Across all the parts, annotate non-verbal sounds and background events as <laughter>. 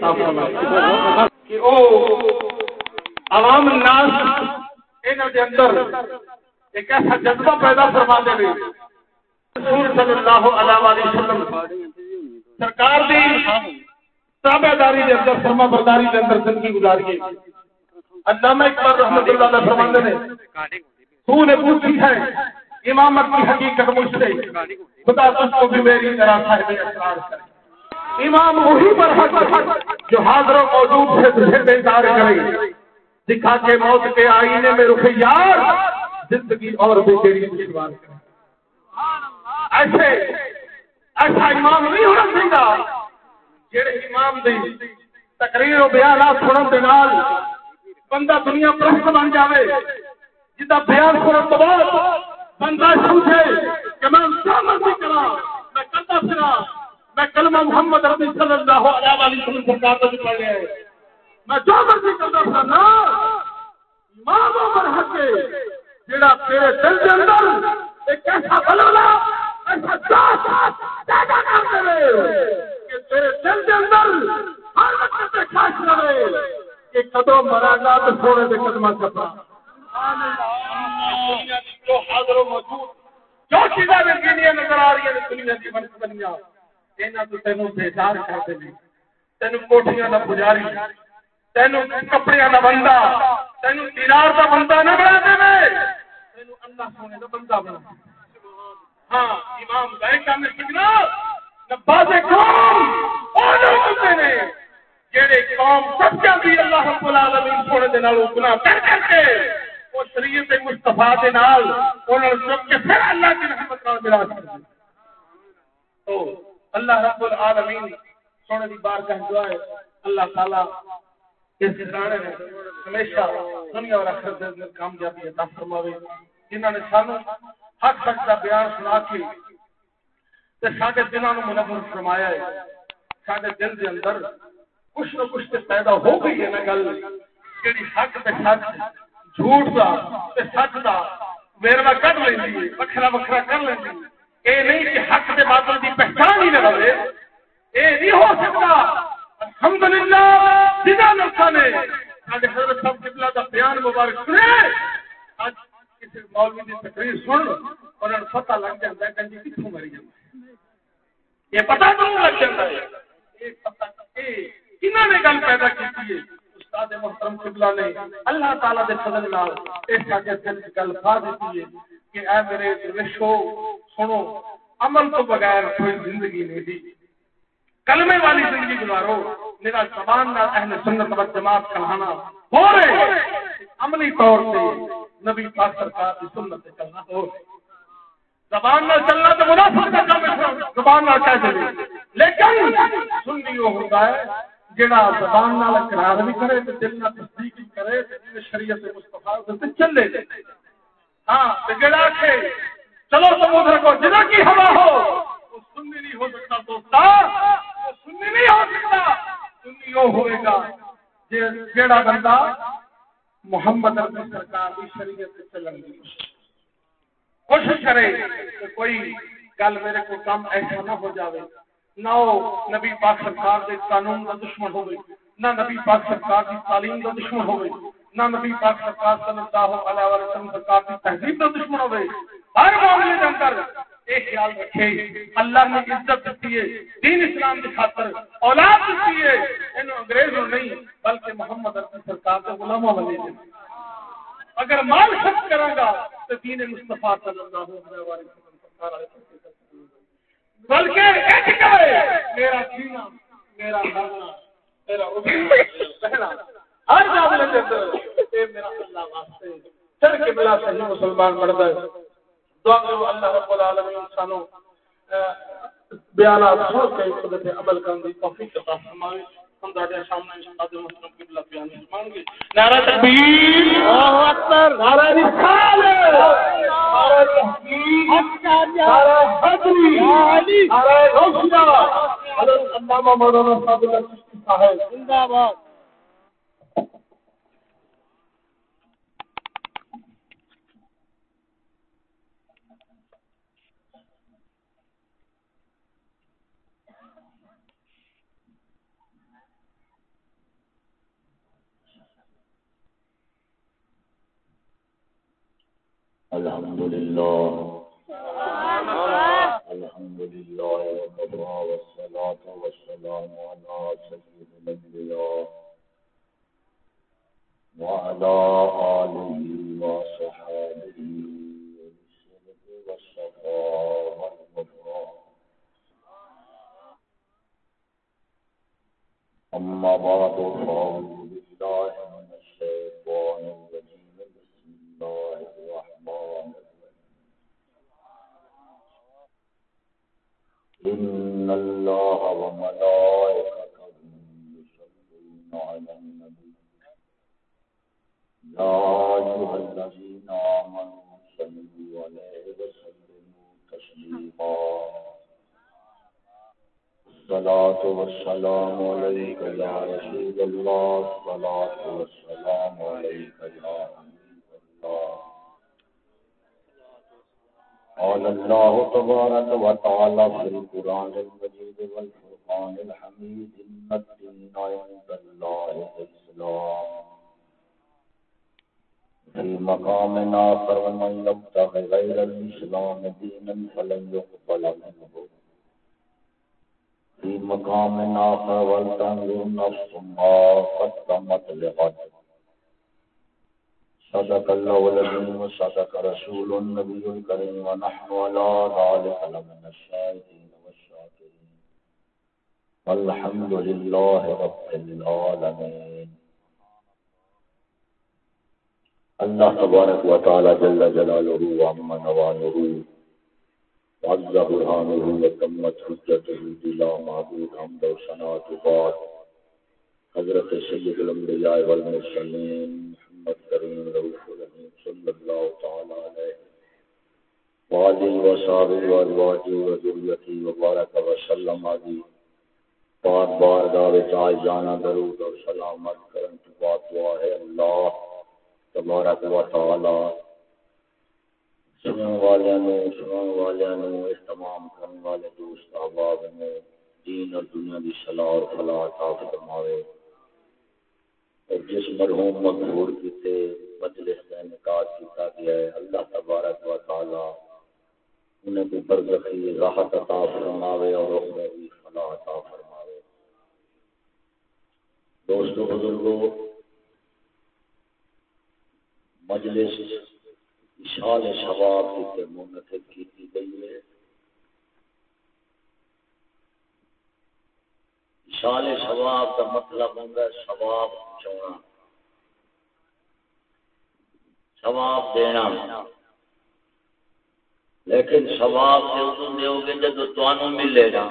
کہ او عوام الناس انہاں دے اندر ایک ایسا جذبہ پیدا فرما دے رسول صلی اللہ علیہ وسلم سرکار دی تابع داری دے اندر فرما برداری دے اندر زندگی گزاری ہے علامہ اقبال رحمۃ اللہ علیہ فرماندے نے تو نے پوچھی ہے، امامت کی حقیقت مجھ سے، خدا تجھ کو بھی میری طرح صاحب اسرار کرے۔ امام وہی پر حق جو حاضر و موجود ہے تجھے بیدار کرے دکھا کے موت کے آئینے میں رخ یار، زندگی اور بھی تیری دشوار ایسے، ایسا امام نہیں ہونا چاہیے۔ جڑے امام دی تقریر و بیانات سنن دے نال بندہ دنیا پرست بن جاوے جدا بیان سنن تو بعد بندہ سوچے کہ میں کیا مرضی کرا میں کرتا پھرا میں کلمہ محمد ربی صلی اللہ علیہ وسلم سرکار کا پڑھ لیا ہے میں جو مرضی کرتا پھرا نا امام عمر حق جڑا تیرے دل کے اندر ایک ایسا بلولا، ایسا جاس پیدا کر دے کہ تیرے دل کے اندر ہر وقت سے خاص رہے کہ کدو مرا گا تو سونے کے قدم چپا۔ جو حاضر و موجود، جو چیزیں نگینیاں نظر آ رہی ہیں، دنیا کی بنسپتیاں یہاں تو تینوں بیدار کرتے ہیں تینوں کوٹیاں نہ پجاری تینوں کپڑے نہ بندہ تینوں دینار کا بندہ نہ بنا دے تینوں اللہ سونے کا بندہ بنا ہاں امام گئے کام سکنا نباز قوم اور ہوتے ہیں جڑے قوم سب جاتی اللہ رب العالمین سونے دے نال گناہ کر کر کے وہ شریعت مصطفیٰ دے نال انہاں سب کے پھر اللہ کی رحمت نال ملا سکتے تو اللہ رب العالمین سونے دی بار بارگاہ دعا ہے، اللہ تعالی اس گھرانے نے ہمیشہ دنیا اور آخرت دے اندر کامیابی عطا فرماوے۔ جنہاں نے سانو حق حق دا بیان سنا کے تے ساڈے دلاں نو منور فرمایا ہے، ساڈے دل دے اندر کچھ نہ کچھ تے پیدا ہو گئی ہے نا گل۔ جڑی حق تے سچ جھوٹ دا تے سچ دا ویروا کڈ لیندی ہے، وکھرا وکھرا کر لیندی ہے۔ اے نہیں کہ حق دے باطل دی پہچان ہی نہ رہے۔ اے نہیں ہو سکتا۔ الحمدللہ جنہاں لوکاں نے ساڈے حضرت صاحب قبلہ دا بیان مبارک سنے۔ اج کسی مولوی دی تقریر سن اور پتہ لگ جاندا ہے کہ کتھوں مری جاندا یہ پتہ تو لگ جاندا ہے؟ یہ پتہ اے نے گل پیدا کی ہے۔ استاد محترم قبلہ نے اللہ تعالی دے فضل نال اس ساڈے دل وچ گل پا دتی ہے کہ اے میرے رشو سنو، عمل تو بغیر کوئی زندگی نہیں دی۔ کلمے والی زندگی گزارو، میرا زبان نال اہل سنت و جماعت کہانا ہو رہے عملی طور پہ نبی پاک سرکار کی سنت چلنا ہو رہے زبان نال چلنا تو منافع کا کام ہے، زبان نال کہہ دے لیکن سننی وہ ہوتا ہے جڑا زبان نال اقرار بھی کرے تے دل نال تصدیق بھی کرے تے شریعت مصطفی تے چلے ہاں تے جڑا کہ چلو سمندر کو جنا کی ہوا ہو، وہ سننی نہیں ہو سکتا دوستا وہ سننی نہیں ہو سکتا۔ سننی وہ ہوئے گا جڑا بندہ محمد رسول سرکار کی شریعت سے چلن دی کوشش کرے کہ کوئی گل میرے کو کم ایسا نہ ہو جاوے۔ نہ وہ نبی پاک سرکار کے قانون کا دشمن ہوئے نہ نبی پاک سرکار کی تعلیم کا دشمن ہوئے نہ نبی پاک سرکار صلی اللہ علیہ وسلم سرکار کی تہذیب کا دشمن ہوئے ہر معاملے کے اندر ایک خیال رکھے اللہ نے عزت دیتی ہے دین اسلام کی خاطر اولاد دیتی ہے ان انگریزوں نہیں بلکہ محمد رسول سرکار کے غلاموں والے ہیں اگر مال خرچ کروں گا تو دین مصطفیٰ صلی اللہ علیہ وسلم سرکار علیہ وسلم بلکہ ایک کرے میرا سینہ میرا مرنا میرا رہنا ہر معاملے کے اندر اے میرا اللہ واسطے۔ سر کے بلا صحیح مسلمان مرد ہے۔ دعا کرو اللہ رب العالمین سانو بیانات سن کے پہ عمل کرنے کی توفیق عطا فرمائے۔ ہم داڑے سامنے استاد محترم کی بلا بیان فرمان گے۔ نعرہ تکبیر۔ اللہ اکبر۔ نعرہ رسالت۔ علامہ مولانا صاحب۔ زندہ باد۔ الحمد لله. الحمد لله وكفى والصلاة والسلام على سيد الأنبياء وعلى آله وصحابه بالصدق والصفاء والغفران أما بعد فأعوذ بالله إن الله وملائكته يصلون على النبي يا أيها الذين آمنوا صلوا عليه وسلموا تسليما الصلاة والسلام عليك يا رسول الله الصلاة والسلام عليك يا حبيب الله قال الله تبارك وتعالى في القرآن المجيد والفرقان الحميد إن الدين عند الله الإسلام في مقام آخر ومن يبتغي غير الإسلام دينا فلن يقبل منه. في مقام آخر ولتنظر نفس ما قدمت لغد. صدق الله العظيم وصدق رسول النبي الكريم ونحن على ذلك لمن الشاهدين والشاكرين. والحمد لله رب العالمين. اللہ تبارک و تعالی جل جلالہ و وعم نوانہ وعز برهانه وتمت حجته بلا معبود حمد و ثناء بعد حضرت سید الانبیاء والمرسلین محمد کریم رؤوف الرحیم صلی اللہ تعالی علیہ وآلہ وصحبہ وازواجہ وذریتہ وبارک وسلم علی پاک بارگاہ وچ آج جانا درود اور سلامت کرن تو بات دعا ہے اللہ تبارک و تعالی. سنن والے نو سنن والے نو اس تمام کرن والے دوست احباب نو دین اور دنیا دی صلاح اور فلاح عطا فرماوے۔ اور جس مرحوم مغفور کیتے مجلس کا انعقاد کیتا گیا ہے، اللہ تبارک و تعالی انہیں کو برزخی راحت عطا فرماوے اور اخروی فلاح عطا فرماوے۔ دوستو، بزرگو، مجلس اشال شباب کی منعقد کی گئی ہے۔ اشال شباب کا مطلب ہوگا شباب چونا۔ شباب دینا۔ لیکن شباب سے ادو دو گے جب تمہوں ملے گا۔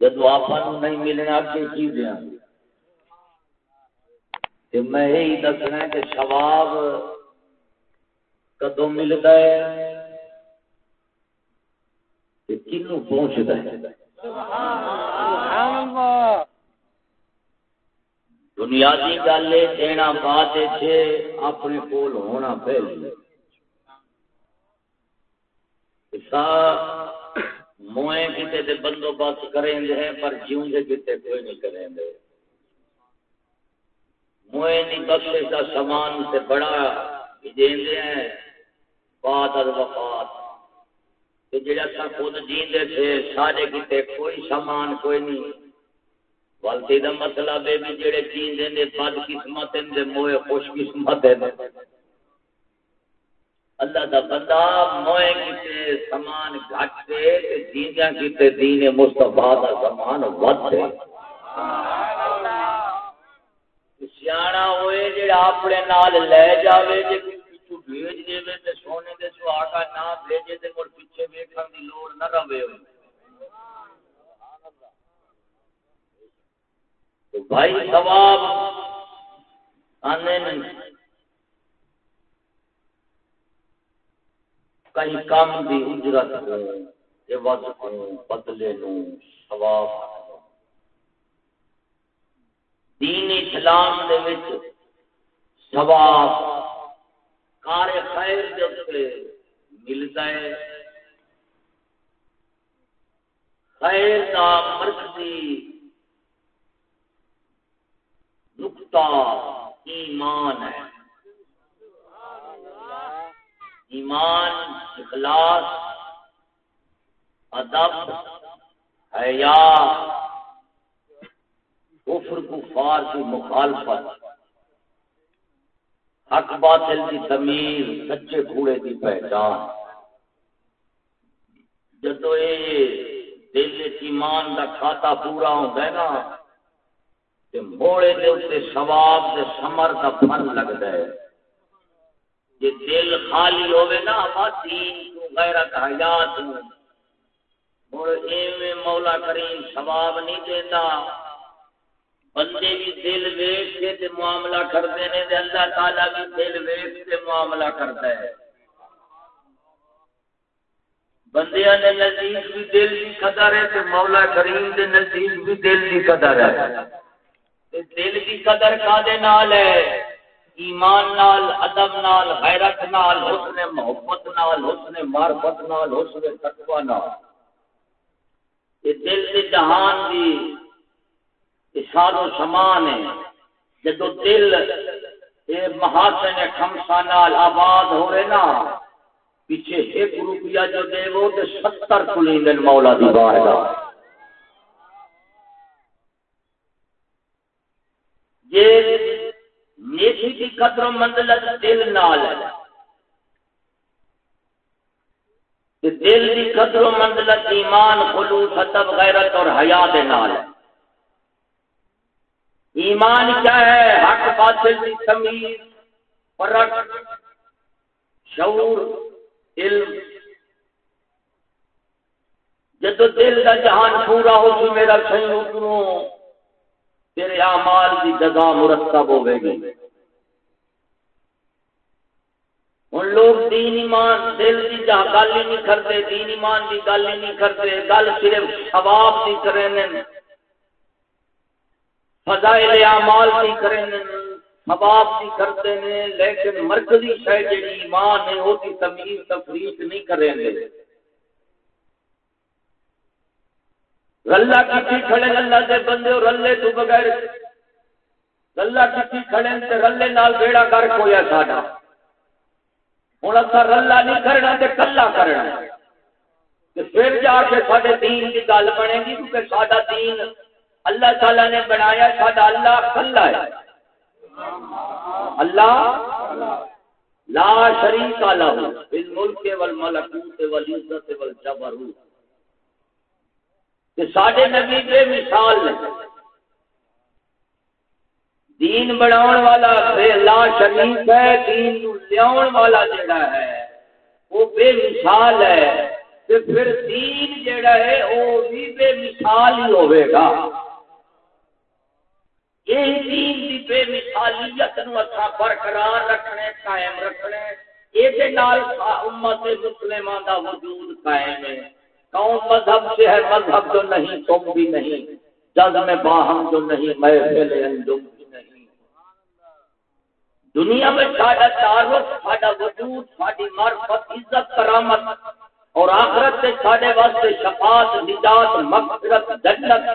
جب آپ نہیں ملنا کہ کی دیا کہ میں یہی دسنا کہ شباب کدو ملتا ہے؟ کنو پہنچتا ہے؟ اللہ۔ بنیادی گل ہے، دینا بات اپنے کول ہونا پہلے۔ موئے کتے بندوبست کریں گے پر جیوں گے کتے کوئی نہیں کریں گے موئے نہیں بخش کا سامان سے بڑا دین دے ہیں بات اور وفات کہ جڑا خود جیندے تھے، سارے کتے کوئی سامان کوئی نہیں۔ غلطی دا مطلب ہے بھی جڑے جیندے نے بد قسمت دے موئے خوش قسمت ہے اللہ دا بندہ موئے کتے سامان گھٹ دے تے جیندیاں کتے دین مصطفیٰ دا سامان ود دے۔ سیاح ہوئے جڑا اپنے نال لے جاوے، جے پچھو بھیج دے وے تے سونے دے سہاگا نہ بھیجے تے مڑ پیچھے ویکھن دی لوڑ نہ رہے تو بھائی ثواب آنے نہیں کئی کام دی اجرت ہو عوض ہو بدلے نو ثواب دین اسلام دے وچ ثواب کار خیر دے اوپر ملتا ہے۔ خیر دا مرکزی نقطہ ایمان ہے۔ ایمان، اخلاص، ادب، حیا، کفر، کفار کی مخالفت۔ حق باطل کی تمیز سچے کوڑے کی پہچان۔ جدو یہ دل ایمان کا کھاتا پورا ہوتا ہے نا موڑے دے اتنے سواب دے سمر کا پھل لگتا ہے۔ جی دل خالی ہوئے نا دین تو غیرت، حیات اور ایویں مولا کریم ثواب نہیں دیتا۔ بندے بھی دل ویچ کے تے معاملہ کرتے ہیں، تے اللہ تعالی بھی دل ویچ کے معاملہ کرتا ہے۔ بندیاں نے نزدیک بھی دل کی قدر ہے، تے مولا کریم دے نزدیک بھی دل کی قدر ہے۔ دل کی قدر کا دے نال ہے؟ ایمان نال، ادب نال، غیرت نال، حسن محبت نال، حسن معرفت نال، حسن تقوی نال۔ یہ دل کے جہان دی اشار و سمان ہے۔ جدو دل یہ محاسن خمسا نال آباد ہو رہے نا، پیچھے ایک روپیہ جو دے وہ تے ستر کلیندن مولا دی بارگاہ۔ یہ نیکی کی قدر و منزلت دل نال ہے۔ دل کی قدر و منزلت ایمان، خلوص، ادب، غیرت اور حیا دے نال ہے۔ ایمان کیا ہے؟ حق، باطل کی تمیز فرق شعور، علم۔ جدو دل کا جہان پورا ہو تو میرا صحیح تیرے اعمال کی جگہ مرتب ہوے گی۔ ہوں لوگ دین ایمان، دل کی جا گل ہی نہیں کرتے، دین ایمان کی گل ہی نہیں کرتے، گل صرف ثواب کی کریں فضائل اعمال کی کریں ثواب کی کرتے ہیں، لیکن مرکزی شہ جی ایمان ہے، وہ تمیز تفریح نہیں کریں گے۔ رلا کسی کھڑے رلا دے بندے اور رلے تو بغیر۔ رلا کسی کھڑے تے رلے نال بیڑا کر کویا ساڈا۔ ہن اسا رلا نہیں کرنا تے کلا کرنا۔ تے پھر جا کے ساڈے دین کی گل بنے گی کیونکہ ساڈا دین اللہ تعالی نے بنایا ساڈا اللہ کلا ہے۔ اللہ لا شریک له بالملک والملکوت والعزت والجبروت۔ سڈے نبی بے مثال نے دین بناؤ والا لا شریف ہے، دین لیا والا جڑا ہے، وہ بے مثال ہے۔ تو پھر دین جڑا ہے، وہ بھی بے مثال ہی ہوئے گا۔ یہ دین کی بے مثالیت نو اچھا برقرار رکھنے، قائم رکھنے۔ یہ نال امت مسلمان کا وجود قائم ہے۔ کون مذہب سے ہے، مذہب جو نہیں، تم بھی نہیں۔ جگ میں باہم جو نہیں، میں انجم بھی نہیں۔ دنیا میں ساڈا تعارف، ساڈا وجود ساری معرفت، عزت، کرامت۔ اور آخرت سے ساڈے واسطے شفاعت، نجات، مغفرت، جنت۔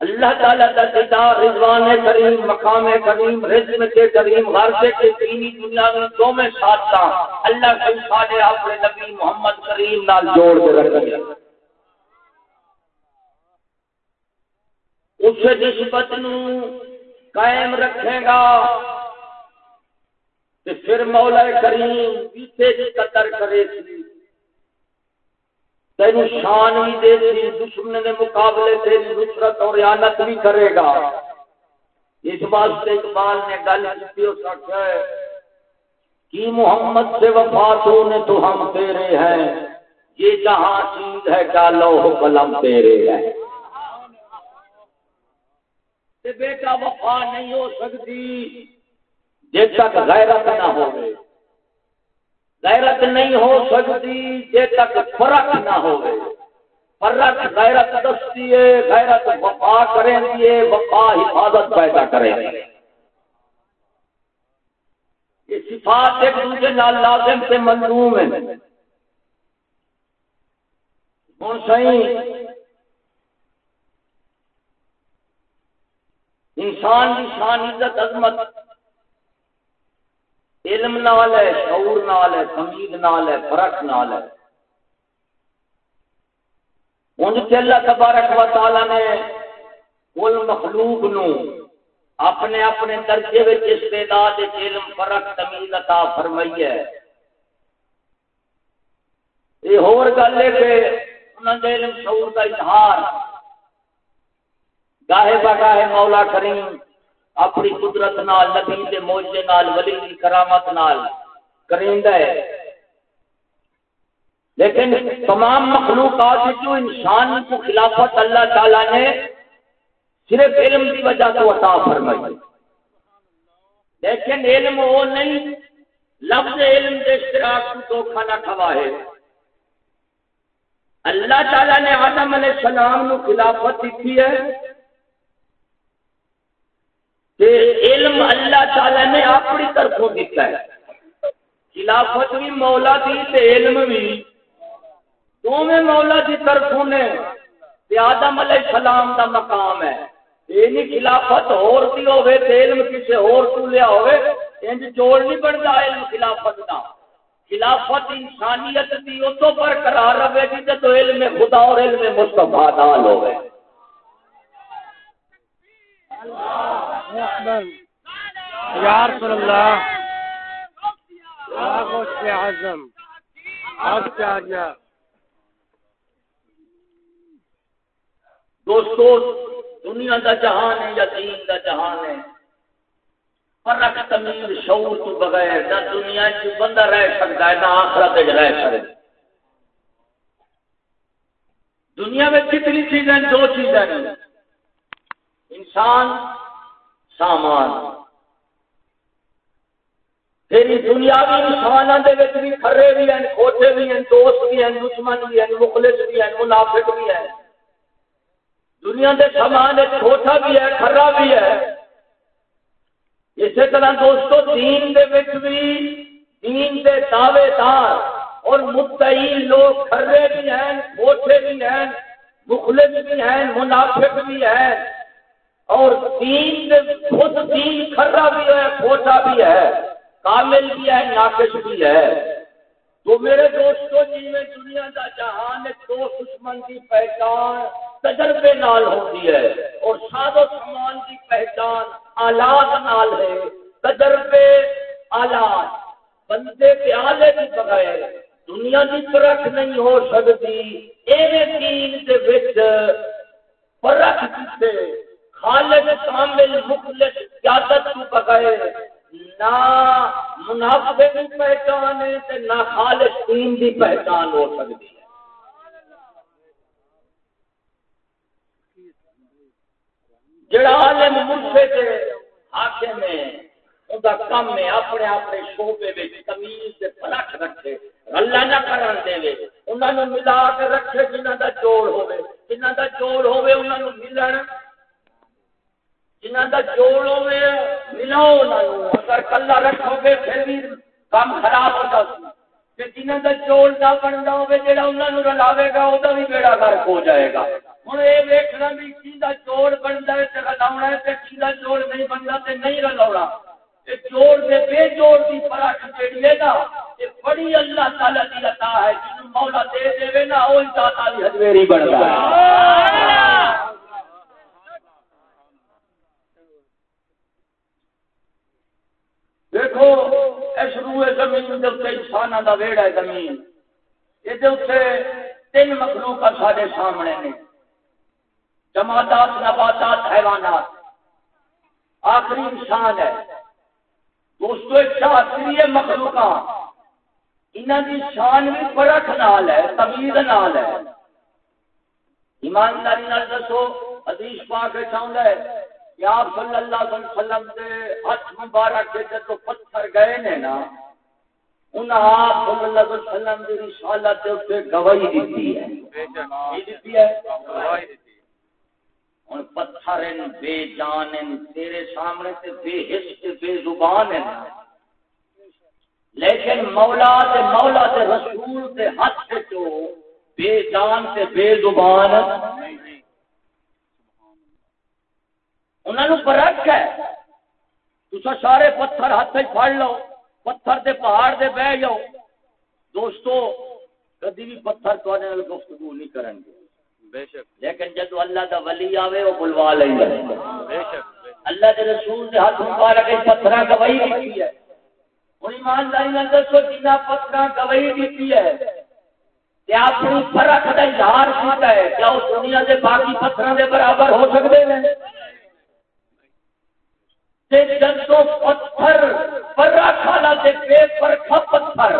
اللہ تعالیٰ کا دیدار رضوان کریم، مقام کریم، رزم کے کریم غرضے کے دینی دنیا میں دو میں ساتھ تھا اللہ کے سارے اپنے نبی محمد کریم نال جوڑ کے رکھ دیا۔ اس نسبت نو قائم رکھے گا کہ پھر مولا کریم پیچھے کی قدر کرے سی تین شان بھی دے سی دشمن کے مقابلے سے نصرت اور ریانت بھی کرے گا۔ اس واسطے اقبال نے گل کی ہو سکتا ہے کہ محمد سے وفات ہونے تو ہم تیرے ہیں، یہ جہاں چیز ہے کیا لو قلم تیرے ہے بیٹا وفا نہیں ہو سکتی، جب تک غیرت نہ ہوگی غیرت نہیں ہو سکتی جب تک فرق نہ ہو فرق غیرت دستی ہے، غیرت وفا کریں دیے وفا حفاظت پیدا کریں یہ صفات ایک دوسرے نال لازم سے منظوم ہے ہوں صحیح انسان کی شان، عزت، عظمت علم نال ہے، شعور نال ہے تمید نال ہے فرق نال ہے۔ ان کے اللہ تبارک و تعالی نے کل مخلوق نو اپنے اپنے درجے وچ استعداد علم فرق تمیز عطا فرمائی ہے۔ یہ ہور گل ہے کہ انہاں دے علم، شعور کا اظہار۔ گاہے بگاہے مولا کریم اپنی قدرت نال، نبی دے موجے نال، ولی دی کرامت نال کریندا ہے۔ لیکن تمام مخلوقات جو انسان کو خلافت اللہ تعالی نے صرف علم کی وجہ سے عطا فرمائی۔ لیکن علم وہ نہیں، لفظ علم کے اشتراک کو دھوکھا نہ کھوا ہے۔ اللہ تعالی نے آدم علیہ السلام نو خلافت دیتی ہے۔ کہ علم اللہ تعالی نے اپنی طرفوں دیتا ہے۔ خلافت بھی مولا دی تے علم بھی۔ دونوں مولا دی طرفوں نے آدم علیہ السلام دا مقام ہے۔ یہ نہیں خلافت اور دی ہوے تے علم کسے اور تو لیا ہوے انج جوڑ نہیں بندا علم خلافت دا۔ خلافت انسانیت دی او تو برقرار رہے گی تو علم خدا اور علم مصطفی نال ہوے یا رسول اللہ۔ اعظم دوستو دنیا دا جہان ہے یا دین دا جہان ہے۔ فرق تمیز شعور تو بغیر نہ دنیا چ بندہ رہ سکتا ہے نہ آخرت رہ سکتا دنیا میں کتنی چیزیں دو چیزیں انسان سامان۔ پھر دنیاوی انسان بھی کھرے بھی ہیں کھوٹے بھی ہیں، دوست بھی ہیں، دشمن بھی ہیں، مخلص بھی ہیں، منافق بھی ہیں۔ دنیا کے سامان کھوٹا بھی ہے، کھرا بھی ہے۔ اسی طرح دوستو، دین دے وچ بھی، دین دے دعوے دار اور متعی لوگ کھرے بھی ہیں کھوٹے بھی ہیں، مخلص بھی ہیں، منافق بھی ہیں۔ اور دین خود دین کھرا بھی ہے، کھوٹا بھی ہے، کامل بھی ہے، ناقص بھی ہے۔ تو میرے دوستوں جی میں دنیا کا جہان دو دشمن کی پہچان تجربے نال ہوتی ہے اور ساد و سامان کی پہچان آلات نال ہے۔ تجربے آلات، بندے کے آلے بھی بغیر دنیا کی پرکھ نہیں ہو سکتی۔ ایویں دین کے بچ پرکھ کیتے خالد کامل مخلص قیادت تو بغیر، نہ منافع کی پہچان ہے تے نہ خالص دین کی پہچان ہو سکتی ہے۔ جڑا عالم مرشد حاکم ہے، ان کا کم ہے، اپنے اپنے شعبے میں تمیز سے پلٹ رکھے اللہ نہ کرن دے۔ انہاں نو ملا کے رکھے جنہاں دا جوڑ ہوے جنہاں دا جوڑ ہوے انہاں نو ملن جنہ کا جوڑ ہوئے ملاؤ نہ اگر کلا رکھو گے پھر بھی کام خراب ہوتا سی۔ جنہ کا جوڑ نہ بنتا ہوگا جا رلاوے گا وہ بھی بیڑا گرک ہو جائے گا۔ ہوں یہ ویکنا بھی، کی جوڑ بنتا ہے تو رلاونا ہے کی جوڑ نہیں بنتا تو نہیں رلاونا۔ جوڑ دے بے جوڑ کی فرق جیڑی ہے نا یہ بڑی اللہ تعالی کی عطا ہے۔ جن مولا دے دے نا وہ تعالی حجویری بنتا ہے۔ دیکھو، اس روئے زمین دے انسان کا ویڑا ہے زمین۔ یہ تین مخلوق سارے سامنے نے۔ جماعتات، نباتات، حیوانات۔ آخری انسان ہے۔ دوستو ایک شاستری مخلوق انہوں کی شان بھی فرق نال ہے، تمیز نال ہے۔ ایمانداری دسو، حدیث پاک چاہتا ہے کہ آپ صلی اللہ علیہ وسلم کے ہاتھ مبارک کے جب پتھر گئے نے نا ان آپ صلی اللہ علیہ وسلم کی رسالت کے اوپر گواہی دیتی ہے۔ دیتی ہے؟ ہوں پتھر بے جان تیرے سامنے تے بے حس تے بے زبان ہیں۔ لیکن مولا تے مولا تے رسول تے ہاتھ چو بے جان تے بے زبان انہوں فرق ہے۔ تصا سارے پتھر ہاتھ پڑ لو پتھر دے پہاڑ دے بہ جاؤ۔ دوستو کدی بھی پتھر تو گفتگو نہیں کریں گے بے شک۔ لیکن جب اللہ دا ولی آوے وہ بلوا گے بے شک اللہ کے رسول نے ہاتھ مبارک پتھر گواہی دیتی ہے۔ اور ایمانداری نے دسو جنا پتھر گواہی دیتی ہے اپنی فرق کا اظہار کیتا ہے۔ کیا اس دنیا کے باقی پتھروں کے برابر ہو سکتے ہیں جدو پتھر پرا کھالا سے بے پرکھا پتھر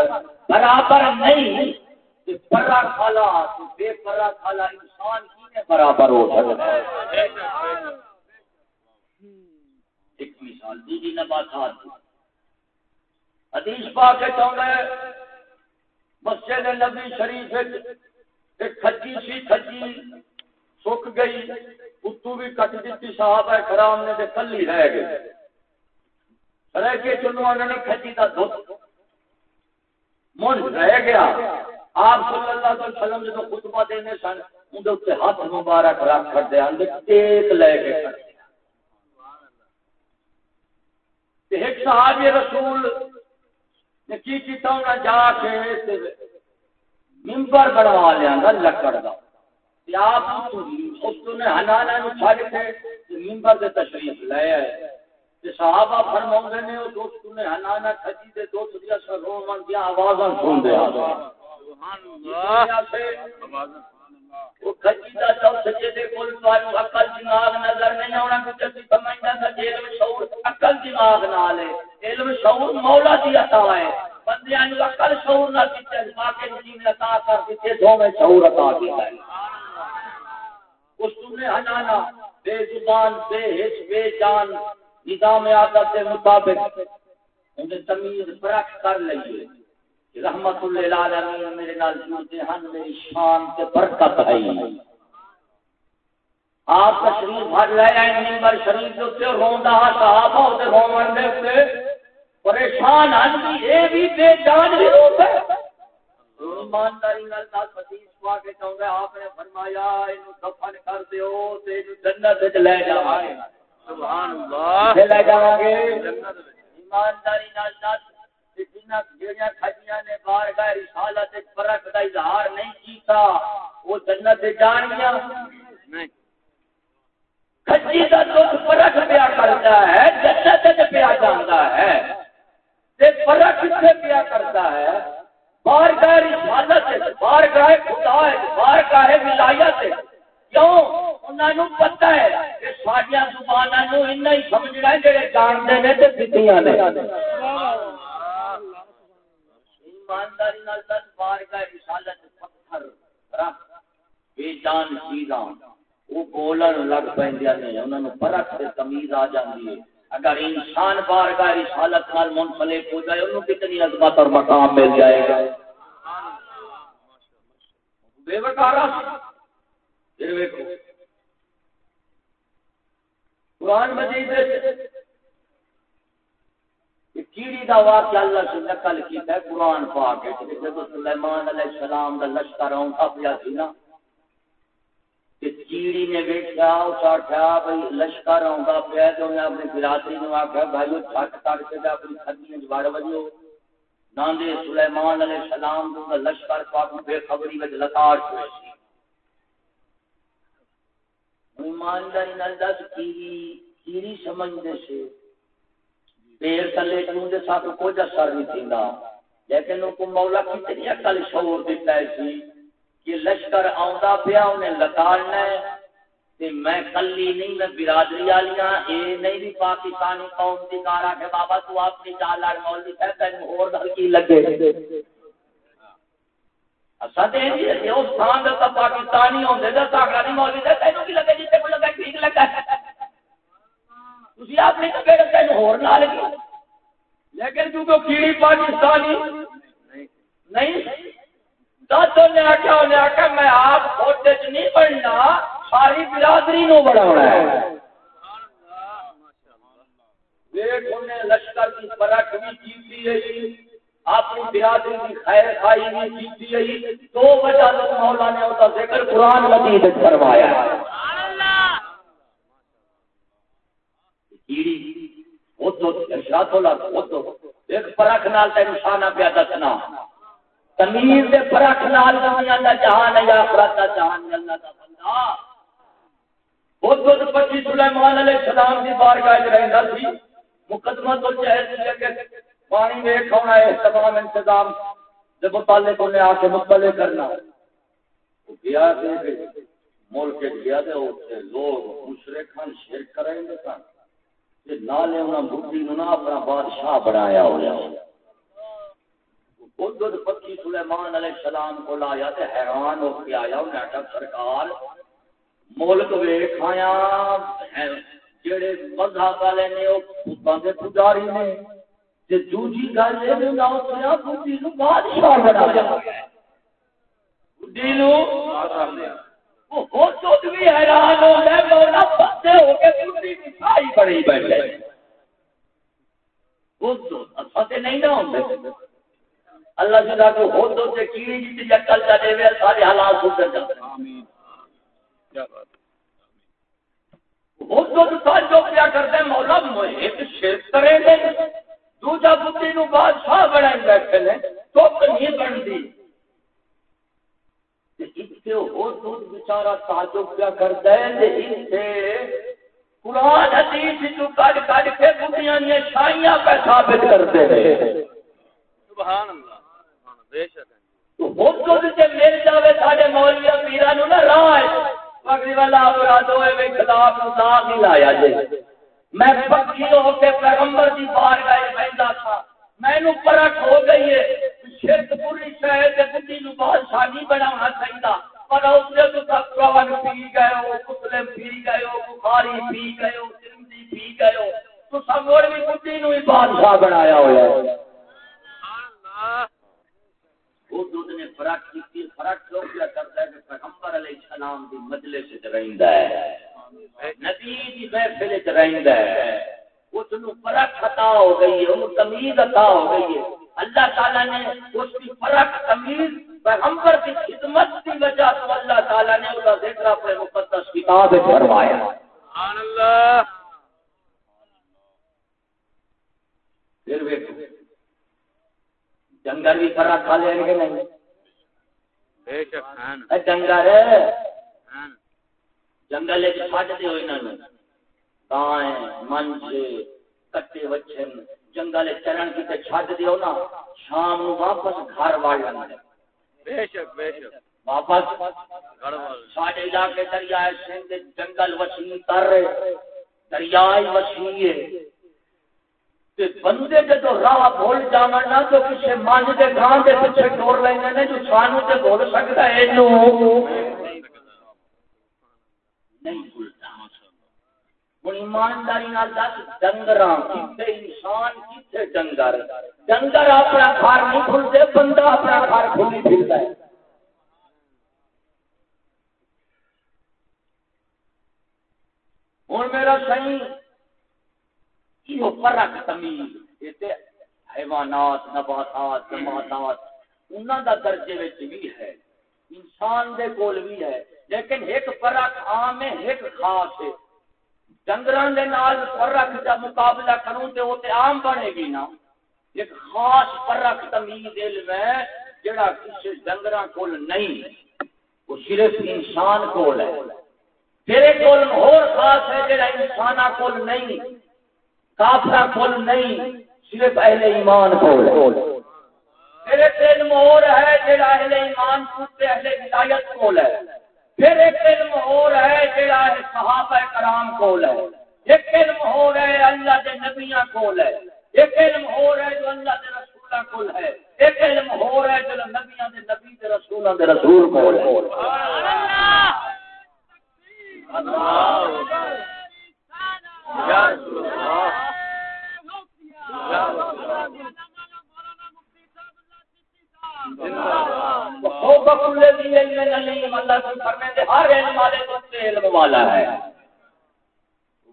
برابر نہیں پرا کھالا بے پرا کھالا انسان کی برابر ہو سکتا ہے۔ ایک مثال دوسری جی نباتات حدیث پا کے چاہتا ہے مسجد نبی شریف ایک کھجی سی کھجی سک گئی، اتو بھی کٹ دیتی صاحب ہے کرام نے کل ہی رہ گئے رہ کے چلو انہوں نے کھجی کا دھوت من رہ گیا۔ آپ صلی اللہ علیہ وسلم جب خطبہ دینے سن اندر اتنے ہاتھ مبارک رکھ کر دیا اندر ٹیک لے کے ایک صحابی رسول نے کی کیتا انہاں جا کے ممبر بنوا لیا لکڑ کا آپ اس نے ہنانا نو چھڑ کے ممبر دے تشریف لے آئے۔ صحابہ فرماؤں نے وہ دوست نے ہنانا کھجی دے دوست دیا سروں من دیا آوازاں سن دے سبحان وہ کھجی دا تو سجے دے کول تو عقل دماغ نظر نہیں آونا کچھ سی سمجھدا کہ علم شعور عقل دماغ نال ہے۔ علم شعور مولا دی عطا ہے۔ بندیاں نو عقل شعور نہ دتے باقی جی نے عطا کر دتے دو میں شعور عطا کیتا ہے۔ اس نے ہنانا بے زبان، بے حس، بے جان نظام عادت کے مطابق انہیں تمیز فرق کر لئیے رحمت اللہ العالمین میرے نال جوتے ہن، میری شان تے برکت ہے۔ آپ تشریف بھر لے آئے ممبر شریف کے اوپر روندا صحابہ تے رون دے اوپر پریشان ہن بھی اے بھی بے جان بھی روتے ایمانداری نال دس حدیث پا کے چاہندا آپ نے فرمایا اینو دفن کر دیو تے جنت وچ لے جاواں سبحان اللہ۔ لے جاواں گے ایمانداری نال دس جنہ جڑیاں کھجیاں نے بار گئے رسالت وچ فرق دا اظہار نہیں کیتا وہ جنت جان گیا نہیں۔ کھجی دا دکھ فرق پیا کرتا ہے جنت وچ پیا جاندا ہے۔ تے فرق کتے پیا کرتا ہے؟ بار گاہ رسالت بار گاہ خدا ہے بار گاہ ولایت کیوں؟ انہوں پتا ہے کہ زبانوں ہی سمجھنا ہے، جڑے جانتے ہیں نے۔ ایمانداری نال دس بار کا رسالت پتھر رکھ بے جان چیزاں۔ وہ بولن لگ پیندیاں نے، انہاں تے تمیز آ جاندی ہے۔ اگر انسان بار کا رسالت نال منسلک ہو جائے، انہوں کتنی عظمت اور مقام مل جائے گا۔ بے وقارا پھر ویکھو۔ قرآن مجید کیڑی دا واقعہ اللہ سے نقل کیتا ہے قرآن پاک ہے کہ جب سلیمان علیہ السلام دا لشکر آؤں پیا سی نا، کہ کیڑی نے ویکھیا اس آکھیا بھئی لشکر آؤں پیا تو میں اپنی برادری نو آکھیا بھائی او چھٹ کر کے جا اپنی کھدی وچ وڑ وجو ناندے سلیمان علیہ السلام دا لشکر پاک بے خبری وچ لتاڑ چھوڑ سی۔ ایمانداری نال دس کیڑی کیڑی سمجھدے سے۔ پیر تلے کیوں دے ساتھ کو کچھ اثر نہیں تھیندا۔ لیکن ان کو مولا کتنی عقل شعور دیتا ہے سی کہ لشکر آوندا پیا، انہیں لتاڑنا ہے۔ تے میں کلی نہیں، میں برادری والیاں اے نہیں بھی پاکستانی قوم دی کارا کہ بابا تو اپنی چال لڑ مولوی ہے تینوں اور دل کی لگے۔ اسا تے یہ اس تھان دا پاکستانی ہوندے تے ساگا نہیں مولوی تے تینوں کی لگے جتے کو لگا ٹھیک لگا تھی اپنی تو بیٹے تین ہو لگی لیکن کیونکہ کیڑی پاکستانی نہیں دس نے آخیا انہیں آخیا میں آپ کھوٹے چ نہیں بننا ساری برادری نو بڑھانا ہے لشکر کی فرق بھی جیتی ہے اپنی برادری کی خیر خائی بھی جیتی ہے دو وجہ سے مولا نے اس کا ذکر قرآن مجید کروایا ہے کیڑی وہ تو اشرا تو ایک پرکھ نال تین شانہ پیا دسنا۔ تمیز دے پرکھ نال دنیا دا جہان ہے آخرت دا جہان اللہ دا بندہ۔ خود پچی سلیمان علیہ السلام دی بارگاہ وچ رہندا سی۔ مقدمہ تو چاہے سی کہ پانی میں کھونا ہے تمام انتظام جب متعلق نے آ کے مطلع کرنا۔ گیا ملک گیا تے لوگ مشرکان شرک کریں گے سن نالے انہاں بڈھی نو نہ اپنا بادشاہ بنایا ہوا خود پکی سلیمان علیہ السلام کو لایا تے حیران ہو کے آیا انہیں آٹا سرکار، ملک ویخ آیا جڑے مذہب والے نے وہ پجاری نے۔ تے دوجی گل اے نہ ہویا بڈھی نو بادشاہ بنایا بڈھی نو۔ وہ ہو تو بھی حیران ہو گئے مولا بندے ہو کے بڈھی کی سائی بڑی بیٹھے۔ وہ تو فتح نہیں نہ ہوندے۔ اللہ تعالیٰ کو عقل دے سارے حالات سدھر جاتے ہیں آمین۔ کیا بات وہ تو سال جو کیا کرتے مولا ایک شرک گے دوجا بدھی نو بادشاہ بنائیں بیٹھے نے تو نہیں بنتی بچارا تعجب کیا کرتا ہے قرآن حدیث جو کٹ کٹ کے بدھیاں شائیاں پہ ثابت کرتے ہیں سبحان اللہ بے شک مل جائے سارے مولیا پیرا نو نہ راہ پگڑی والا ہوئے میں خلاف نظام نہیں لایا جی میں پکی ہو کے پیغمبر کی بار گئے بہتا تھا۔ میں نو پرکھ ہو گئی ہے۔ شرک پوری شہر کے بندی نو بادشاہ نہیں بنانا چاہیے پر اس نے تو سب قرآن پی گئے ہو، مسلم پی گئے ہو، بخاری پی گئے ہو سندھی پی گئے ہو۔ تو سب اور بھی بندی نو ہی بادشاہ بنایا ہوا ہے۔ وہ دودھ نے فرق کی فرق لوگ کیا کرتا ہے کہ پیغمبر علیہ السلام دی مجلس وچ رہندا ہے۔ نبی دی محفل وچ رہندا ہے۔ اس نو فرق عطا ہو گئی ہے وہ تمیز عطا ہو گئی ہے۔ اللہ تعالی نے اس کی فرق تمیز پیغمبر کی خدمت کی وجہ سے اللہ تعالی نے اس کا ذکر اپنے مقدس کتاب میں فرمایا۔ سبحان اللہ۔ پھر دیکھو جنگل بھی فرا کھا لیں گے نہیں؟ ڈنگر جنگل۔ چھٹ دے ہوئے انہوں گائیں منج کٹے وچن جنگل چرن کی چھٹ دیو نا شام نو واپس گھر واڑ لیں بے شک بے شک واپس ساڈے علاقے دریائے سندھ جنگل وسیع تر دریائے وسیع ہے بندے جدو راہ بھول جانا نا تو کسی من کے گان کے پیچھے ٹور لینا نے جو سانو تے بول سکتا ہے ایمانداری دس ڈنگر کتنے انسان کتنے ڈنگر ڈنگر اپنا گھر نہیں کھلتے، بندہ اپنا گھر کھلی پھرتا ہے۔ ہوں میرا صحیح یہ فرق تمیز حیوانات، نباتات، جماعتات انہوں دا درجے بھی ہے۔ انسان دے کول بھی ہے۔ لیکن ایک فرق عام ہے، ایک خاص ہے۔ ڈنگران دے نال فرق دا مقابلہ کروں تے وہ تے عام بنے گی نا۔ ایک خاص فرق تمیز علم ہے، جڑا کسی ڈنگران کول نہیں، وہ صرف انسان کول ہے۔ پھر ایک کول اور خاص ہے جڑا انسانہ کول نہیں کافرا کول نہیں، صرف اہل ایمان کول پھر ایک علم اور ہے جڑا اہل ایمان پوچھتے اہل ہدایت کول ہے۔ پھر ایک علم اور ہے جڑا صحابہ کرام کول ہے۔ ایک علم اور ہے اللہ کے نبیاں کول ہے۔ ایک علم اور ہے جو اللہ کے رسولہ کول ہے۔ ایک علم اور ہے جو نبیاں دے نبی دے رسولاں دے رسول کول ہے۔ اللہ! اللہ! یا رسول اللہ!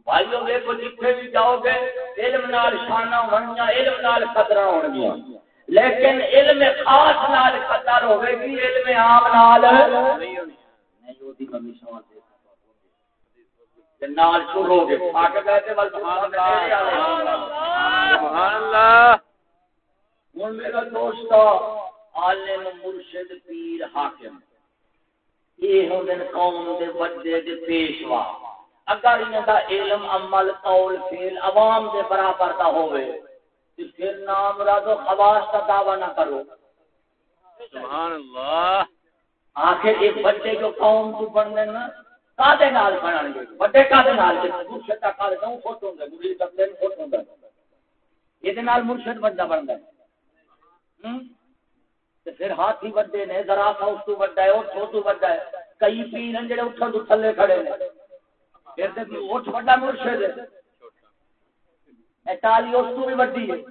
بھائیو دیکھو جتنے بھی جاؤ گے علم نال شانہ ہونا علم نال قدر ہونگیا لیکن علم خاص نال قدر ہوے گی علم عام نال۔ نہیں ہونی نال شروع ہو گئے۔ سبحان اللہ۔ ہوں میرا دوست عالم مرشد پیر حاکم۔ یہ قوم دے دے پیشوا۔ اگر انہاں دا علم عمل قول فعل عوام دے برابر دا ہوے تے پھر نام خواص دعویٰ نہ کرو۔ سبحان اللہ آخر بڑے جو قوم تو بننے نا کادے نال بنن گے؟ بڑے کادے نال؟ تے مرشد دا ہوندا دا ہوندا نال مرشد بندا بندا پھر ہاتھی بڑے نے، ذرا سا اس تو بڑا ہے، اور چھوٹو بڑا ہے۔ کئی پیر ہیں جڑے اٹھن تو تھلے کھڑے نے۔ پھر تے اٹھ بڑا مرشد ہے۔ اے تالی اس تو بھی بڑی ہے۔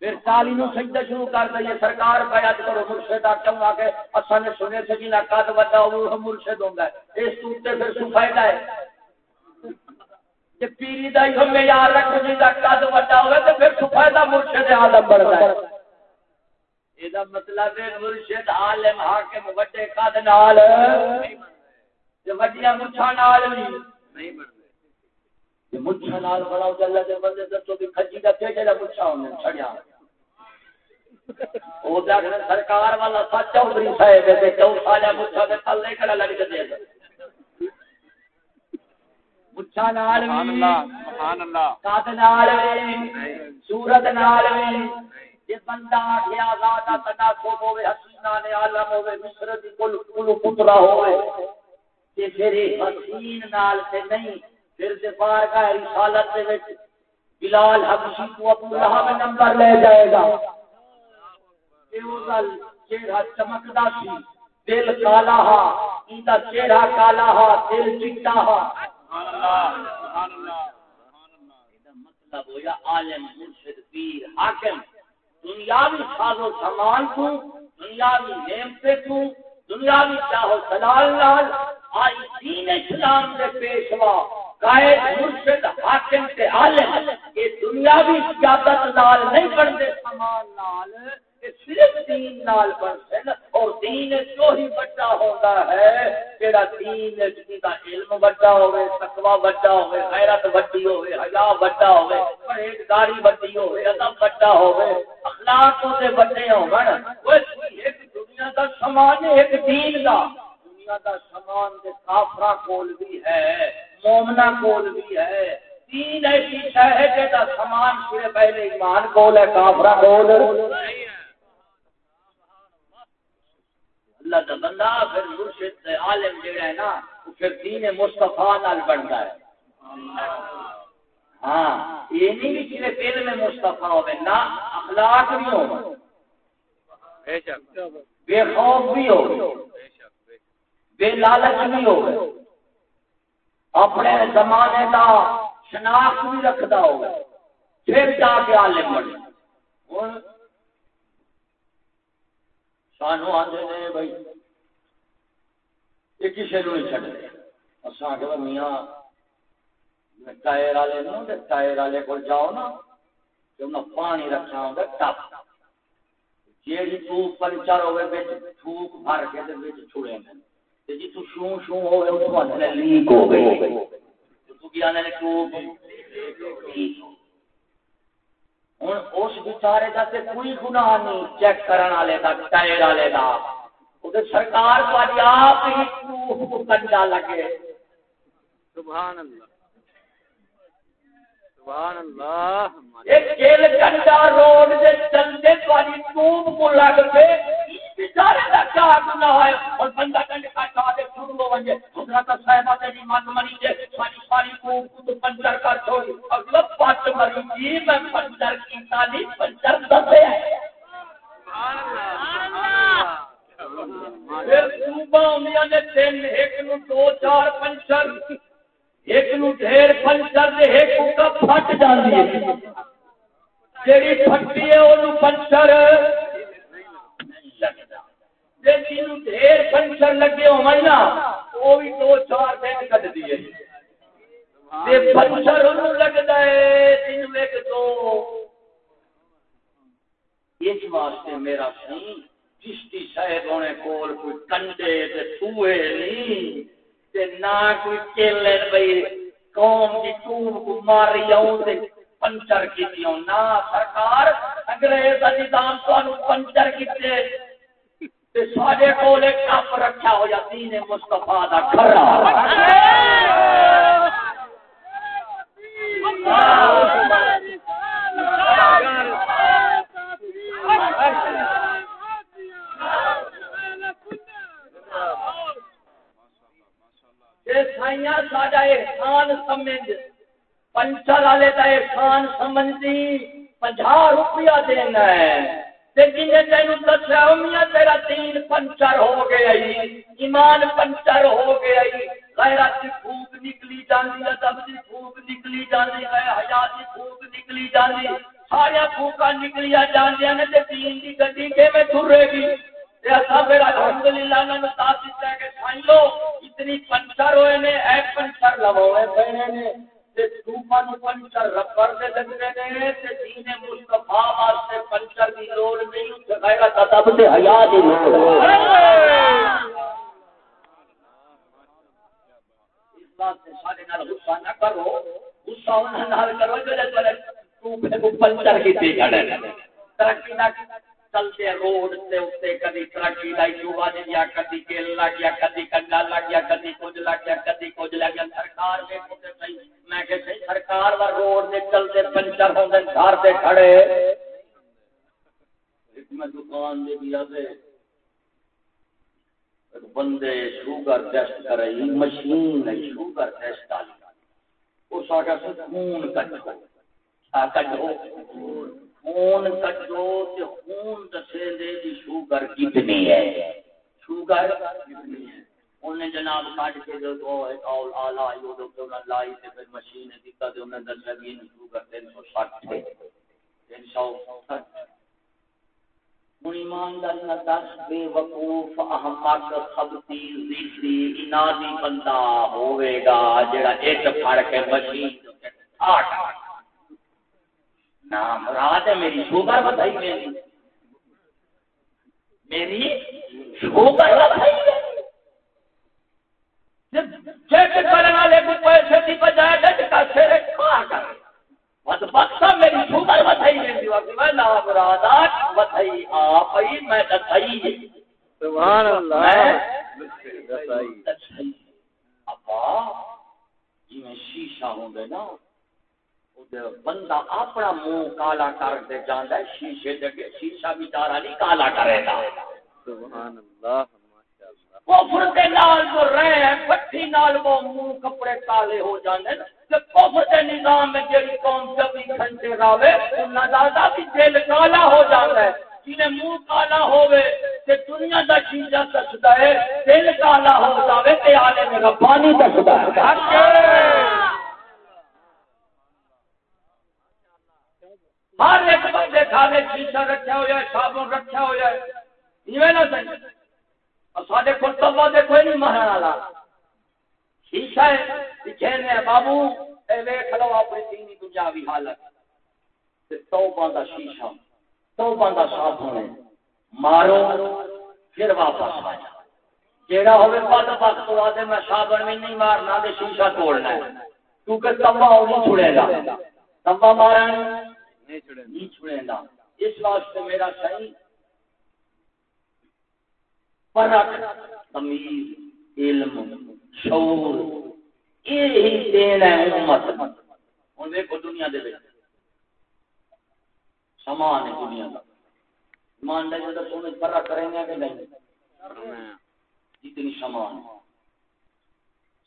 پھر تالی نو سجدہ شروع کر دئیے، سرکار بیعت کرو مرشد کیوں آ کے اساں نے سنے سے جی نہ قد بڑا وہ مرشد ہوندا ہے اس تو تے پھر سو فائدہ ہے۔ کہ پیری دا ہی ہمیں یاد رکھو جی دا قد بڑا ہوے تے پھر سو فائدہ مرشد عالم بڑھدا ہے۔ یہ مطلب مرشد عالم حاکم وڈے قد نال تے وڈیاں مچھاں نال نہیں بڑھتے مچھاں نال بڑا جلا دے بندے دسو بھی کھجی دا ٹیڈے دا مچھا ہونے چھڑیا او دا سرکار والا سچ چودھری صاحب تے چو سالہ مچھا دے تھلے کڑا لگ دے مچھا نال بھی اللہ سبحان اللہ قد نال بھی صورت نال یہ بندہ آگے آزاد تناسب ہوئے، حسینہ نے عالم ہوئے، مصر دی کل کل پترا ہوئے، کہ پھر حسین نال سے نہیں، پھر سے بارگاہ رسالت دے وچ بلال حبشی کو ابو لہب نمبر لے جائے گا۔ کہ وہ گل چہرہ چمکدا سی، دل کالا ہا، ایندا چہرہ کالا ہا، دل چٹا ہا۔ سبحان اللہ سبحان اللہ۔ سبحان اللہ۔ دا مطلب ہویا عالم، مرشد، پیر، حاکم۔ دنیاوی ساز و سامان کو دنیاوی نعمتیں کو دنیاوی چاہو سلال لال، آئی دین اسلام دے پیشوا، قائد، مرشد، حاکم تے عالم، یہ دنیاوی سیادت لال نہیں بنتے، سامان لال۔ صرف دین نال بنتے اور دین جو ہی بڑا ہوتا ہے جڑا دین جی علم بڑا ہوے تقوی بڑا ہوے غیرت بڑی ہوے حیا بڑا ہوے پرہیزگاری بڑی ہوے ادب بڑا ہوے اخلاق دے بڑے ہون۔ وہ ایک دنیا دا سامان، ایک دین دا۔ دنیا دا سامان دے کافراں کول بھی ہے مومنا کول بھی ہے۔ دین ایسی شے ہے جدا سامان صرف پہلے ایمان کول ہے، کافراں کول۔ نہیں ہے اللہ دا بندہ پھر مرشد عالم جڑا ہے نا وہ پھر دین مصطفیٰ نال بنتا ہے۔ ہاں یہ نہیں بھی صرف علم مصطفیٰ ہوے نا اخلاق بھی ہو بے شک۔ بے خوف بھی ہو بے شک لالچ بھی ہو اپنے زمانے دا شناخت بھی رکھدا ہو پھر جا کے عالم بنے۔ سانو آدھے نے بھائی، یہ کسی نو نہیں چڑھتے اساں کہ میاں ٹائر والے نو ٹائر والے کول جاؤ نا، تے انہاں پانی رکھنا ہوندا ٹپ۔ جیڑی تو پنچر ہوے وچ تھوک بھر کے تے وچ چھڑے تے جی تو شوں شوں ہوے او تو اندر لیک ہو گئی۔ تو کیا نے ٹوب لیک ہو ہوں اس بیچارے کا تے کوئی گناہ نہیں چیک کرن والے دا ٹائر والے دا۔ او تے سرکار تہاڈی آپ ہی کو کنڈا لگے۔ سبحان اللہ۔ سبحان اللہ۔ ایک کنڈا روڈ دے چلتے تہاڈی ٹوب کو لگ پے۔ بیچارے دا کیا گناہ ہے اور بندہ کنڈے کا چاہ دے شروع ہو ونجے حضرت صاحبہ تیری من منی دے ساری ساری کو تو پنچر کر چھوڑی اور لب پات مری۔ جی میں پنچر کی تالی پنچر دسے ہے سبحان اللہ۔ پھر صوبہ ہوندیاں نے تین ایک نو دو چار پنچر ایک نو ڈھیر پنچر دے ایک کو پھٹ جاندی۔ ہے جیڑی پھٹی ہے اونوں پنچر۔ جے جنوں ڈھیر پنچر لگے ہون نا او بھی دو چار دن کٹ دیے۔ تے پنچر اونوں لگدا ہے تین ایک دو۔ اس واسطے میرا سی چشتی صاحب ہونے کول کوئی کنڈے تے سوئے نہیں، تے نہ کوئی کیلے بھئی قوم دی ٹوب کو ماری آؤں تے پنچر کی نہ سرکار، انگریز کا نظام تو پنچر کیتے سارے کپ رکھا ہو یا مستفا کا ساڈا احسان سمجھ، پنچر والے کا احسان سمجھتی پنجا روپیہ دینا ہے۔ تیرا تین پنچر ہو گیا ایمان پنچر ہو گیا غیرت کی پھوک نکلی جاتی ادب کی پھوک نکلی جاتی ہے حیات کی پھوک نکلی جاتی سارا پھوکا نکلیا جانیا نے تین کی گڈی کے میں ترے گی الحمد للہ اتنی پنچر ہوئے نے اے پنچر لوے پے نے۔ پنچر ربر دے نے، تے دین مصطفی واسطے پنچر دی لوڑ نہیں، تے غیرت ادب تے حیا دی لوڑ. اس سارے نال غصہ نہ کرو، غصہ انہاں نال کرو پنچر کیتے کھڑے ترقی نہ چلتے روڈ سے اتنے کدی ترقی لائی چوبا دیا کدی کیل لگ گیا، کدی کنڈا لگ گیا، کدی کچھ لگ گیا، کدی کچھ لگ گیا۔ سرکار میں کہ صحیح سرکار و روڈ سے چلتے پنچر ہوتے گھر سے کھڑے۔ میں دکان دے دیا سے بندے شوگر ٹیسٹ کرے مشین شوگر ٹیسٹ والی۔ اس آگے خون کٹو۔ کٹو۔ خون کٹو تے خون دسے دے دی شوگر کتنی ہے۔ شوگر کتنی ہے۔ انہیں جناب کٹ کے جو تو اول اعلی یو دو تو لائی تے پھر مشین دیتا تے انہیں دسیا بھی شوگر 360 ہے 360 من ایماندار نہ دس، بے وقوف احمق خبتی زیفی انادی بندہ ہوئے گا، جڑا ایک پھڑ کے مشین آٹھ نام مراد ہے میری شوگر بتائی میری۔ میری شوگر بتائی۔ چیک کرنے والے کو پیسے کی بجائے گا کہ کیسے رکھا کر۔ بدبختہ میری شوگر بتائی میری۔ وقت میں نام مراد بتائی آپ ہی میں دسائی سبحان اللہ۔ میں ابا جی میں شیشہ ہوں گے نا۔ بندہ اپنا منہ کالا کر کے جانا شیشے جگہ شیشہ بیچارا نہیں کالا کرے گا سبحان اللہ کفر کے نال جو رہے ہیں پٹھی نال وہ منہ کپڑے کالے ہو جاندے کہ کفر کے نظام میں جڑی قوم جب گھنٹے راوے انہاں زیادہ بھی دل کالا ہو جاتا ہے۔ جنہیں منہ کالا ہوے تے دنیا دا شیشہ دسدا ہے دل کالا ہو جاوے تے عالم ربانی دسدا ہے۔ ہر ایک بندے کھانے شیشہ رکھا ہوا ہے، صابن رکھا ہوا ہے۔ یہ نہ صحیح اور سارے کو توا دے کوئی نہیں مارن والا۔ شیشہ ہے، پیچھے نے بابو، اے ویکھ لو اپنی دینی دنیاوی حالت۔ توبہ دا شیشہ، توبہ دا صابن مارو، پھر واپس آ جا جیڑا ہوے پد وقت تو آدے میں صابن میں نہیں مارنا، دے شیشہ توڑنا ہے۔ کیونکہ توا نہیں چھڑے گا۔ توا مارن نہیں اس واسطے میرا صحیح فرق تمیز علم شعور یہی دین ہے امت۔ ہوں دیکھو دنیا دے سامان ہے دنیا کا ایمانداری کا سونے فرق کریں گے کہ نہیں؟ جتنی سامان۔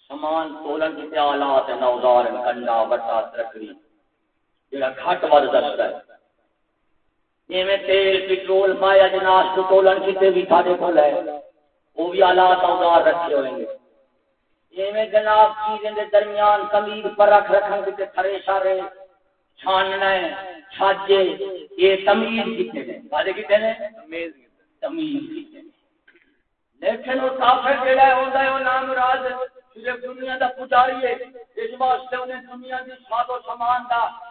سامان تولن کے آلات ہے نوزار کنڈا بٹا ترکڑی۔ جڑا گھٹ ود دستا ہے۔ ایویں تیل، پٹرول، مایا جناس کو تولن کتے بھی تھاڑے کو لے وہ بھی آلات اوزار رکھے ہوئیں گے ایویں جناب چیزیں دے درمیان کمید پر رکھ رکھن کتے تھرے شارے چھاننا ہے چھاجے، یہ تمیز کتے ہیں۔ بارے کتے ہیں؟ تمیز کتے ہیں۔ لیکن وہ کافر جڑا ہے ہوندا ہے، وہ نام راز صرف دنیا دا پجاری ہے۔ اس واسطے انہیں دنیا دی ساد و سامان دا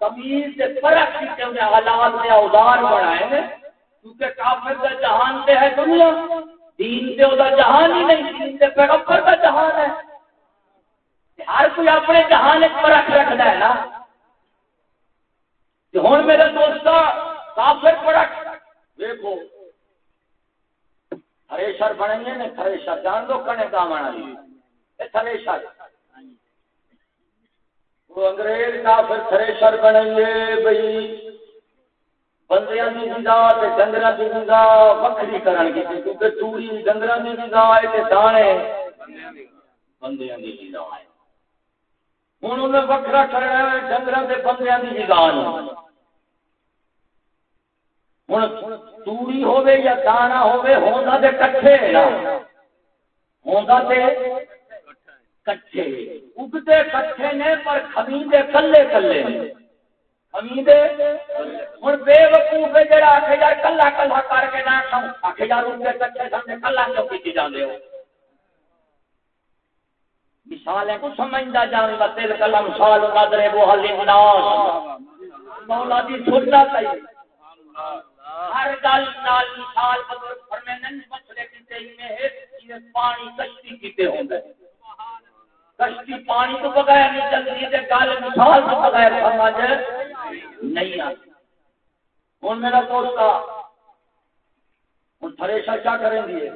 تمیز سے فرق کی کہ انہیں حالات اوزار بڑھائے ہیں۔ کیونکہ کافر جہان ہے دنیا۔ دین سے جہان ہی نہیں، دین سے پیغمبر کا جہان ہے۔ ہر کوئی اپنے جہان ایک فرق رکھتا ہے نا۔ ہوں میرے دوست کافر پڑک دیکھو، تھریشر بنے گے نا تھریشر جان دو، کنے کا والی تھریشر وہ انگریز کافر تھریشر بنیں گے بھائی بندیاں کی غذا تے ڈنگراں کی غذا وکھری کرن گے کیونکہ توری ڈنگراں کی غذا ہے تے دانے بندیاں کی غذا ہے ہن انہیں وکھرا کرنا ہے ڈنگراں تے بندیاں کی غذا ہن توری ہوے یا دانا ہوے ہوندا تے کٹھے ہوندا تے کٹھے۔ اگتے کٹھے نے پر خمیدے کلے کلے۔ خمیدے ہوں بے وقوف جڑا آخ یار کلا کلا کر کے نہ کھاؤ آخ یار اگتے کٹھے سامنے کلا کیوں کی جانے ہو؟ مثال ہے کو سمجھتا جان گا تیل کلا مثال نظرے وہ حل مولا دی سننا چاہیے ہر گل نال مثال بدل فرمے نہیں مسئلے کیتے ہیں پانی کشتی کیتے ہوندے کشتی پانی تو بغیر نہیں چلتی ہے گل مثال تو بغیر سمجھ نہیں آتی ہوں میرا دوست ہوں تھریشا کیا کریں گے؟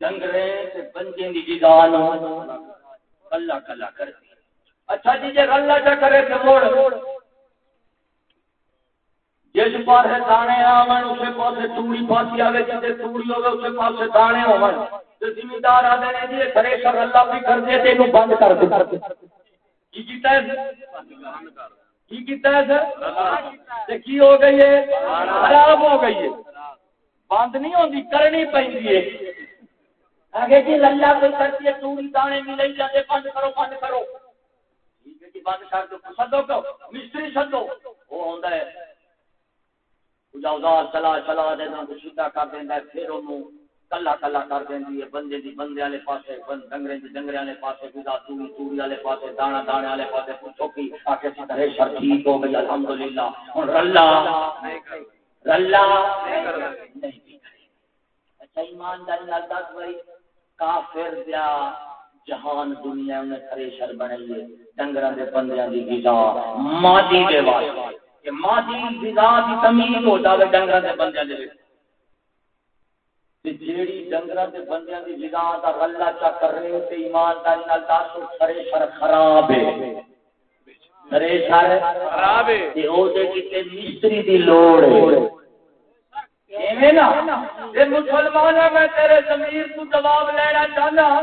ڈنگرے بنجے کی جگہ کلا کلا کر اچھا جی جی رلا چا کرے تو موڑ۔ جس پاس دانے آن اسے پاس توڑی پاسی آئے جی توڑی ہوگی اسے پاس دانے ہو زمیندار آدھے نے جی کھڑے کر اللہ بھی کر دے، تے تینوں بند کر دے۔ کی کیتا ہے کی کیتا ہے سر؟ کی ہو گئی ہے؟ خراب ہو گئی ہے۔ بند نہیں ہوتی کرنی پی آگے جی للہ کوئی کرتی ہے چوڑی دانے ملے جاتے بند کرو بند کرو۔ جی، بند کر دو، سدو کو مستری سدو۔ وہ ہوتا ہے۔ اوزار چلا چلا دینا سیدھا کر دینا پھر انہوں کلا کلا کر دینی ہے۔ بندے دی بندے والے پاسے ڈنگرے دی ڈنگرے والے پاسے گزا توڑی توڑی والے پاسے، دانا دانے والے پاسے پوچھو کی، آکے سی طرح شر ٹھیک ہو گئی، الحمدللہ۔ ہن رلا۔ رلا۔ نہیں اچھا ایمان ایمانداری نال دس بھائی، کافر دیا جہان دنیا میں تھریشر بنائی ہے ڈنگراں دے بندیاں دی غذا، مادی دے واسطے۔ کہ مادی غذا دی تمیز ہو جاوے ڈنگراں دے بندیاں دے وچ۔ جیڑی ڈنگراں تے بندیاں دی جگہ دا غلہ چا کر رہے تے ایمانداری نال دسو سرے شر خراب ہے۔ سرے شر خراب ہے۔ تے او دے کیتے مستری دی لوڑ ہے۔ ایویں نا؟ اے مسلمان میں تیرے ضمیر تو جواب لینا چاہنا ہاں۔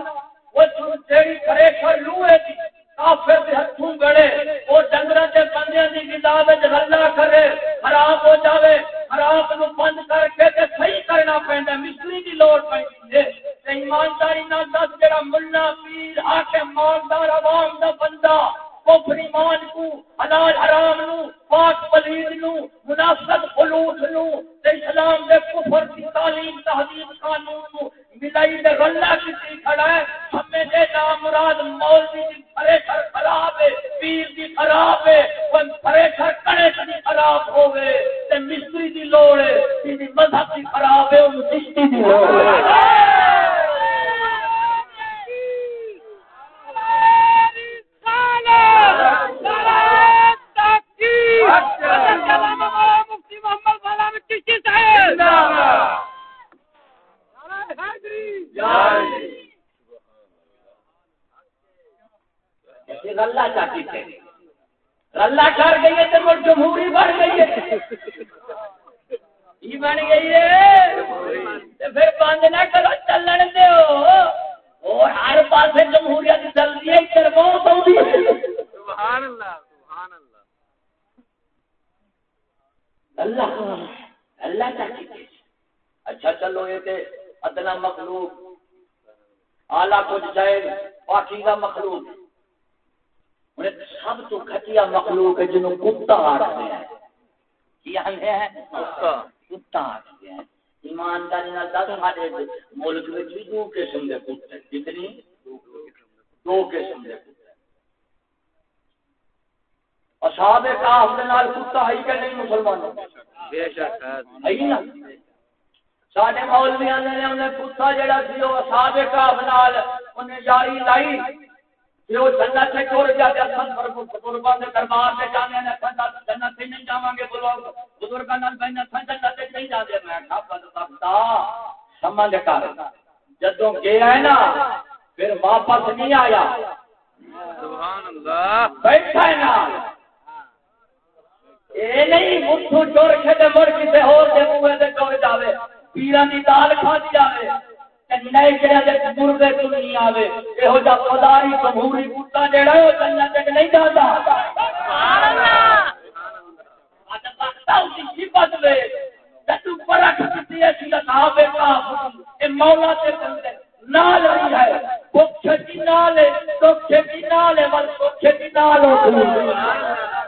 وہ تو تیری کرے کر دی۔ کافر دے ہتھوں گڑے او ڈنگراں تے بندیاں دی غذا وچ غلہ کرے خراب ہو جاوے خراب نو بند کر کے تے صحیح کرنا پیندا مستری دی لوڑ پیندی ہے۔ تے ایمانداری نال دس جڑا ملہ پیر، حاکم، مالدار، عوام دا بندہ کفر ایمان کو حلال حرام نو، پاک پلید نو، مناسب خلوص نو، تے اسلام دے کفر دی تعلیم، تہذیب قانون نو، ملائی دے غلہ کسی کھڑا ہے، ہمیں دے نام مراد مولوی دی پرے کر خراب ہے، پیر دی خراب ہے وہ پرے کر کڑے دی خراب ہوئے تے مستری دی لوڑ ہے دی مذہب دی خراب ہے وہ مستری دی لوڑ ہے۔ کر گئی ہے۔ تو جمہوری بن گئی ہے۔ بن گئی ہے پھر بند نہ کرو، چلن دو اور ہر جمہوریت چلتی ہے۔ سبحان اللہ سبحان اللہ۔ اللہ اللہ چاچی اچھا چلو یہ کہ ادنا مخلوق آلہ کچھ جائے باقی کا مخلوق۔ سب تو گھٹیا مخلوق ہے جنہوں کتا آتے ہیں کیا ہے کتا آتے ہیں ایمانداری نہ دس ہمارے ملک میں بھی دو قسم کے کتے کتنی دو قسم کے اصحاب کاف دے نال کتا ہے کہ نہیں بے شک ہے۔ نا؟ ساڈے مولویاں نے انہیں کتا جڑا سی او اصحاب کاف نال انہیں یاری لائی۔ یہ وہ جنت سے ٹور جاتے ہیں پر بزرگوں کے دربار سے جانے ہیں جنت سے نہیں جاواں گے بزرگ۔ بزرگوں نال بہنا تھا جنت سے نہیں جاتے میں کہا بدبختا سمجھ کر جدوں گیا ہے نا پھر واپس نہیں آیا۔ سبحان اللہ۔ بیٹھا ہے نا اے نہیں، مٹھو چور کے تے مڑ کسے ہور دے منہ تے ٹور جاوے، پیراں دی دال کھا جاوے نئے جڑا دے مردے تو نہیں آوے۔ یہو جا خداری جمہوری کتا جڑا ہے جنت تک نہیں جاتا۔ سبحان اللہ۔ اج بختا اسی صفت وے جتو پرکھ کیتی ہے صاحب کا اے مولا تے بندے، نال رہی ہے۔ کچھ کی نال ہے کچھ کی نال ہے بس کچھ کی نال ہو۔ سبحان اللہ۔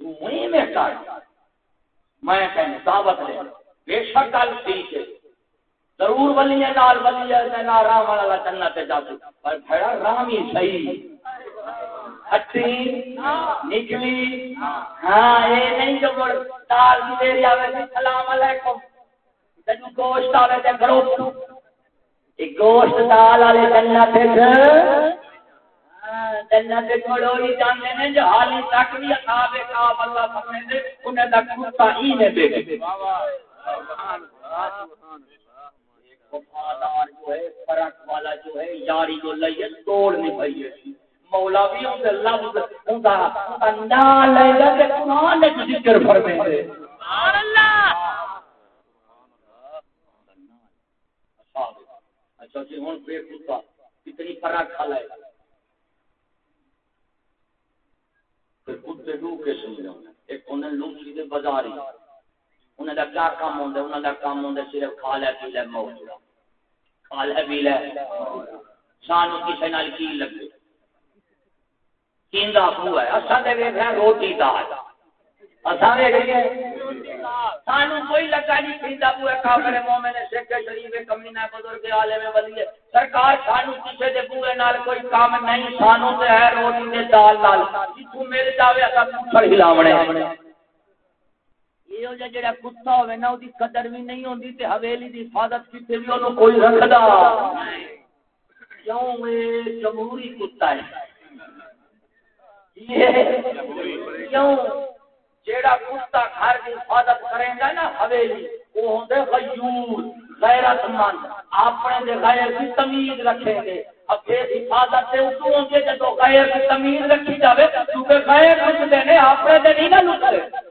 تو وہیں میں کر میں کہیں دعوت لے، بے شک گل ٹھیک ہے ضرور ولی ہے، نال ولی ہے نہ رام والا جنت تے جا پر بھڑا رام ہی صحیح۔ ہٹی نکلی۔ ہاں اے نہیں جو دال دی میری آوے تے سلام علیکم۔ تے گوشت آوے تے کرو ایک گوشت دال والے جنت جنت جانے نے جو حالی تک بھی اصحاب کعب اللہ فرمائے دے انہیں دا کتا ہی نے دے۔ واہ واہ سبحان اللہ سبحان اللہ وفادار جو ہے فرق والا جو ہے یاری جو لئیے توڑ نہیں بھئی ہے۔ مولا بھی ان کے لفظ ان کا نا لے لے کے قرآن نے ذکر فرمائے دے سبحان اللہ۔ اچھا جی ہوں بے کتا کتنی فرق کھا لائے پھر کتے دو قسم دے ایک انہیں لوسی دے بازاری۔ انہیں دا کیا کام ہوندے انہیں دا کام ہوندے صرف کھا لے پی لے موت۔ کھا لے پی لے سانو کسے نال کی لگے؟ کیندا خو ہے؟ اساں دے ویکھ روٹی دال اساں ویکھ سانو کوئی لگا نہیں کیندا بو کافر مومن شیخ شریف کمینہ بزرگ عالم ولی سرکار سانو کسے دے بوئے نال کوئی کام نہیں سانو تے ہے روٹی دے دال نال۔ جتھوں مل جاوے، اساں پھڑ ہلاونے۔ یہ جا جڑا کتا ہوے نا، اودی قدر بھی نہیں ہوندی تے حویلی دی حفاظت کیتے بھی اونوں کوئی رکھدا۔ کیوں؟ اے جمہوری کتا ہے۔ یہ کیوں؟ جیڑا کتا گھر کی حفاظت کرے گا نا، حویلی وہ ہوندے غیور غیرت مند اپنے دے غیر کی تمیز رکھیں گے اب یہ حفاظت سے اردو ہوں گے جب غیر کی تمیز رکھی جاوے، کیونکہ غیر لٹتے نے، اپنے دے نہیں نہ لٹتے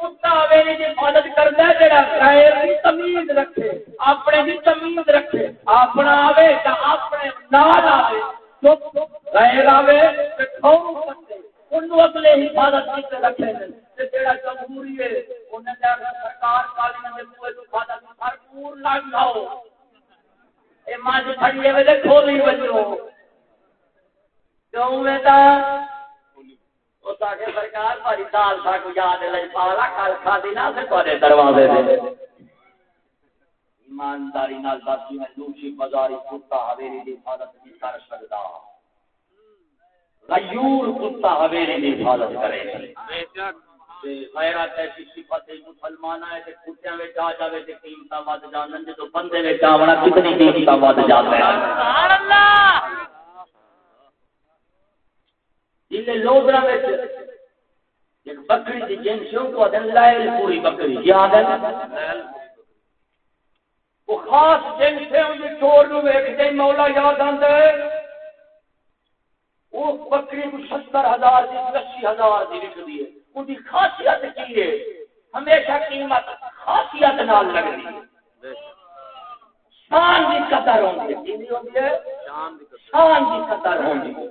کتا حویلی کی حفاظت کرتا ہے، جیڑا غیر کی تمیز رکھے۔ اپنے کی تمیز رکھے۔ اپنا آوے یا اپنے نال آوے۔ غیر آوے تے کھاؤ پتے انہوں اگلے حفاظت کیتے رکھے ہیں تے جیڑا جمہوری ہے انہیں جا سرکار کالی نے پوئے تو بھرپور لگ جاؤ اے ماں پھڑیے ویلے کھولی بچو کیوں میں او تاکہ سرکار بڑی دال تھا کو یاد ہے لجپالا کل کھا دی نہ سے تواڈے دروازے دے ایمانداری نال دسی میں لوچی بازاری کتا حویلی دی حفاظت نہیں کر سکدا غیور کتا حویلی دی حفاظت کرے غیرت ایسی صفت ہے مسلمان ہے تے کتیاں وچ آ جاوے تے قیمتاں ود جانن جے بندے وچ آونا کتنی قیمتاں ود جاتا ہے سبحان اللہ۔ جلے لوگرا وچ ایک بکری دی جنسوں کو دن لائل پوری بکری یاد ہے؟ وہ خاص جنس ہے ان چور نو ویکھتے مولا یاد آندا ہے وہ بکری کو ستر ہزار دی اسی ہزار دی وکدی ہے ان کی خاصیت کی ہے؟ ہمیشہ قیمت خاصیت نال لگتی ہے۔ شان کی قدر ہوتی ہے کی ہوتی ہے شان کی قدر۔ ہوتی ہے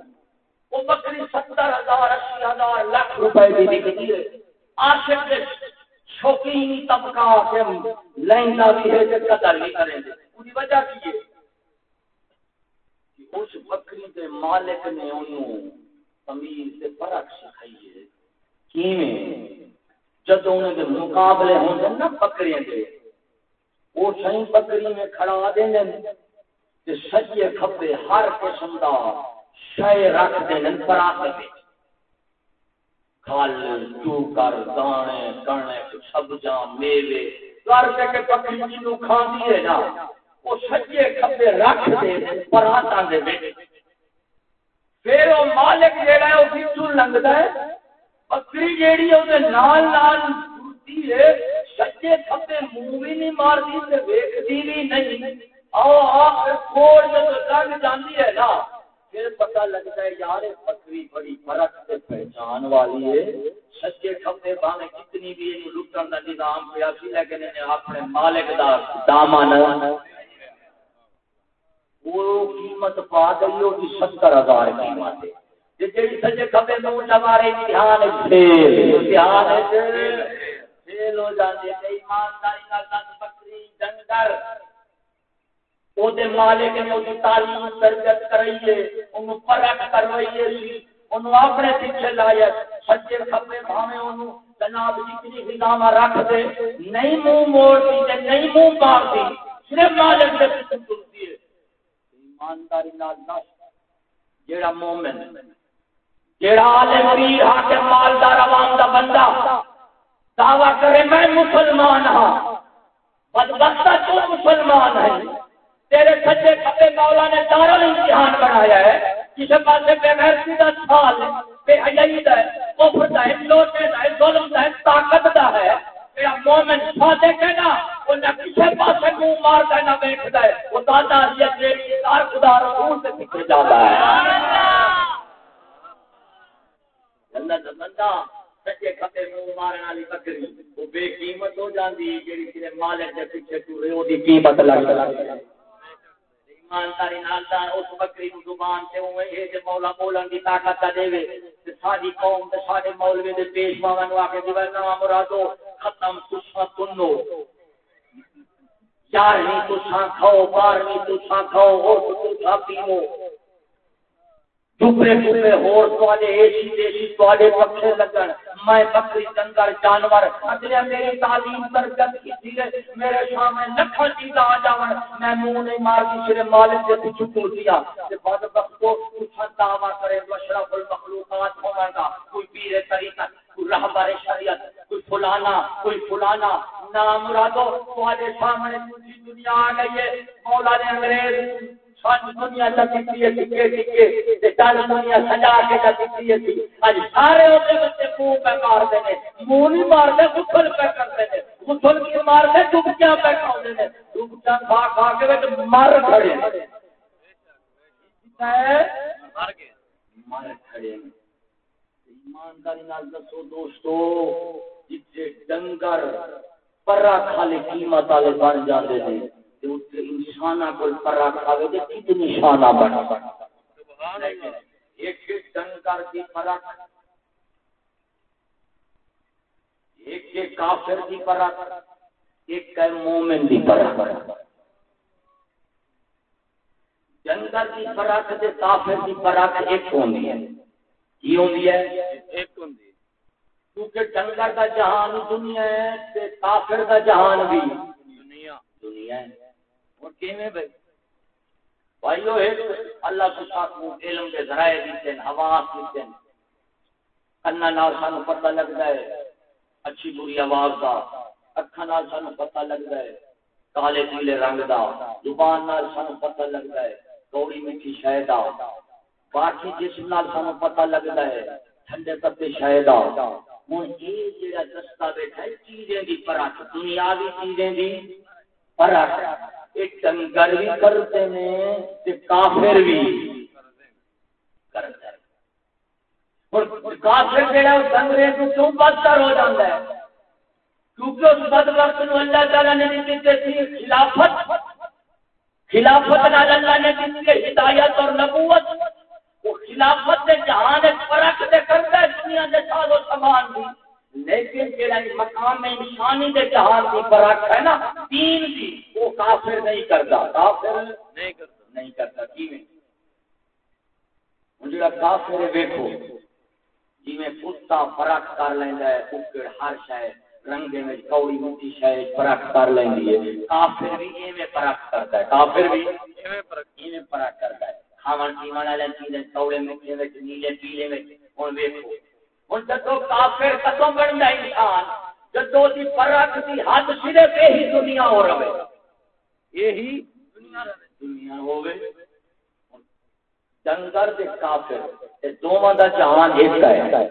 وہ بکری ستر ہزار اسی ہزار لاکھ روپے کی وکدی ہے عاشق کے شوقین طبقہ کے لہنگا بھی ہے کہ قدر بھی کریں گے۔ اس وجہ کی ہے؟ اس بکری کے مالک نے انہوں تمیز سے فرق سکھائی ہے۔ کیویں؟ جب انہیں کے مقابلے ہوں نا بکریاں کے وہ صحیح بکری میں کھڑا دیں گے۔ کہ سجے کھپے ہر قسم کا شے رکھ دیں گے پراخت کھل، چوکر، دانے کڑنے سبزاں، میوے کر کے کہ بکری جنوں کھاندی ہے نا۔ وہ سجے کھبے رکھ دے پراتاں دے وچ پھر وہ مالک جیڑا ہے وہ کتوں لنگدا ہے۔ بکری جیڑی ہے وہ نال نال ٹرتی ہے۔ سجے کھبے منہ بھی نہیں مارتی تے ویکھدی بھی نہیں۔ آؤ آخر تھوڑ جب لنگ جاندی ہے نا۔ پھر پتہ لگتا ہے، یار بکری بڑی فرق سے پہچان والی ہے۔ سچے کھبے بانے کتنی بھی یہ لٹن کا نظام پیا سی لیکن اپنے مالک دا دامن وہ قیمت پا گئی وہ جی ستر ہزار قیمت ہے۔ جی, جی منہ امتحان جی فیل ہو جاتے ایمانداری بکری ڈنگر مالک نے تعلیم تربیت کرائیے انہوں کروائیے انہوں اپنے پیچھے لایا سچے کپڑے بھاوے انہوں جناب جتنی ہداوا رکھ دے، نہیں منہ موڑتی نہیں منہ مارتی صرف مالک کے پیچھے ایمانداری نال نہ جیڑا مومن جیڑا عالم پیر حاکم مالدار عوام دا بندہ دعویٰ کرے میں مسلمان ہاں۔ بدبختہ تو مسلمان ہے۔ تیرے سچے کپے مولا نے دارل امتحان بنایا ہے۔ کسی پاس بے محرسی کا سال بے حیائی ہے کفر دا ہے لوٹے دا ہے ظلم دا ہے طاقت دا ہے۔ مومن صادق ہے وہ نہ کسی پاس منہ مارتا ہے، نہ بیٹھتا ہے۔ وہ دادا یہ تیری دار خدا رسول سے پیچھے جاتا ہے۔ اللہ کا سچے کپے منہ مارنے والی بکری، وہ بے قیمت ہو جاندی، جیڑی تیرے مالک دے پیچھے ٹورے وہ دی قیمت لگ جاتی ایمانداری نال اس بکری نو زبان تے اوے اے تے مولا بولن دی طاقت دے تے ساری قوم تے سارے مولوی دے پیش پاون نو آکے دیوے جی نا مرادو ختم تسا تنو یار نہیں تسا کھاؤ، بار نہیں تسا کھاؤ، اور تسا پیو ٹکڑے ٹکڑے ہور تواڈے ایسی دیسی تواڈے پکھے لگن۔ میں بکری ڈنگر جانور اگلے میری تعلیم تربیت کیتی ہے میرے سامنے لکھاں چیزاں آ جاون۔ میں منہ نہیں مار کے سرے مالک دے پیچھے ٹر دیا۔ تے بعد وقت کو کچھ دعویٰ کرے اشرف المخلوقات ہونا گا۔ کوئی پیر طریقت کوئی رہبر شریعت۔ فلانا، کوئی فلانا نام مرادو، تواڈے سامنے دنیا آ گئی ہے۔ مولا نے انگریز دنیا دیتی ہے، ٹکے چل دنیا سجا کے دیتی اج سارے بچے منہ پہ مارتے ہیں۔ منہ نہیں پہ کی ڈبکیاں پہ ڈبکیاں کھا کھا کے مر کھڑے مر کھڑے ایمانداری نال دسو دوستو جتھے ڈنگر پرا کھالے قیمت والے بن جاتے ہیں انسان کو پرا کھاوے تو کتنی شانہ بنا ایک ڈنگر کی پرکھ ایک کے کافر کی پرکھ ایک کا مومن کی پرکھ ڈنگر کی پرکھ تے کافر کی پرکھ ایک ہوندی ہے۔ کی ہوندی ہے؟ ایک ہوندی کیونکہ ڈنگر کا جہان دنیا ہے تے کافر کا جہان بھی دنیا۔ دنیا ہے۔ اللہ کو ساتھ علم کے ذرائع دیتے ہیں حواس دیتے ہیں۔ کنا نال سانو پتہ لگتا ہے اچھی بری آواز دا۔ اکھا نال سانو پتہ لگتا ہے کالے پیلے رنگ دا۔ زبان نال سانو پتہ لگتا ہے کوڑی میٹھی شے دا۔ باقی جسم نال سانو پتہ لگتا ہے ٹھنڈے پتے شے دا۔ ہن یہ جڑا دستا بیٹھا ہے چیزیں دی پرکھ دنیاوی چیزیں دی پرکھ ڈنگر بھی کرتے ہیں کافر بھی کرتے کافر کیوں بدتر ہو جاتا ہے کیونکہ اس بد وقت اللہ نے دیتے تھی خلافت خلافت اللہ نے دیتی ہدایت اور نبوت وہ خلافت کے جہان فرق دے کرتا ہے دنیا کے سال و سامان بھی لیکن جڑا مقام انسانی دے جہان دی برک ہے نا، دین دی، وہ کافر نہیں کرتا کافر نہیں کرتا نہیں کرتا کیویں؟ ہن جڑا کافر ویکھو، جویں کتا فرق کر لیندا ہے ککڑ ہر شے، رنگے میں کوڑی موٹی شے فرق کر لیندی ہے۔ کافر بھی ایویں فرق کرتا ہے۔ کافر بھی ایویں فرق ایویں فرق کرتا ہے۔ کھاون پیون والے چیزیں کوڑے مٹی وچ نیلے پیلے وچ ہن ویکھو۔ ہوں جدو کافر کتوں بنتا انسان جدو دی فرق دی حد صرف یہی دنیا ہو رہے۔ یہی دنیا ہوے ڈنگر دے کافر تے دوواں دا جہان ایک ہے۔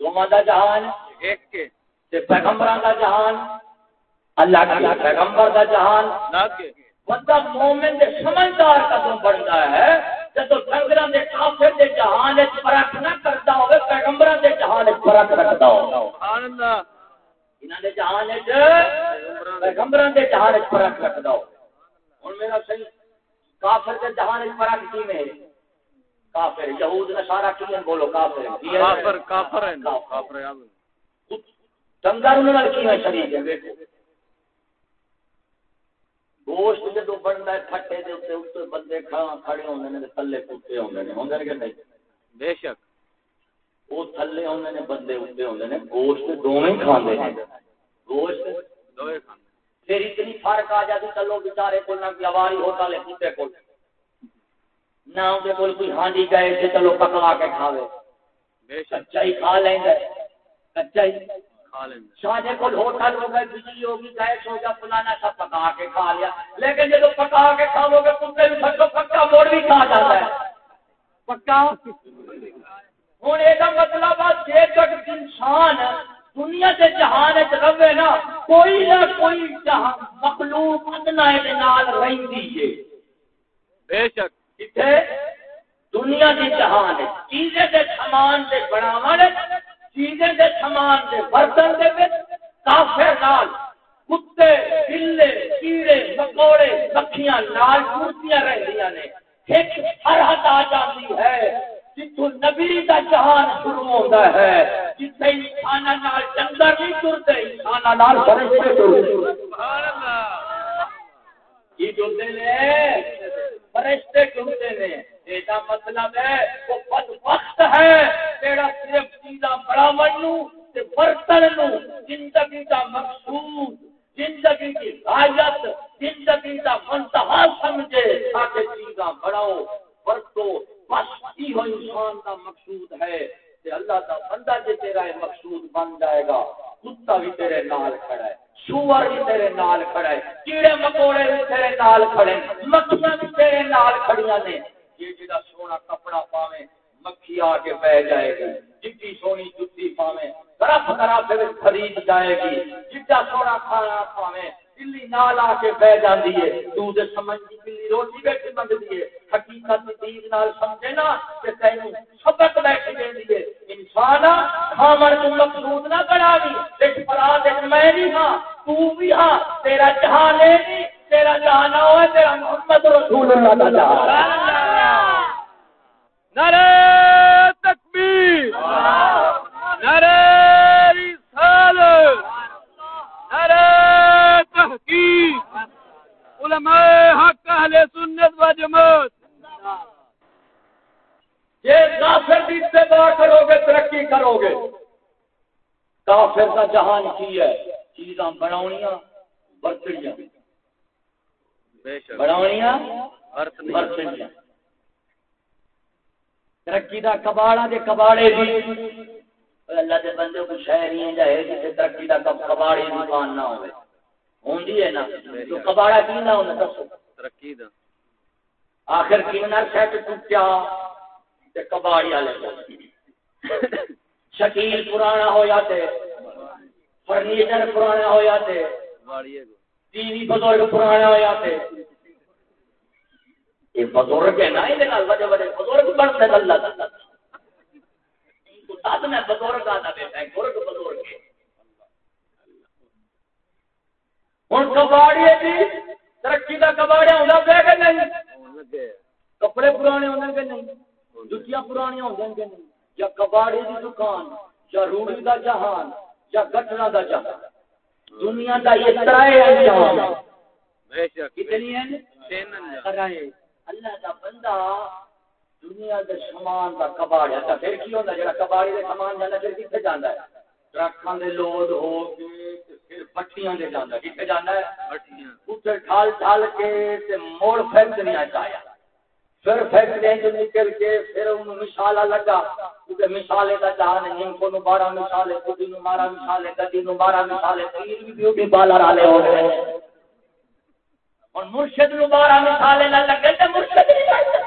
دوواں دا جہان ایک کے تے پیغمبراں دا جہان اللہ کے۔ پیغمبر دا جہان نہ کے۔ بندہ مومن دے سمجھدار کدوں بنتا ہے۔ جدو ڈنگراں دے کافر دے جہان وچ فرق نہ کردا ہوے پیغمبراں دے جہان وچ فرق رکھدا ہو سبحان اللہ۔ انہاں دے جہان وچ پیغمبراں دے جہان وچ فرق رکھدا ہو ہن میرا صحیح کافر دے جہان وچ فرق کیویں ہے؟ کافر یہود نصارا کیوں بولو؟ کافر؟ کافر کافر ہے۔ کافر۔ ہے ڈنگر انہاں کیویں شریک ہے؟ دیکھو۔ گوشت جدو بنتا ہے پھٹے دے اوتے اوتے بندے کھڑا کھڑے ہوندے نے تھلے کتے ہوندے نے ہوندے کہ نہیں؟ بے شک۔ وہ تھلے ہوندے نے بندے اوتے ہوندے نے گوشت دوویں کھاندے نے گوشت دوئے کھانے پھر اتنی فرق آ جاتی چلو بیچارے کو نہ ہوتا لے کتے کو نہ ان کے کول کوئی ہانڈی گئے تھے چلو پکا کے کھاوے۔ بے شک۔ کچا ہی کھا لیں گے کچا ہی۔ کھا لیں شاہجے کو ہوٹل ہو گئے بجلی ہوگی گیس ہو گیا فلانا سب پکا کے کھا لیا۔ لیکن جب پکا کے کھاؤ گے کتے بھی سچو پکا موڑ بھی کھا جاتا ہے۔ پکا؟ ہوں یہ مطلب تک انسان دنیا کے جہان چ رہے نا کوئی نہ کوئی مخلوق ادنا ہے۔ بے شک۔ دنیا کی جہان چیزیں سامان دے بناون چیزیں دے سامان دے برتن دے وچ، کافر نال، کتے بلے کیڑے، مکوڑے مکھیاں نال کرسیاں رہندیاں نے۔ ایک فرحت آ جاتی ہے جتوں نبی دا جہان شروع ہوتا ہے جتھے انسان نال جنگل نہیں ٹرتے انسان نال فرشتے ٹرتے۔ سبحان اللہ۔ یہ ٹرتے نے؟ فرشتے ٹرتے نے۔ یہ مطلب ہے وہ بد وقت ہے تیرا صرف چیزاں بڑھاون نو تے برتن نو زندگی دا مقصود زندگی کی غایت زندگی دا منتہا سمجھے تاکہ چیزاں بڑھاؤ برتو بس یہ انسان دا مقصود ہے تے اللہ دا بندہ جے تیرا مقصود بن جائے گا کتا بھی تیرے نال کھڑا ہے سور بھی تیرے نال کھڑا ہے کیڑے مکوڑے بھی تیرے نال کھڑے مکھیاں بھی تیرے نال کھڑیاں نے یہ جڑا سونا کپڑا پاوے مکھی آ کے بہ جائے گی جتنی سونی جتی پاوے طرف طرف سے خرید جائے گی جتا سونا کھانا پاوے بلی نال آ کے بہ جاندی ہے تو دے سمجھ دی بلی روٹی بیٹھی منگدی ہے حقیقت دین نال سمجھے نا تے تینوں سبق بیٹھ دیندی ہے انسان کھاون مقصود نہ بناوی میں نہیں ہاں تو بھی ہاں تیرا جہان نہیں تیرا جہان ہے تیرا محمد رسول اللہ کا جہان۔ نعرہ تکبیر۔ نعرہ رسالت۔ نعرہ تحقیق۔ علماء حق، اہل سنت و جماعت۔ یہ کافر کی اتباع کرو گے، ترقی کرو گے۔ کافر کا جہان کی ہے؟ چیزاں بناونیاں برتنیاں برتنیاں ترقی دا کباڑا دے کباڑے دی۔ اللہ دے بندے کو شہر ہی جائے جسے ترقی دا کب کباڑی دکان نہ ہوے ہوندی ہے نا؟ تو کباڑا کی نہ ہونا دسو۔ ترقی دا۔ آخر کینر سیٹ ٹوٹیا تے کباڑی والے شکیل پرانا ہویا تے فرنیچر پرانا ہویا تے۔ واڑیے کو ٹی وی بزرگ پرانا ہویا تے یہ بزرگ ہے نا یہ بزرگ بنتے اللہ ساتھ میں بزرگ آتا بیٹا ہے بزرگ ہے ہوں کباڑی ترقی کا کباڑیا ہوتا پہ کہ نہیں؟ کپڑے پرانے ہونے کے نہیں؟ جتیاں پرانی ہونے کے نہیں؟ یا کباڑی کی دکان، یا روڑی کا جہان، یا گٹرا کا جہان۔ دنیا کا یہ ترائے انجام۔ کتنی ہیں؟ ترائے۔ اللہ کا بندہ دنیا کے سامان کا کباڑیا تو پھر کی ہوتا جا کباڑی کے سامان جانا پھر کتنے جانا ہے؟ ٹرکاں دے لوڈ ہو کے پھر پٹیاں دے جانا ہے۔ اتنے ٹھال ٹھال کے تے موڑ فیکٹریاں چایا پھر فیکٹری جو نکل کے پھر ان لگا۔ کیونکہ مثالے کا جہان ہے ان کو بارہ مثالے کدی نو بارہ مثالے کدی نو بارہ مثالے تیر بھی بیوٹی پارلر والے ہو گئے۔ اور مرشد نو بارہ مثالے نہ لگے تو مرشد نہیں بنتا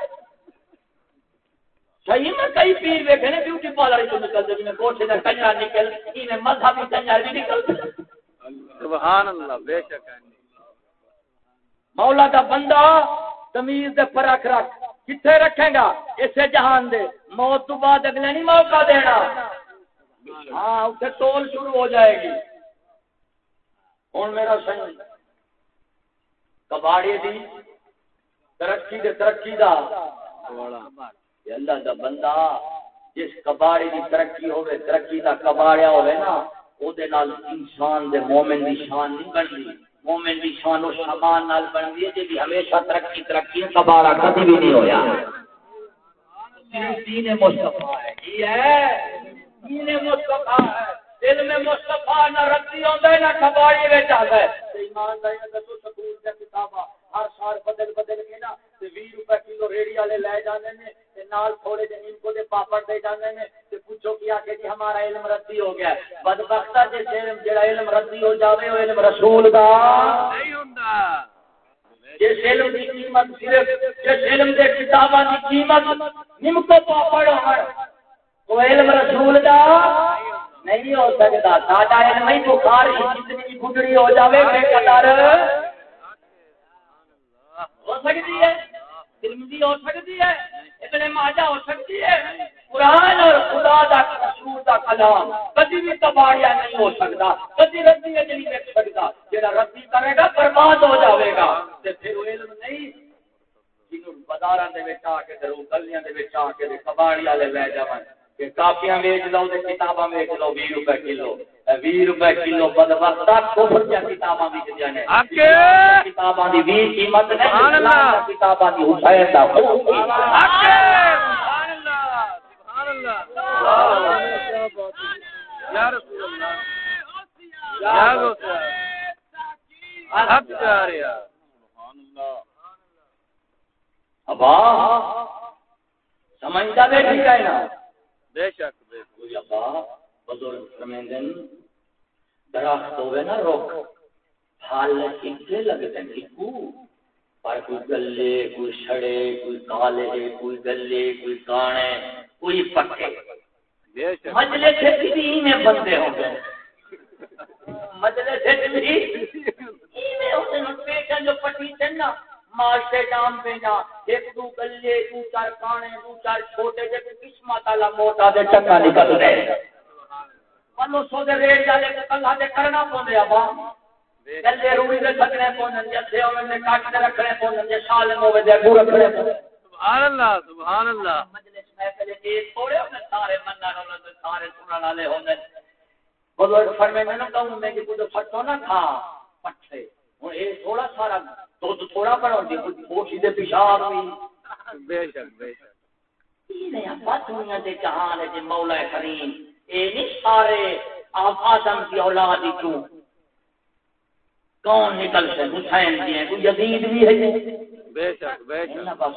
صحیح میں کئی پیر ویکھے نے بیوٹی پارلر تو نکلتے میں کوٹھے کا کنجا نکل انہیں مذہبی کنجا بھی نکلتے سبحان اللہ بے شک ہے۔ مولا دا بندہ تمیز دے فرق رکھ۔ کتنے رکھے گا؟ اسے جہان دے۔ موت تو بعد اگلے نہیں موقع دینا۔ ہاں اسے ٹول شروع ہو جائے گی۔ ہوں میرا سنگ، کباڑی دی ترقی دے ترقی دا۔ یہ اللہ دا بندہ، جس کباڑی دی ترقی ہوے ترقی دا کباڑیا ہوے نا او دے نال انسان دے مومن دی شان نہیں بنتی مومن دی شان و شمان نال بنتی ہے جی ہمیشہ ترقی ترقی کبارا کبھی بھی نہیں ہویا۔ دین مصطفیٰ ہے۔ یہ ہے۔ دین مصطفیٰ ہے۔ علم مصطفیٰ نہ رتی ہوندا ہے نہ کباڑی وچ آندا ہے۔ ایمان دا یہ تو سکول دے کتاباں۔ ہر سال بدل بدل کے نا 20 روپے کلو ریڑی والے لے جاندے نے تے نال تھوڑے دے پاپڑ دے جاندے نے تے پوچھو کیا کہ جی ہمارا علم رتی ہو گیا ہے۔ بدبختہ جے علم جڑا علم رتی ہو جاوے او علم رسول دا۔ نہیں ہوندا۔ جس علم قیمت صرف جس علم دے کتاباں دی قیمت پاپڑ وہ علم رسول دا نہیں ہو سکتا ساڈا علم ہی بخاری جتنی ہو جاوے بے قدر ہو سکتی ہے، ترمذی ہو سکتی ہے، ابن ماجہ ہو سکتی ہے۔ قرآن اور خدا دا رسول دا کلام کبھی بھی کباڑیا نہیں ہو سکتا، کبھی ردی نہیں دیکھ سکتا۔ جڑا ردی کرے گا، برباد ہو جاوے گا۔ تے پھر وہ علم نہیں جنوں بازاراں دے وچ آ کے تے گلیاں دے وچ آ کے کباڑی والے لے جاون۔ کاپیاں ویچ لو کتاباں ویچ لو 20 روپے کلو۔ 20 روپے کلو کفر دی کتاباں کتاباں دی 20 قیمت نہیں۔ کتاباں دی حسین دا ابا سمجھدا بیٹھی ہے نا بے شک بے کوئی ابا بزرگ فرمیندن درخت ہوئے نا رخ۔ پھل اکے لگتے ہیں اکو پر کوئی گلے کوئی چھڑے کوئی کالے کوئی گلے کوئی کانے کوئی پکے بے شک۔ مجلے سے بھی میں بندے ہوں گے۔ مجلے سے بھی <laughs> میں اس نے پیٹن جو پٹی تھے ماشے جام پہ جا ایک دو گلے دو چار کانے دو چار چھوٹے جے کوئی قسمت والا موٹا دے چکا نکل رہے۔ پنو سو دے ریٹ جالے کو کلا دے کرنا پوندے ابا گلے روڑی دے سکنے پوندن جے تھے ہوے نے کاٹ دے رکھنے پوندن جے سال ہوے دے گو رکھنے سبحان اللہ سبحان اللہ۔ مجلس میں پہلے ایک تھوڑے ہونے سارے مننا ہونے سارے سنن والے ہونے بزرگ فرمے میں نہ کہوں میں کہ کچھ پھٹو نہ کھا پٹھے۔ ہن اے تھوڑا سارا دودھ تھوڑا بڑا دے پیشاب بھی۔ بے شک بے شک۔ یہ نہیں اپا دنیا دے جہان ہے جے مولا کریم۔ اے نہیں سارے آپ آدم کی اولاد ہی تو کون نکل سے حسین دی ہے کوئی یزید بھی ہے بے شک بے نہ شک بس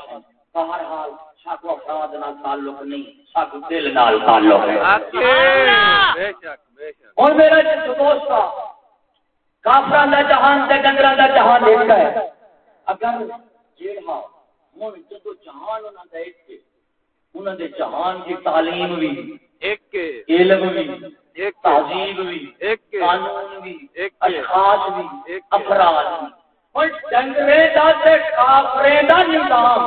بہرحال ساکو افراد نال تعلق نہیں ساکو دل نال تعلق ہے۔ اکے بے شک بے شک۔ اور میرا جس دوست کافران دا جہان تے ڈنگراں دا جہان ایک ہے۔ اگر جیڑا ہن جدو جہان انہاں دا ایک ہے انہاں دے جہان دی تعلیم بھی ایک علم بھی ایک تہذیب بھی ایک قانون بھی ایک اشخاص بھی ایک افراد بھی اور ڈنگرے دا تے کافرے دا نظام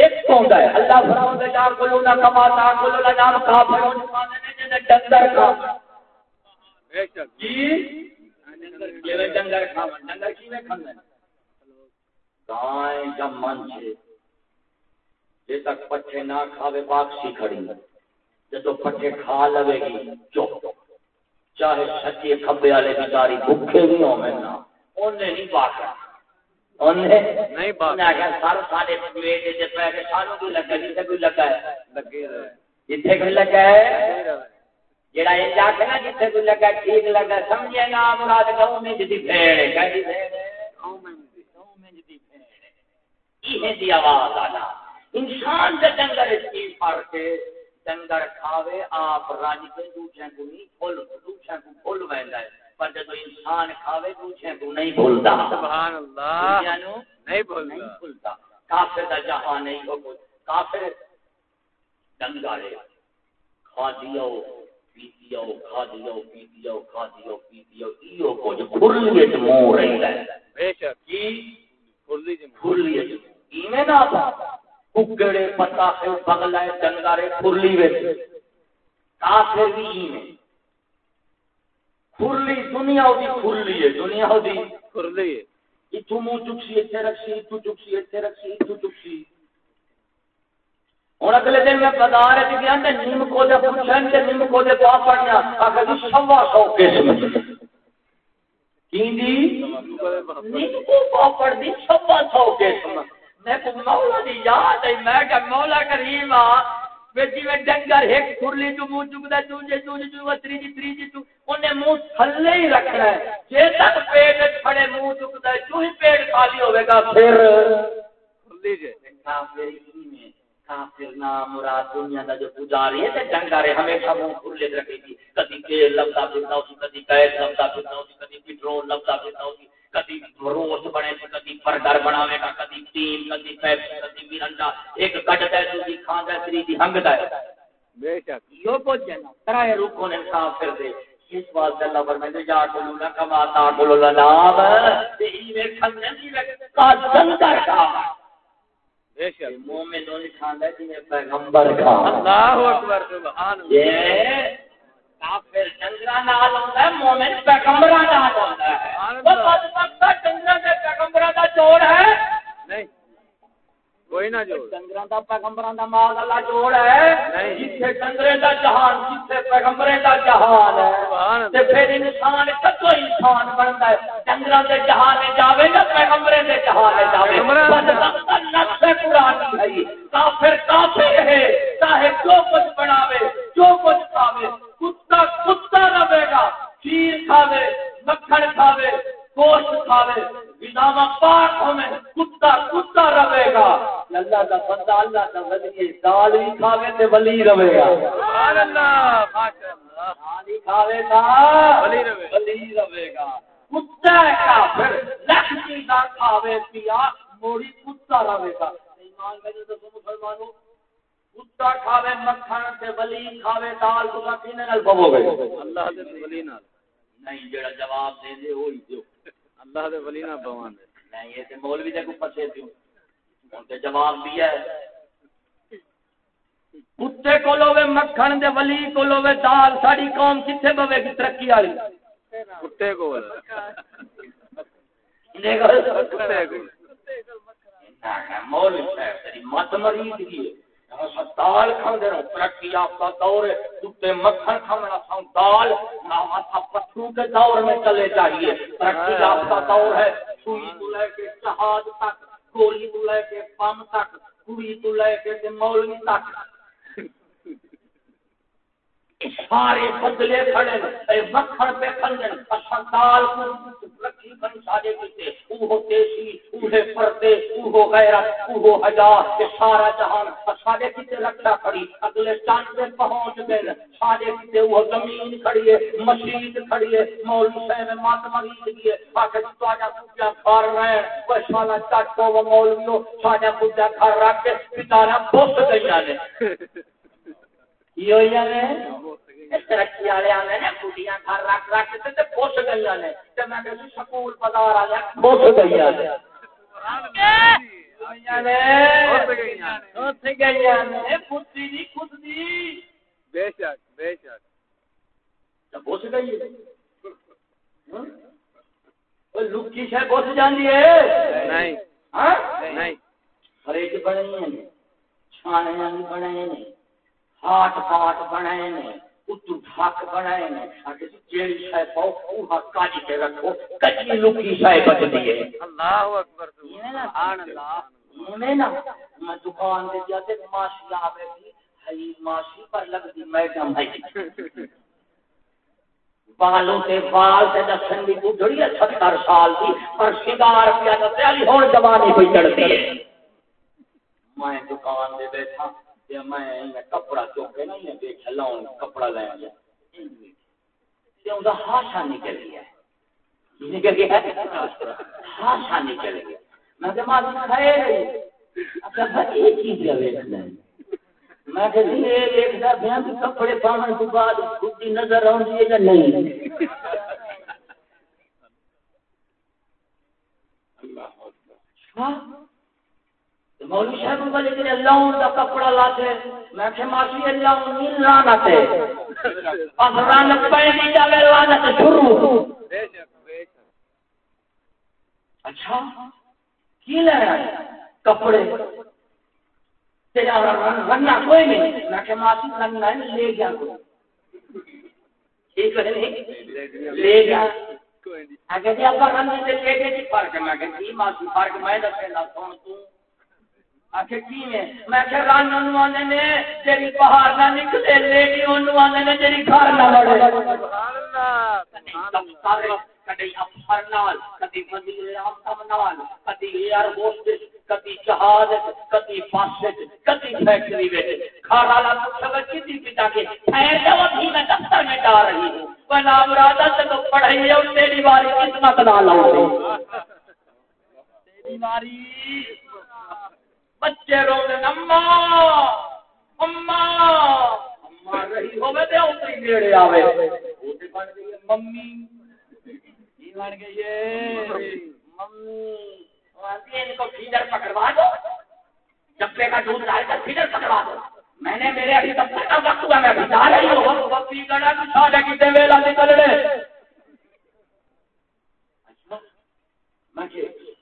ایک ہوندا ہے۔ اللہ فرماؤں دے جا کلو نہ کما تا کلو نہ نام کافروں نے نے ڈنگر کا بے شک۔ جی ڈنگر کھاون ڈنگر کیویں کھاندے گائے جب من چھے۔ جے تک پٹھے نہ کھاوے باکسی کھڑی جدو پٹھے کھا لوے گی چپ۔ چاہے سچے کھبے والے بیچاری بھوکے بھی ہوں میں نا۔ انہیں نہیں باکا نہیں سارے بھی لگا؟ جیسے کوئی لگا ہے۔ لگے رہے۔ جتھے کوئی لگا ہے۔ جڑا یہ جا کے نا جتھے کوئی لگا ٹھیک لگا سمجھے نا مراد گاؤں میں جدی بھیڑ ہے۔ دی بھیڑ ہے قوم میں بھی گاؤں میں جدی بھیڑ ہے۔ یہ دی آواز آنا۔ انسان دے ڈنگر اس کی پڑھ کے ڈنگر کھاوے آپ راج کے دوسرے کو نہیں کھول دوسرے کو کھول ویندا ہے۔ پر جب انسان کھاوے دوسرے کو نہیں بھولتا سبحان اللہ۔ دنیا نو نہیں نہیں بولتا بھولتا کافر دا جہاں نہیں ہو کافر ڈنگارے کھا دیو۔ پی دیو کھا دیو پی دیو کھا دیو پی دیو ایو کچھ کھرلیت منہ رہی ہے بے شک کی کھرلی جی کھرلیت ایویں نہ ککڑے پتا ہے بغلے ڈنگارے کھرلی وچ کافر بھی ایویں کھرلی دنیا دی کھرلی ہے دنیا دی کھرلی ہے اتو منہ چکسی اتنے رکھی اتو چکسی اتنے رکھی اتو چکسی ہوں اگلے دن میں بازار گیا نیم کو دے پوچھن تے نیم کو دے پا پڑیا آخر جی سوا سو قسم کیندی نیم کو پا پڑ دی سوا سو قسم میں کو مولا دی یاد ہے، میں کہ مولا کریم آ۔ بیٹی جی میں ڈنگر ایک کھرلی جو منہ جو تری جی تری جی تو انہیں منہ تھلے ہی رکھنا ہے۔ جے تک پیٹ کھڑے منہ ہے جو ہی پیٹ خالی ہوے گا۔ پھر کھرلی میں نام مراد دنیا دا جو پجاری ہے تے ڈنگارے ہمیشہ منہ کھلے رکھے گی۔ کدی تیل لبدا پھرتا اسی کدی گیس لبدا پھرتا اسی کدی پیٹرول لبدا پھرتا اسی کدی روس بنے تے کدی برگر بناوے گا کدی ٹیم کدی پیپسی کدی مرنڈا ایک کٹدا ہے دوسری کھاندا ہے دی ہنگدا ہے بے شک۔ یہ پوچھے نا ترائے رکو نے کافر دے۔ اس واسطے اللہ فرمائے یا کلو نہ کما تا کلو لنام تے ای میں جی میں کا ڈنگر کا بے شک. مومن کھاندا جی میں پیغمبر کا اللہ اکبر سبحان اللہ. یہ کافر ڈنگرا نال ہوندا ہے مومن پیغمبرا نال ہوندا ہے۔ وہ بد وقت ڈنگرا دے پیغمبرا دا جوڑ ہے۔ نہیں کوئی نہ جو ڈنگرا دا پیغمبرا دا مال اللہ جوڑ ہے۔ جتھے ڈنگرے دا جہان جتھے پیغمبرے دا جہان ہے۔ تے پھر انسان کتو انسان بنتا ہے؟ ڈنگرا دے جہان میں جاوے گا پیغمبرے دے جہان میں جاوے وقت نفس قرآن ہے کافر کافر ہے۔ چاہے جو کچھ بناوے جو کچھ کھاوے کتا کتا رہے گا کھیر کھاوے مکھن کھاوے گوشت کھاوے غذا پاک ہوے کتا کتا رہے گا۔ اللہ دا بندہ اللہ دا ولی دال بھی کھاوے تے ولی رہے گا۔ سبحان اللہ ماشاء اللہ دال ہی کھاوے گا ولی رہے۔ ولی رہے گا۔ کتا کافر لکھ چیزاں کھاوے پیا موڑی کتا رہے گا۔ ایمان میں تو مسلمانوں کتا کھاوے مکھن تے ولی کھاوے دال تو کینے نال پوو گے اللہ دے ولی نال۔ نہیں جڑا جواب دے دے وہی دیو۔ اللہ دے ولی نال بوان دے۔ نہیں یہ تے مولوی دے کو پھسے دیو۔ ہن تے جواب دیا ہے۔ کتے کو لوے مکھن دے ولی کو لوے دال ساڈی قوم کتھے بوے گی ترقی والی؟ کتے کو دے گا کتے کو مولوی صاحب تیری مت مریض کی ہے۔ دال کھاندے رہو، ترقی یافتہ دور ہے کتے مکھن کھانا ساؤں دال، نہ ماتھا پتھروں کے دور میں چلے جائیے۔ ترقی یافتہ دور ہے، سوئی تو لے کے جہاز تک، گولی تو لے کے پم تک کوئی تو لے کے مولوی تک۔ سارے بدلے کھڑے اے مکھن پہ کھندن اساں دال کو رکھی کھن سارے کیتے اوہ دیسی، اوہ پردے، اوہ غیرت، اوہ حیا کہ سارا جہان۔ سارے کیتے رکھا کھڑی، اگلے چاند پہ پہنچ گئے۔ سارے کیتے وہ زمین کھڑی ہے، مسجد کھڑی ہے، مولوی صاحب مات مریض کی ہے۔ آخر تو آجا پوجا کر رہے وہ سالا چاٹو وہ مولویوں ساجا پوجا گھر رکھ کے بیچارہ بس گئی نے۔ <laughs> یہ ہوئی نے ترقی والے آنے نے کڑیاں گھر رکھ رکھ کے تے پوس گئی نے تے میں کہ سکول بازار آ گیا پوس گئی نے پوس گئیاں گئی نے خودی دی خود دی بے شک بے شک پوس گئی لکی شہ پوس جاندی ہے نہیں ہاں نہیں فریج بنے نے چھانے بنے نے ہاتھ پاٹ بنے نے اتو ڈھک بنائے نے اگر جیڑی شے پاؤ اوہ کاجی کے رکھو کچی لکی شے بچتی ہے۔ اللہ اکبر سبحان اللہ میں نا میں دکان دے جاتے ماشی آوے گی ہئی ماشی پر لگ دی میڈم بالوں تے بال تے دسن ہے ستر سال دی پر شگار پیا دسے علی ہون جوانی پہ ہے۔ میں دکان دے بیٹھا۔ تے میں کپڑا چوکے نا انہیں دیکھا لاؤں کپڑا لے آیا ہاشا نکل گیا نکل گیا ہاشا نکل گیا میں کہ ماں خیر اچھا بھائی یہ چیز ہے میں کہ یہ دیکھتا پیا کہ کپڑے پاون تو بعد خود نظر آؤں ہے یا نہیں ہاں مولوی صاحب بولے کہ اللہ کا کپڑا لاتے میں کہ ماسی اللہ نہیں لانا تے <laughs> اب ران پے نہیں جاوے لانا تے شروع۔ اچھا کی لے رہا ہے کپڑے تیرا رنگنا کوئی نہیں۔ میں کہ ماسی رنگنا ہے لے جا کو ٹھیک ہے نہیں لے جا اگر جی آپ رنگ سے لے کے فرق میں کہ ماسی فرق میں دسے لا تو؟ کی میں کہ رن انوانے نے تیری پہاڑ نہ نکلے لیڈی انوانے نے تیری گھر نہ لڑے کدی افسر نال کدی وزیر اعظم نال کدی ایئر ہوسٹس کدی جہاز کدی بس کدی فیکٹری وچ۔ گھر والا پوچھے کدی پتا کے جو بھی میں دفتر میں جا رہی ہوں۔ وہ نام رادا سے تو پڑھائی ہے تیری باری قسمت نہ لاؤ تیری باری بچے رو دے اما اما اما رہی ہوے تے اوتری نیڑے آوے او تے بن گئی ممی کی بن گئی ہے ممی آتی ان کو فیڈر پکڑوا دو چپے کا دودھ ڈال کر فیڈر پکڑوا دو میں نے میرے ابھی تب تک کا وقت ہوا میں ابھی جا رہی ہوں وہ فیڈر کی ساڑھے کی تے ویلا نکل رہے میں کہ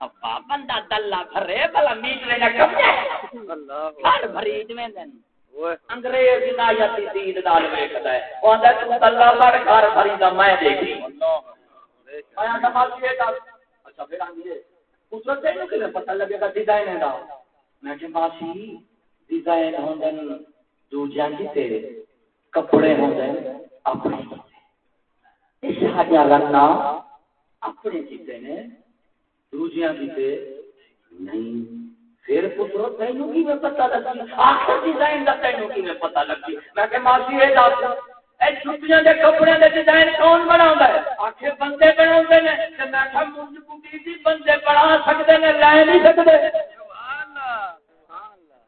ابا بندہ دلہ بھرے بلا میٹرے نہ کم گھر بھری میں دن۔ انگریز نہ یتی دید دال ویکھدا ہے۔ او اندا تو دلہ بھر گھر بھری دا میں دیکھی میں آندا ماسی اے اچھا پھر آندی ہے۔ اس وقت تینوں کہ پتہ لگے گا ڈیزائن دا؟ میں کہ ماسی ڈیزائن ہوندن جو جانتی تے کپڑے ہوندے اپنے اس نے۔ دوسریاں کیتے نہیں، پھر پترو تینوں کی میں پتہ لگی۔ آخر ڈیزائن دا تینوں کی میں پتہ لگی۔ میں کہ ماسی اے دس۔ اے چھٹیاں دے کپڑے دے ڈیزائن کون بناوندا ہے؟ آخر بندے بناوندے نے۔ تے میں کہ مجھ کو دی بندے بنا سکدے نے، لے نہیں سکدے۔ سبحان اللہ سبحان اللہ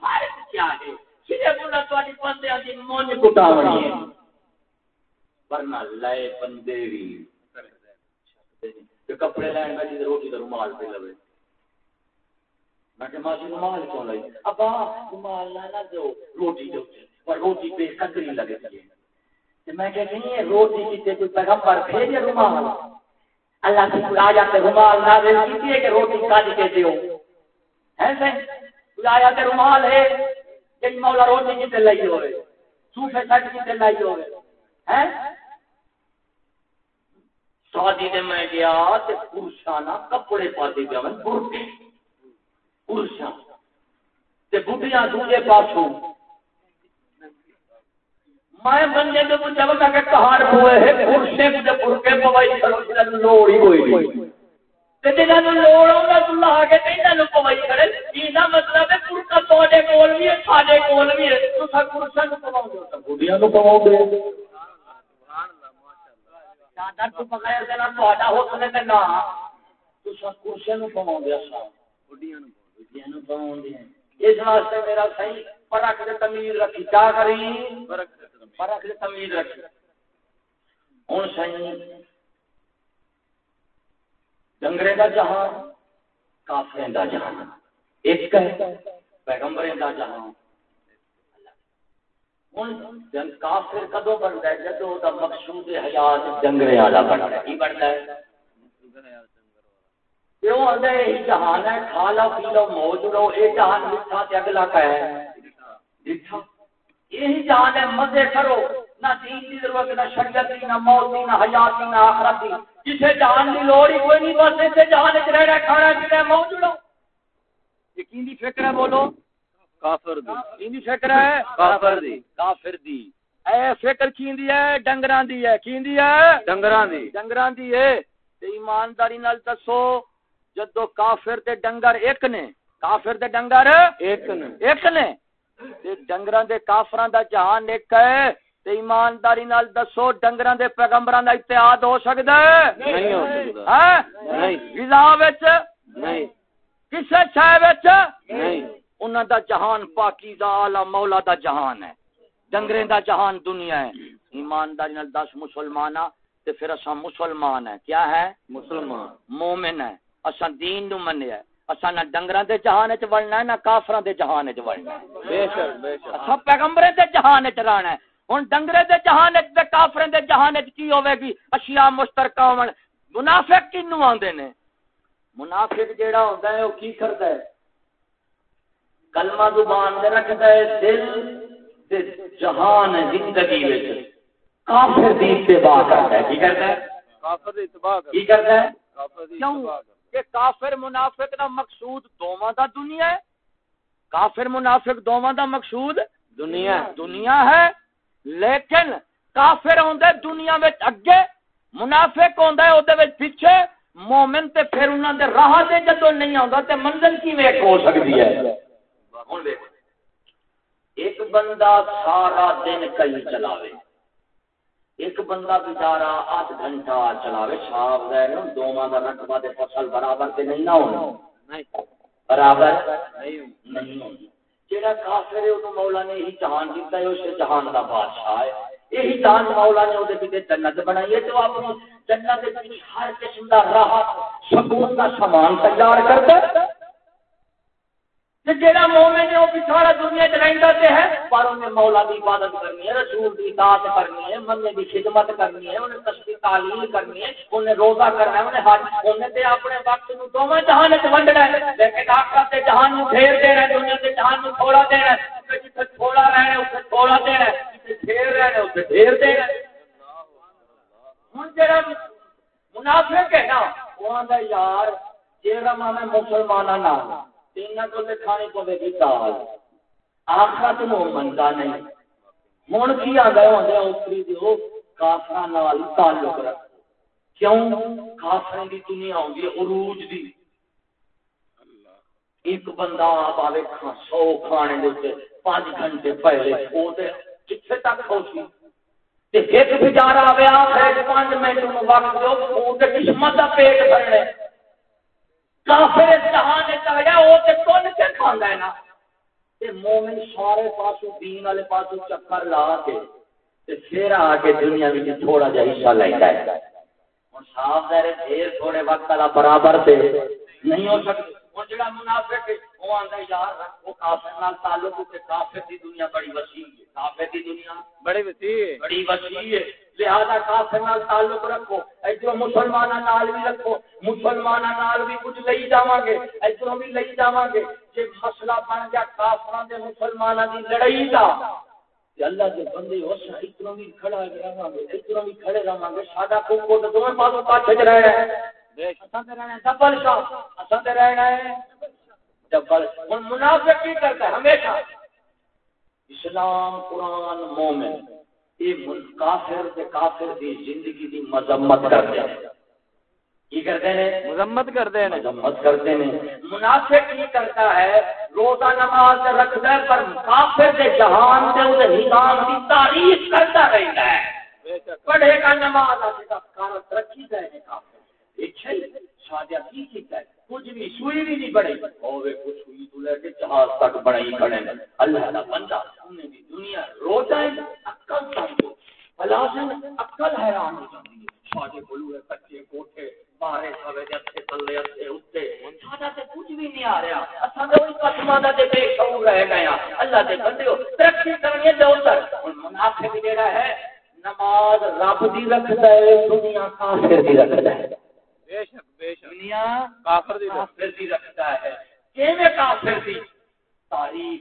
فرق کیا ہے؟ کھڑے بولا تواڈی بندیاں دی مونج کٹاونی ہے۔ ورنہ لے بندے بھی کہ کپڑے لین بیٹھی جی روٹی کا رومال پہ لوے۔ میں کہ ماسی جی رومال کیوں لائی ابا رومال لانا دو روٹی دو اور روٹی پہ ککری لگے تھی میں کہ نہیں ہے، روٹی کی تے کوئی پیغمبر بھیجے رومال۔ اللہ کی خدا جاتے رومال نازل کی کہ روٹی کاٹ کے دیو۔ ہے سے خدا جاتے رومال ہے کہ جی مولا روٹی کی تے لائی ہوئے، سوفے سٹ کی تے لائی ہوئے۔ ہیں شادی دے میں گیا تے پرشانا کپڑے پاتے گیا میں برکے تے دوجے پاسوں۔ میں بندے دے میں کہ ہوئے پرشے برکے پوائی کھڑو ہوئی تے جنہاں لوڑ ہوندا اللہ تے انہاں پوائی کھڑے۔ مطلب ہے پرکا تواڈے کول وی ہے، ساڈے کول وی ہے۔ تساں پرشاں پواؤ گے پواؤ گے چادر تو بغیر دینا تہاڈا حکم تے نہ تساں کرسیاں نو پاون دے اساں بڈیاں نو بڈیاں نو پاون دے اس واسطے میرا صحیح فرق دے تمیز رکھی۔ کیا کری؟ فرق دے تمیز۔ رکھی۔ ہن صحیح ڈنگرے دا جہان کافریں دا جہان۔ ایک ہے پیغمبریں دا جہان۔ جن کافر کدو بنتا ہے؟ جدو دا مقصود حیات ڈنگرے والا بنتا ہے، کی بنتا ہے؟ کیوں آدھا یہی جہان ہے کھا لو پی لو موج لو، یہ جہان میٹھا تے اگلا کا ہے۔ میٹھا یہی جہان ہے، مزے کرو۔ نہ دین کی ضرورت، نہ شریعت کی نہ موت کی نہ حیات کی نہ آخرت کی جسے جہان کی لوڑ ہی کوئی نہیں، بس اسے جہان وچ رہنا، کھانا، پینا موت جڑو یقین دی فکر ہے بولو؟ کافر دی۔ یقین دی۔ فکر ہے؟ کافر دی۔ کافر دی۔ اے فکر کیندی ہے؟ ڈنگراں دی ہے۔ کیندی ہے؟ ڈنگراں دی۔ ڈنگراں دی ہے۔ تے ایمانداری نال دسو جدو کافر تے ڈنگر ایک نے کافر تے ڈنگر ایک نے۔ ایک نے۔ تے ڈنگراں دے کافراں دا جہان ایک ہے۔ تے ایمانداری نال دسو ڈنگراں دے پیغمبراں دا اتحاد ہو سکدا ہے؟ نہیں ہو سکدا۔ ہاں؟ نہیں۔ غذا وچ؟ نہیں۔ کسے شے وچ؟ نہیں۔ انہاں دا جہان پاکیزہ اعلی مولا دا جہان ہے۔ ڈنگریں دا جہان دنیا ہے۔ ایمانداری نال دس مسلمان آ تے پھر اساں مسلمان ہیں۔ کیا ہے؟ مسلمان۔ مومن ہے اساں دین نو منیا ہے۔ اساں نہ ڈنگراں دے جہان وچ وڑنا ہے نہ کافراں دے جہان وچ وڑنا ہے۔ بے شک بے شک۔ اساں پیغمبریں دے جہان وچ رہنا ہے۔ ہن ڈنگرے دے جہان وچ تے کافریں دے جہان وچ کی ہوے گی؟ اشیاء مشترکہ ہون۔ منافق کینو آندے نے؟ منافق جیڑا ہوندا ہے او کی کردا ہے؟ کلمہ زبان دے رکھدا ہے دل تے جہان زندگی وچ۔ کافر دی اتباع کردا ہے۔ کی کردا ہے؟ کافر دی اتباع کر کی کردا ہے؟ کافر دی اتباع کہ کافر منافق دا مقصود دوواں دا دنیا ہے۔ کافر منافق دوواں دا مقصود دنیا ہے۔ دنیا ہے۔ لیکن کافر ہوندے دنیا وچ اگے منافق ہوندا ہے اودے وچ پیچھے۔ مومن تے پھر انہاں دے راہ تے جدوں نہیں آوندا تے منزل کیویں ہو سکدی ہے؟ ہن دیکھو ایک بندہ سارا دن کئی چلاوے۔ ایک بندہ بیچارہ آٹھ گھنٹہ چلاوے۔ رہے نا دوواں دا رقبہ تے فصل برابر تے نہیں نہ ہونا برابر نہیں ہوں۔ ہوندی جیڑا کافر ہے اونوں مولا نے یہی جہان دیتا ہے اس جہان دا بادشاہ ہے۔ یہی جہان مولا نے اودے جنت بنائی ہے تو اپنی جنت دے ہر قسم دا راحت سکون دا سامان تیار کردا ہے۔ تے جیڑا مومن ہے وہ بیچارہ دنیا وچ رہندا تے ہے، پر انہیں مولا دی عبادت کرنی ہے، رسول دی اطاعت کرنی ہے، مننے دی خدمت کرنی ہے انہیں تسبیح تعلیم کرنی ہے انہیں روزہ کرنا ہے انہیں حج انہیں تے اپنے وقت نو دوواں جہان وچ ونڈنا ہے، لیکن آخرت تے جہان نو پھیر دینا ہے دنیا تے جہان نو تھوڑا دینا ہے جتھے تھوڑا رہنا ہے اوتھے تھوڑا دینا ہے جتھے پھیر رہنا ہے اوتھے پھیر دینا ہے ہن جڑا منافق ہے نا وہ آندا یار، جیڑا میں مسلماناں نال ہاں، کو گی آخرت نو نہیں کی اوپری نال تعلق رکھ کیوں دنیا عروج دی ایک بندہ آپ آوے کھا سو کھانے دے پانچ گھنٹے پہلے او تے کتھے تک پہنچی ایک بیچارہ آوے پانچ منٹ وقت دو قسمت دا پیٹ بھرنے کافر وچ آیا او تے کون کے کھاندا ہے نا۔ تے مومن سارے پاسوں دین والے پاسوں چکر لا کے تے پھر آ کے دنیا وچ تھوڑا جہا حصہ لیندا ہے ہن صاحب دے پھر تھوڑے وقت والا برابر تے نہیں ہو سکتا۔ ہن جڑا منافق ہے وہ آندا ہے یار وہ کافر نال تعلق تے کافر دی دنیا بڑی وسیع ہے۔ کافر دی دنیا بڑی وسیع ہے۔ بڑی وسیع ہے۔ لہذا کافر نال تعلق رکھو ادھر مسلماناں نال بھی رکھو، مسلماناں نال بھی کچھ لئی جاواں گے ادھروں بھی لئی جاواں گے۔ جے مسئلہ بن گیا کافراں دے مسلماناں دی لڑائی دا تے اللہ دے بندے اس ادھروں بھی کھڑا رہواں گے ادھروں بھی کھڑے رہواں گے، ساڈا کو کو دوویں پاسوں پاچے چ رہنا ہے۔ بے شک اساں تے رہنا ہے ڈبل شاٹ اساں تے رہنا ہے ڈبل ہن منافق کی کرتا ہے ہمیشہ۔ اسلام قرآن مومن۔ یہ کافر تے کافر دی زندگی دی مذمت کرتے ہیں۔ کی کرتے ہیں؟ مذمت کرتے ہیں۔ مذمت کرتے ہیں۔ منافق کی کرتا ہے روزہ نماز رکھتا ہے پر کافر دے جہان دے اس نظام کی تعریف کرتا رہتا ہے۔ پڑھے گا نماز کا کارت رکھی جائے گا کافر۔ اچھا شادیا کی کیتا ہے کچھ بھی سوئی بھی نہیں بڑی۔ ہوے کچھ سوئی تو لے کے جہاز تک بڑائی کھڑے نے اللہ دا بندہ انہیں دی دنیا روزہ ہے، عقل سمجھو فلاسن عقل حیران ہو جاتی ہے۔ شادے بولو ہے، کچے کوٹھے بارے سوے دے اتے تلے اتے اتے ساڈا تے کچھ بھی نہیں آ رہا۔ اساں تے وہی قسماں دا تے بے شعور رہ گئے ہاں۔ اللہ دے بندے ترقی کرنی ہے دو تر ہن منافق جیڑا ہے، نماز رب دی رکھدا ہے، دنیا کافر دی رکھدا ہے۔ بے شک بے شک۔ دنیا کافر دی کافر دی رکھتا ہے۔ کیویں کافر دی؟ تاریخ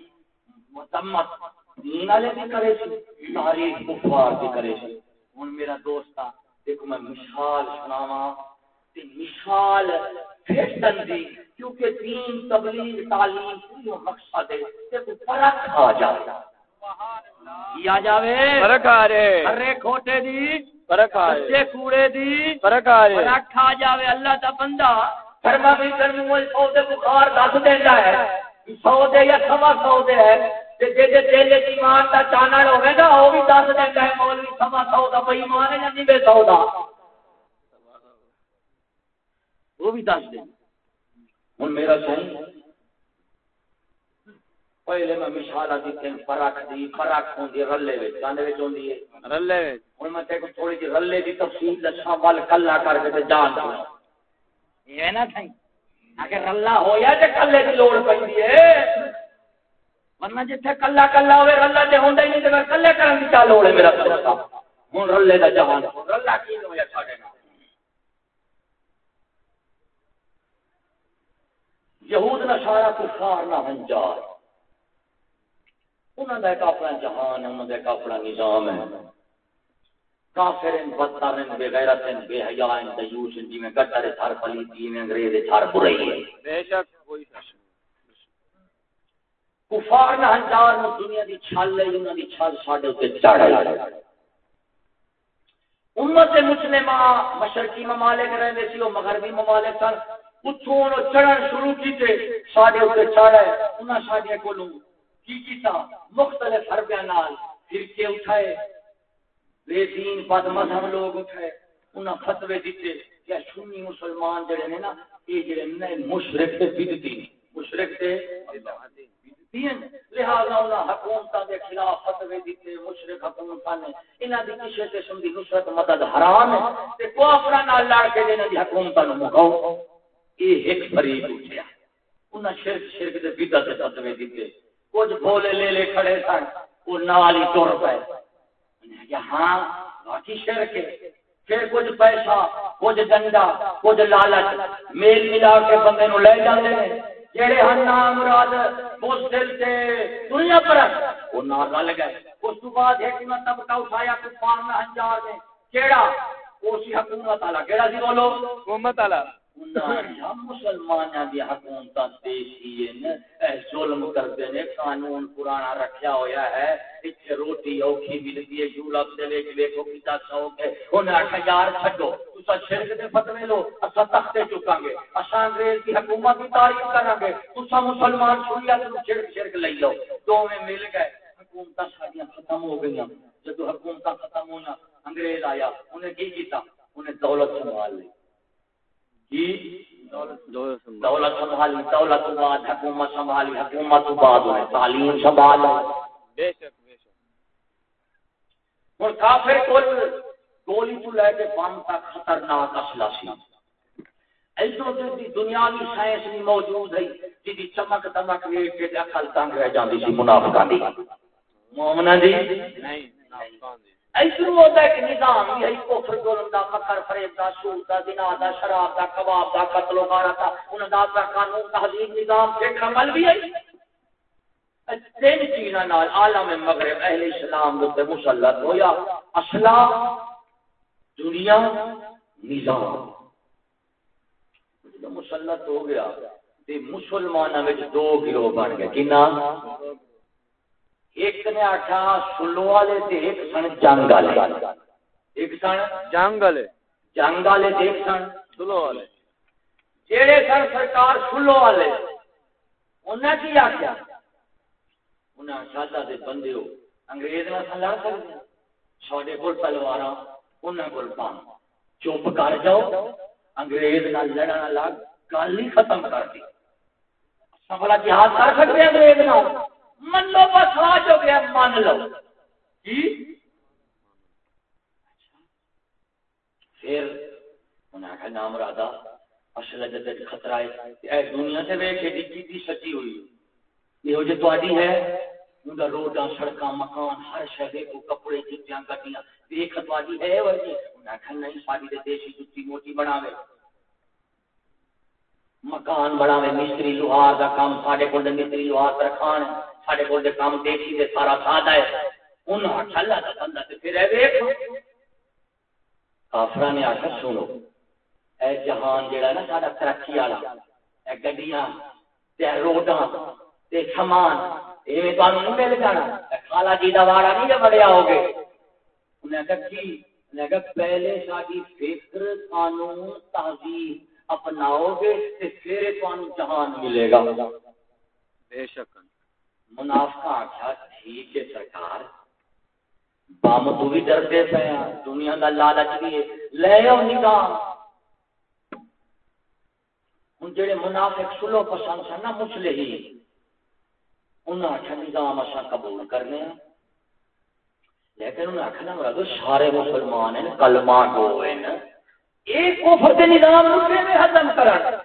مذمت۔ دین والے بھی کرے سی تاریخ کفار بھی کرے سی ہن میرا دوست دیکھو میں مثال سناواں۔ تے مثال پھیٹن دی کیونکہ دین تبلیغ تعلیم پوری مقصد ہے۔ تے کوئی فرق آ جائے۔ یا جاوے فرق آ رہے ارے کھوٹے دی فرق آ رہے کوڑے دی فرق آ رہے فرق آ جاوے اللہ دا بندہ فرما بھی کرنے والے سو دے بخار دس دیندا ہے سو دے یا سوا سو دے ہے تے جے جے دل وچ ایمان دا چانن ہوے گا او بھی دس دیندا ہے مولوی سوا سو دا بے ایمان ہے یا نہیں بے سو دا وہ بھی دس دے ہن میرا سن پہلے میں مثال دی تے فرق دی فرق ہوندی رلے وچ کاندے وچ ہوندی ہے رلے ہن میں تے کو تھوڑی جی رلے دی تفصیل دساں ول کلا کر کے تے جان دو یہ نہ تھئی اگر رلا ہویا تے کلے دی لوڑ پیندی ہے ورنہ جتھے کلا کلا ہوے رلا تے ہوندا ہی نہیں تے کلے کرن دی چا لوڑ ہے میرا دوست ہن رلے دا جہان رلا کی ہویا ساڈے نال یہود نشارہ کفار نہ ہنجار انہوں کا ایک اپنا جہان ہے انہوں کا ایک اپنا نظام ہے۔ کافر ان بدتر ان بے غیرت ان بے حیا ان دیوس ان جی میں گٹر تھار پلیتی میں انگریز تھار برائی ہے۔ بے شک کوئی کفار نہ ہزار نو دنیا دی چھل ہے انہوں دی چھل ساڈے اوتے چڑھ ہے۔ امت مسلمہ مشرقی ممالک رہندے سی او مغربی ممالک سن اتھوں چڑھن شروع کیتے ساڈے اوتے چڑھ ہے انہاں ساڈے کولوں کی کیتا مختلف حربیاں نال فرقے اٹھائے۔ بے دین بد مذہب لوگ اٹھائے۔ انہاں فتوی دیتے کہ سنی مسلمان جڑے نے نا یہ جڑے نے مشرک تے بدعتی مشرک تے بدعتی ہیں۔ لہذا انہاں حکومتاں دے خلاف فتوی دیتے، مشرک حکومتاں نے انہاں دی قسم دی نصرت، مدد حرام ہے۔ تے نال لڑ کے دی حکومتاں مکاؤ۔ ایک فریق اٹھیا۔ انہاں شرک شرک دے بدعت تے فتوی دیتے۔ کچھ بھولے لے لے کھڑے سن، وہ نال ہی ٹر پے۔ ہاں باقی شرک ہے پھر کچھ پیسہ، کچھ ڈنڈا کچھ لالچ۔ میل ملا کے بندے نو لے جاندے نے۔ جڑے ہن نام مراد تے دنیا پر وہ رل گئے۔ اس تو بعد ایک نہ طبقہ اٹھایا کفار میں ہنجار نے کیڑا؟ حکومت والا، کیڑا سی بولو؟ حکومت والا۔ مسلمانوں کی حکومت ظلم کرتے قانون پرانا ہے۔ اتنے روٹی اوکھی ہے یورپ کتا شوق ہے۔ یار شرک لو تختے چکا گے۔ اصا انگریز کی حکومت کی تعریف کرا گے۔ تصا مسلمان سنیا شرک شرک لے لو۔ دونوں مل گئے۔ حکومت ختم ہو گئی جب حکومت ختم ہونا انگریز آیا، انہیں کی کیتا؟ انہیں دولت سنبھال لی دولت سنبھالی دولت بعد حکومت سنبھالی حکومت بعد تعلیم سنبھال۔ بے شک بے شک۔ کافر گولی تو لے کے بم تک خطرناک اسلحہ سی۔ ایسو دی دنیاوی سائنس نہیں موجود ہے جی چمک دمک ویٹ کے عقل تنگ رہ سی منافقاں دی۔ مومنا دی۔ نہیں نافقان ہوتا ہے کہ نظام بھی ہے، کفر، ظلم دا مکر، فریب دا سود دا، زنا دا، شراب دا، کباب دا، قتل و غارت دا، انہاں دا اپنا قانون، تہذیب، نظام فکر عمل بھی ہے۔ تین چیزاں نال عالم مغرب، اہل اسلام دے مسلط ہویا۔ اصلا دنیا نظام۔ مسلط ہو گیا، تے مسلمانوں وچ دو گروہ بن گئے۔ کنا ایک نے آخیا سلو والے تے ایک سن جنگ والے۔ ایک سن جنگل جنگ والے تے ایک سن۔ سلو والے۔ جیڑے سن سرکار سلو والے انہیں کی آخیا انہیں آخیا دے بندے ہو انگریز نہ سن لڑ سکتے ساڈے کول تلوار انہیں کول پان چپ کر جاؤ انگریز نہ لڑنا لگ گل ہی ختم کر دی۔ سفلا جہاد کر سکتے انگریز نہ من لو بس آج ہو گیا مان لو۔ جی؟ پھر انہیں آخیا نام رادا، اصل جد خطرہ ہے اے دنیا سے ویک ایڈی کی سچی ہوئی۔ یہ جو تاری ہے ان روڈاں، سڑکاں، مکان، ہر شہر کو کپڑے، جتیاں، گڈیاں۔ دیکھ تاری ہے وجہ انہیں آخیا نہیں ساری دیسی جتی موٹی بناوے۔ مکان بناوے، مستری لوہار کا کام سارے کو مستری لوہار رکھان سارے کو کام دیکھی دے، سارا سادہ ہے انہوں آخیا اللہ کا بندہ تو پھر اے ہے کافر نے آخر سنو، اے جہان جہاں نا سارا ترقی والا، اے گڈیاں روڈاں، تے سامان، ایویں تمہیں نہیں مل جانا۔ خالا جی کا واڑا نہیں جب بڑیا ہو گئے۔ انہیں کہا کی؟ انہیں کہا پہلے ساری فکر قانون تہذیب اپناؤ گے، تے پھر تمہیں جہان ملے گا۔ بے شک۔ منافقہ آخیا ٹھیک ہے سرکار۔ بم تو بھی ڈرتے پے دنیا کا لالچ بھی ہے۔ لے آؤ نظام ہوں جہے منافق سلو پسند سن نا مسلے ہی۔ انہیں آخیا نظام اصا قبول کرنے لیکن انہیں آخنا مراد سارے مسلمان ہیں، کلمہ گو ہیں ایک کفر کے نظام میں ختم کرن؟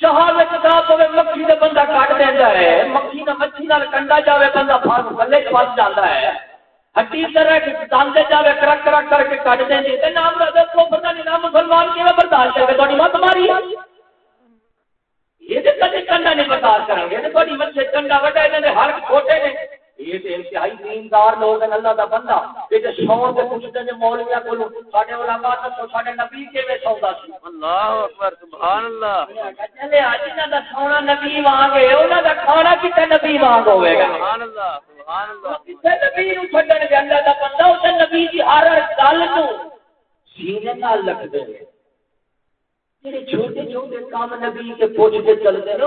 چہار کتاب ہوے، مکھی کا بندہ کٹ دینا ہے، مکھی کا مچھی نال کنڈا جاوے، بندہ پھس پلے پھس جاتا ہے۔ ہٹی طرح کے داندے جاوے، کرک کرک کر کے کٹ دیں تے نام رضا بندہ نہیں نام مسلمان کیویں برداشت کرے؟ تہاڈی مت ماری۔ یہ تے کدی کنڈا نہیں برداشت کریں گے تے تہاڈی مچھے کنڈا وڈا انہاں ہر چھوٹے نے۔ یہ تے انتہائی دیندار لوگ ہیں اللہ دا بندہ۔ یہ تے شون دے پوچھتے نے مولویاں کولوں ساڈے علماء دسو ساڈے نبی کیویں سوندا سی؟ اللہ اکبر سبحان اللہ۔ چلے اج انہاں دا سونا نبی وانگ ہے انہاں دا کھانا کتے نبی وانگ ہوے گا؟ سبحان اللہ سبحان اللہ۔ کتے نبی نو چھڈن گے؟ اللہ دا بندہ اس نبی دی ہر ہر گل نو سینے نال لکھ دے جڑے چھوٹے چھوٹے کام نبی کے پوچھ کے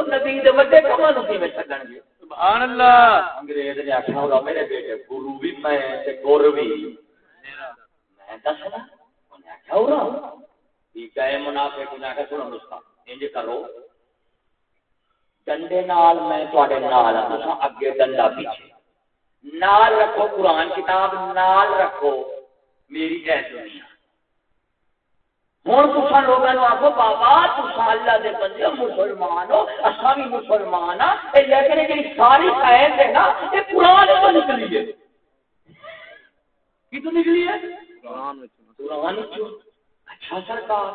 نبی دے وڈے کاماں نو کیویں چھڈن گے؟ سبحان اللہ انگریز نے ہوگا، میرے بیٹے، گرو بھی میں گور بھی۔ میں انہیں آخیا ٹھیک ہے آخیا سنو نسخہ۔ انج کرو۔ ڈنڈے نال میں نال اگے ڈنڈا پیچھے۔ نال رکھو قرآن کتاب، نال رکھو۔ میری اے دنیا ہوں تصا لوگوں آخو بابا تصا اللہ دے بندے مسلمان ہو اصا بھی مسلمان ہاں۔ لیکن جی ساری قائد ہے نا یہ قرآن تو نکلی ہے۔ کی تو نکلی ہے۔ قرآن اچھا سرکار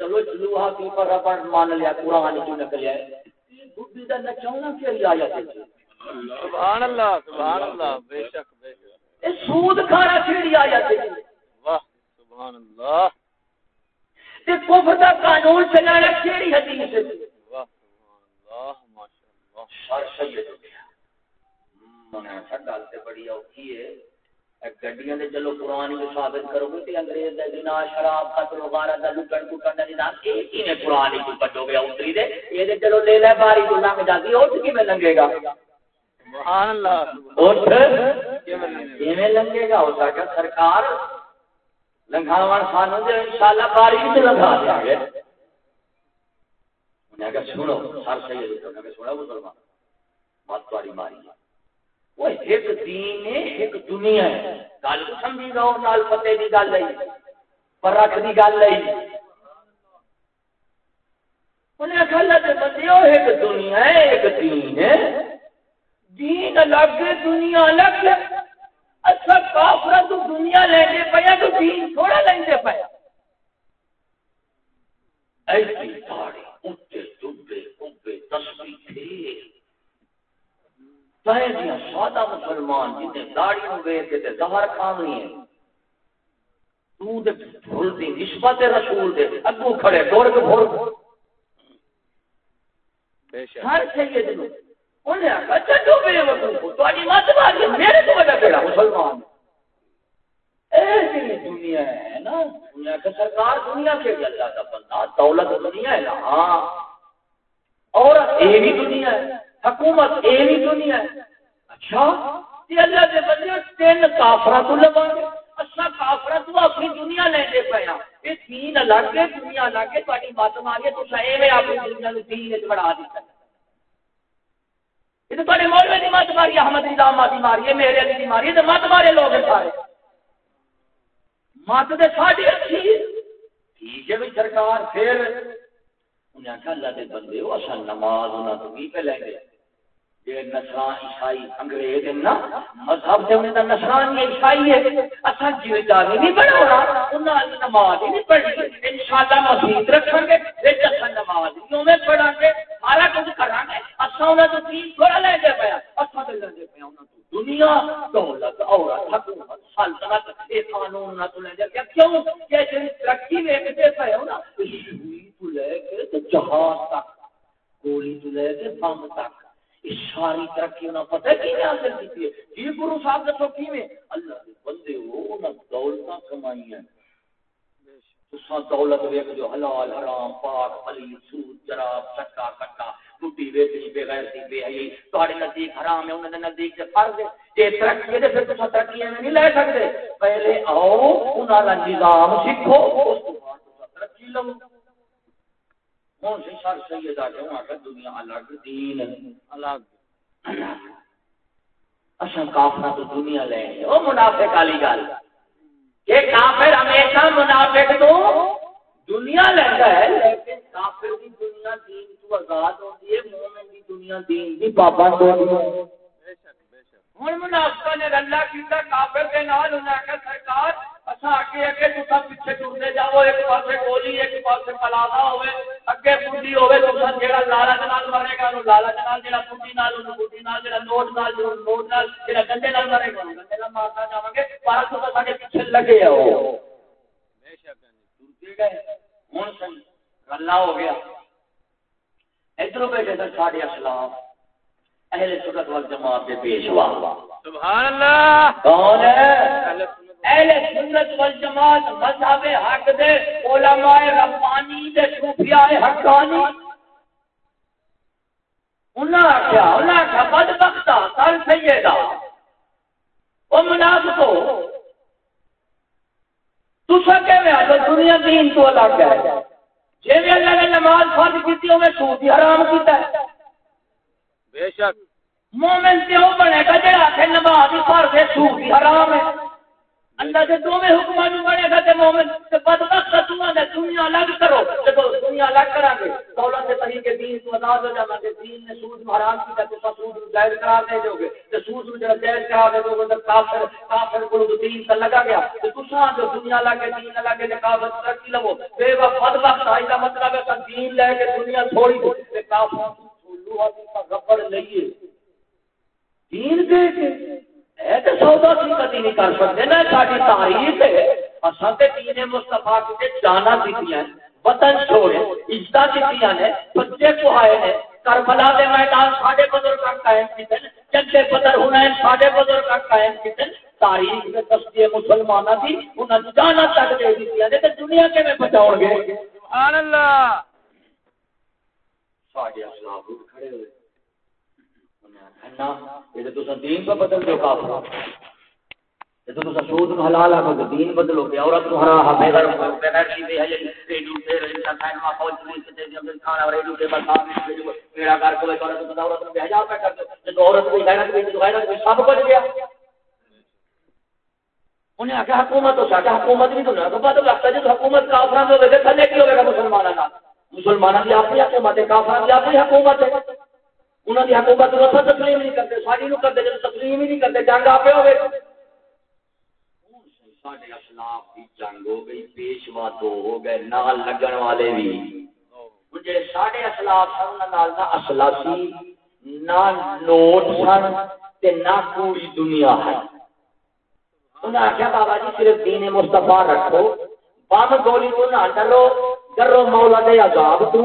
چلو چلوہا کی پر ربڑ مان لیا قرآن کیوں نکلیا ہے بڈی کا نچاؤنا پھر آیا سبحان اللہ سبحان اللہ بے شک بے شک۔ یہ سود کھانا پھر آیا واہ سبحان اللہ۔ تے کفر دا قانون چلانا کیڑی حدیث؟ ہے واہ اللہ ماشاءاللہ سر سید ہو گیا میں اچھا گل تے بڑی اوکھی ہے گڈیاں دے چلو قرآن کو ثابت کرو گے تے انگریز دا جنا شراب قتل وغیرہ دا لٹن ٹوٹن دا نظام اے کی نے قرآن کو کٹو گیا اتری دے اے دے چلو لے لے باری تو لنگ جاتی اٹھ کی میں لنگے گا سبحان اللہ. اٹھ. کیویں لنگے گا؟ سکتا سرکار سانو انشاءاللہ لنگا دیا گے انہیں کہا سنو سر سید انہیں کہا سنو مسلمان۔ بات ماری وہ ایک دین ہے ایک دنیا ہے۔ گل سمجھی نال پتے گل دی گل انہیں کہا بندے ایک دنیا ہے ایک دین ہے۔ دین الگ دنیا الگ ہے۔ اچھا کافر تو دنیا لینے پیا تو دین تھوڑا لینے پیا۔ ایسی داڑھی اٹھے ڈبے کبے تسبیح تھے۔ چاہے دیا سادہ مسلمان جتنے داڑھی نو ویچ کے زہر کھانی ہے تو دے بھول دی نسبت رسول دے۔ اگو کھڑے دوڑ کے بھول ہر سید نو انہیں آخا چڈو بے وقوف تاری مت ماری میرے تو بڑا بیڑا مسلمان۔ ایسی دنیا ہے نا دنیا کا سرکار دنیا کے بھی اللہ کا بندہ دولت دنیا ہے نا ہاں۔ اور یہ بھی دنیا ہے حکومت یہ بھی دنیا ہے۔ اچھا یہ اللہ کے بندے تین کافر تو لگا گے۔ اچھا کافر تو اپنی دنیا لینے پے یہ تین الگ دنیا الگ تاری مت ماری تو ایویں اپنی دنیا تین بڑھا دیتا یہ تو تھوڑے مولوی کی مت ماری، احمد نظام کی ماری ہے میرے علی کی ماری ہے تو مت مارے لوگ سارے۔ مت اچھی ٹھیک ہے سرکار، پھر انہیں آخیا اللہ کے بندے ہو اصل نماز انہوں تو کی پہ لیں گے یہ نسران عیسائی انگریز ہیں نا، مذہب عیسائی ہے جیو نہیں نماز نہیں انشاءاللہ مسجد گے نماز گے۔ سارا کچھ گے۔ تو دین تھوڑا لے پیا ہاں۔ لے پیا ہاں تو دنیا، دولت، عورت، حکومت، سلطنت یہ قانون نہ تو لے دے ہاں۔ کیوں؟ کہ ترقی ویکتے پے ہو نا، تو لے کے جہاز تک، گولی تو لے کے، بم تک۔ ساری ترقی انہیں پتہ کی حاصل کی ہے؟ جی گرو صاحب دسو کی اللہ کے بندے ہو دولت کمائی ہیں تساں دولت ویکھ جو حلال، حرام، پاک پلی سود جراب چکا کٹا ٹوٹی ویچنی بے غیرتی، بے حیائی۔ تہاڈے نزدیک حرام ہے، انہاں دے نزدیک تے فرض ہے۔ ترقی ہے تے پھر تساں ترقی میں نہیں لے سکدے۔ پہلے آؤ، انہاں دا نظام سیکھو، اس تو بعد تساں ترقی لو۔ ہن سے سر سیدہ کیوں آ دنیا الگ دین الگ۔ اصل کافر تو دنیا لے او منافق والی گل۔ کہ کافر ہمیشہ منافق تو دنیا لینا ہے لیکن کافر کی دنیا دین تو آزاد ہوتی ہے مومن کی دنیا دین کی پابند ہوتی ہے۔ ہوں منافقہ نے رلا کیتا کافر کے نال انہیں آخر سرکار اچھا اگے اگے تصا پیچھے ٹرتے جاؤ ایک پاسے گولی ایک پاسے پلادا ہوئے اگے پوجی ہوئے تصا جہاں لالچ نال مرے گا لالچ نال جہاں پوجی نال پوجی نال جہاں نوٹ نال نوٹ نال جہاں گندے نال مرے گا گندے نال مارتا جاؤ گے پر تصا سارے پیچھے لگے ہو۔ ہوں سی رلا ہو گیا۔ ادھر بیٹھے سر ساڈے اسلام اہل سنت والجماعت کے پیشوا۔ سبحان اللہ۔ کون ہے؟ اہل سنت والجماعت مذہب حق دے علماء ربانی دے صوفیاء حقانی۔ انہاں آخیا انہاں آخیا بدبختا سر سیدہ۔ او منافقو تسا کیویں آ دنیا دین تو الگ ہے۔ جی اللہ نے نماز فرض کی ہوئے سود حرام کیتا ہے۔ بے شک۔ مومن تے او بنے گا جڑا کہ نماز فرض ہے سود حرام ہے۔ اللہ دے دو میں حکماں نو بنے گا تے مومن تے بدبخت تو نے دنیا الگ کرو۔ تے دنیا الگ کرا گے دولت دے طریقے دین تو آزاد ہو جاواں گے۔ دین نے سود حرام کیتا تو سود نو جائز قرار دے دو گے۔ تے سود نو جڑا جائز قرار دے دو گے، تے کافر کافر کو تو دین تے لگا گیا۔ تے تساں جو دنیا الگ ہے، دین الگ ہے، تے کافر ترقی لو بے وقت بدبخت آئی، دا مطلب ہے کہ دین لے کے دنیا چھوڑی دو۔ تے کافر لو آدمی کا غفر لئیے۔ دین دے کے۔ سودا کی کدی نہیں کر سکتے۔ نا ساری تاریخ ہے۔ اصل تے دین مصطفیٰ کے جانا دیتی ہیں۔ وطن چھوڑے عزت دیتی ہیں۔ بچے کو آئے ہیں۔ کربلا دے میدان ساڈے بزرگ قائم کیتے جنگ بدر حنین ساڈے بزرگ قائم کیتے تاریخ میں تصدیق مسلمانوں کی انہوں جانا تک دے دیتی ہیں تے دنیا کے میں بچاؤ گے؟ سبحان اللہ۔ ساڈے اسلام کھڑے ہوئے۔ دین کو بدل دو کافر۔ تو تو سود حلال ہے تو دین بدلو گے عورت کو ہرا ہمیں گھر بے کی ہے یہ ریڈیو سے ریڈیو کا ما فوج پولیس سے جب کھانا ریڈیو کے بتا میرا گھر کو عورت کو عورت کو بھیجا پہ کر دو۔ تو عورت کو غیرت بھی غیرت بھی سب کچھ گیا۔ انہیں آخیا حکومت تو ساڈا حکومت بھی تو نہ تو لگتا ہے حکومت کافران دو تھلے کی ہوگا مسلمانوں کا مسلمانوں کی اپنی حکومت ہے کافران کی اپنی حکومت ہے۔ انہوں کی حکومت کو تسلیم نہیں کرتے ساری نو کرتے جب تسلیم ہی نہیں کرتے، جنگ آپ ہوئے ساڈے اسلاف کی جنگ ہو گئی، پیشوا دو ہو گئے، نال لگن والے بھی۔ جڑے ساڈے اسلاف سن نال نہ اصلا نہ نوٹ سن تے نہ پوری دنیا ہے۔ انہیں آخیا بابا جی صرف دین مستفا رکھو، بم گولی کو نہ ڈرو۔ کرو مولا دے عذاب تو۔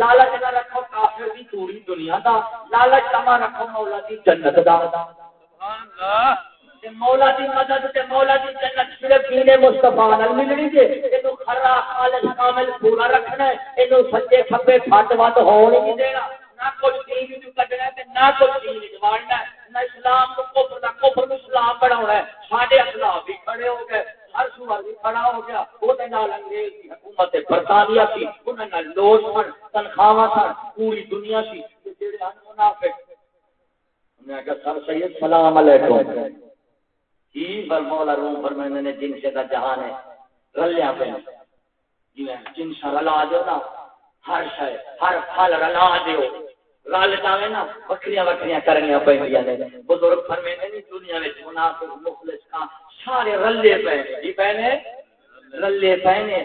لالچ نہ رکھو کافر دی پوری دنیا دا۔ لالچ نہ رکھو مولا دی جنت دا۔ سبحان اللہ مولا دی مدد تے مولا دی جنت صرف دین مصطفی نال ملنی جے اینو خرا خالص کامل پورا رکھنا ہے۔ اینو سچے کھبے پھٹ ود ہون نہیں دینا۔ نہ کچھ دین جو کڈنا تے نہ کچھ دین جواننا نہ اسلام کو کفر نہ کفر اسلام بناونا ہے۔ ساڈے بھی کھڑے ہو گئے۔ ہر سوار کھڑا ہو گیا، وہ نال انگریز حکومت برطانیہ سی، انہاں نال لوٹ سن سن، پوری دنیا سی۔ جڑے ان منافق کہا، سر سید، سلام علیکم. مولا روم نے، جن سے جہان ہے پہ جی جن سا رلا دو نا، ہر شے، ہر پھل رلا دیو۔ رل جاوے نا کرنیاں نے۔ بزرگ فرمانے نہیں دنیا میں منافق، مخلص کا سارے رلے پہ جی پہنے؟ رلے پہنے۔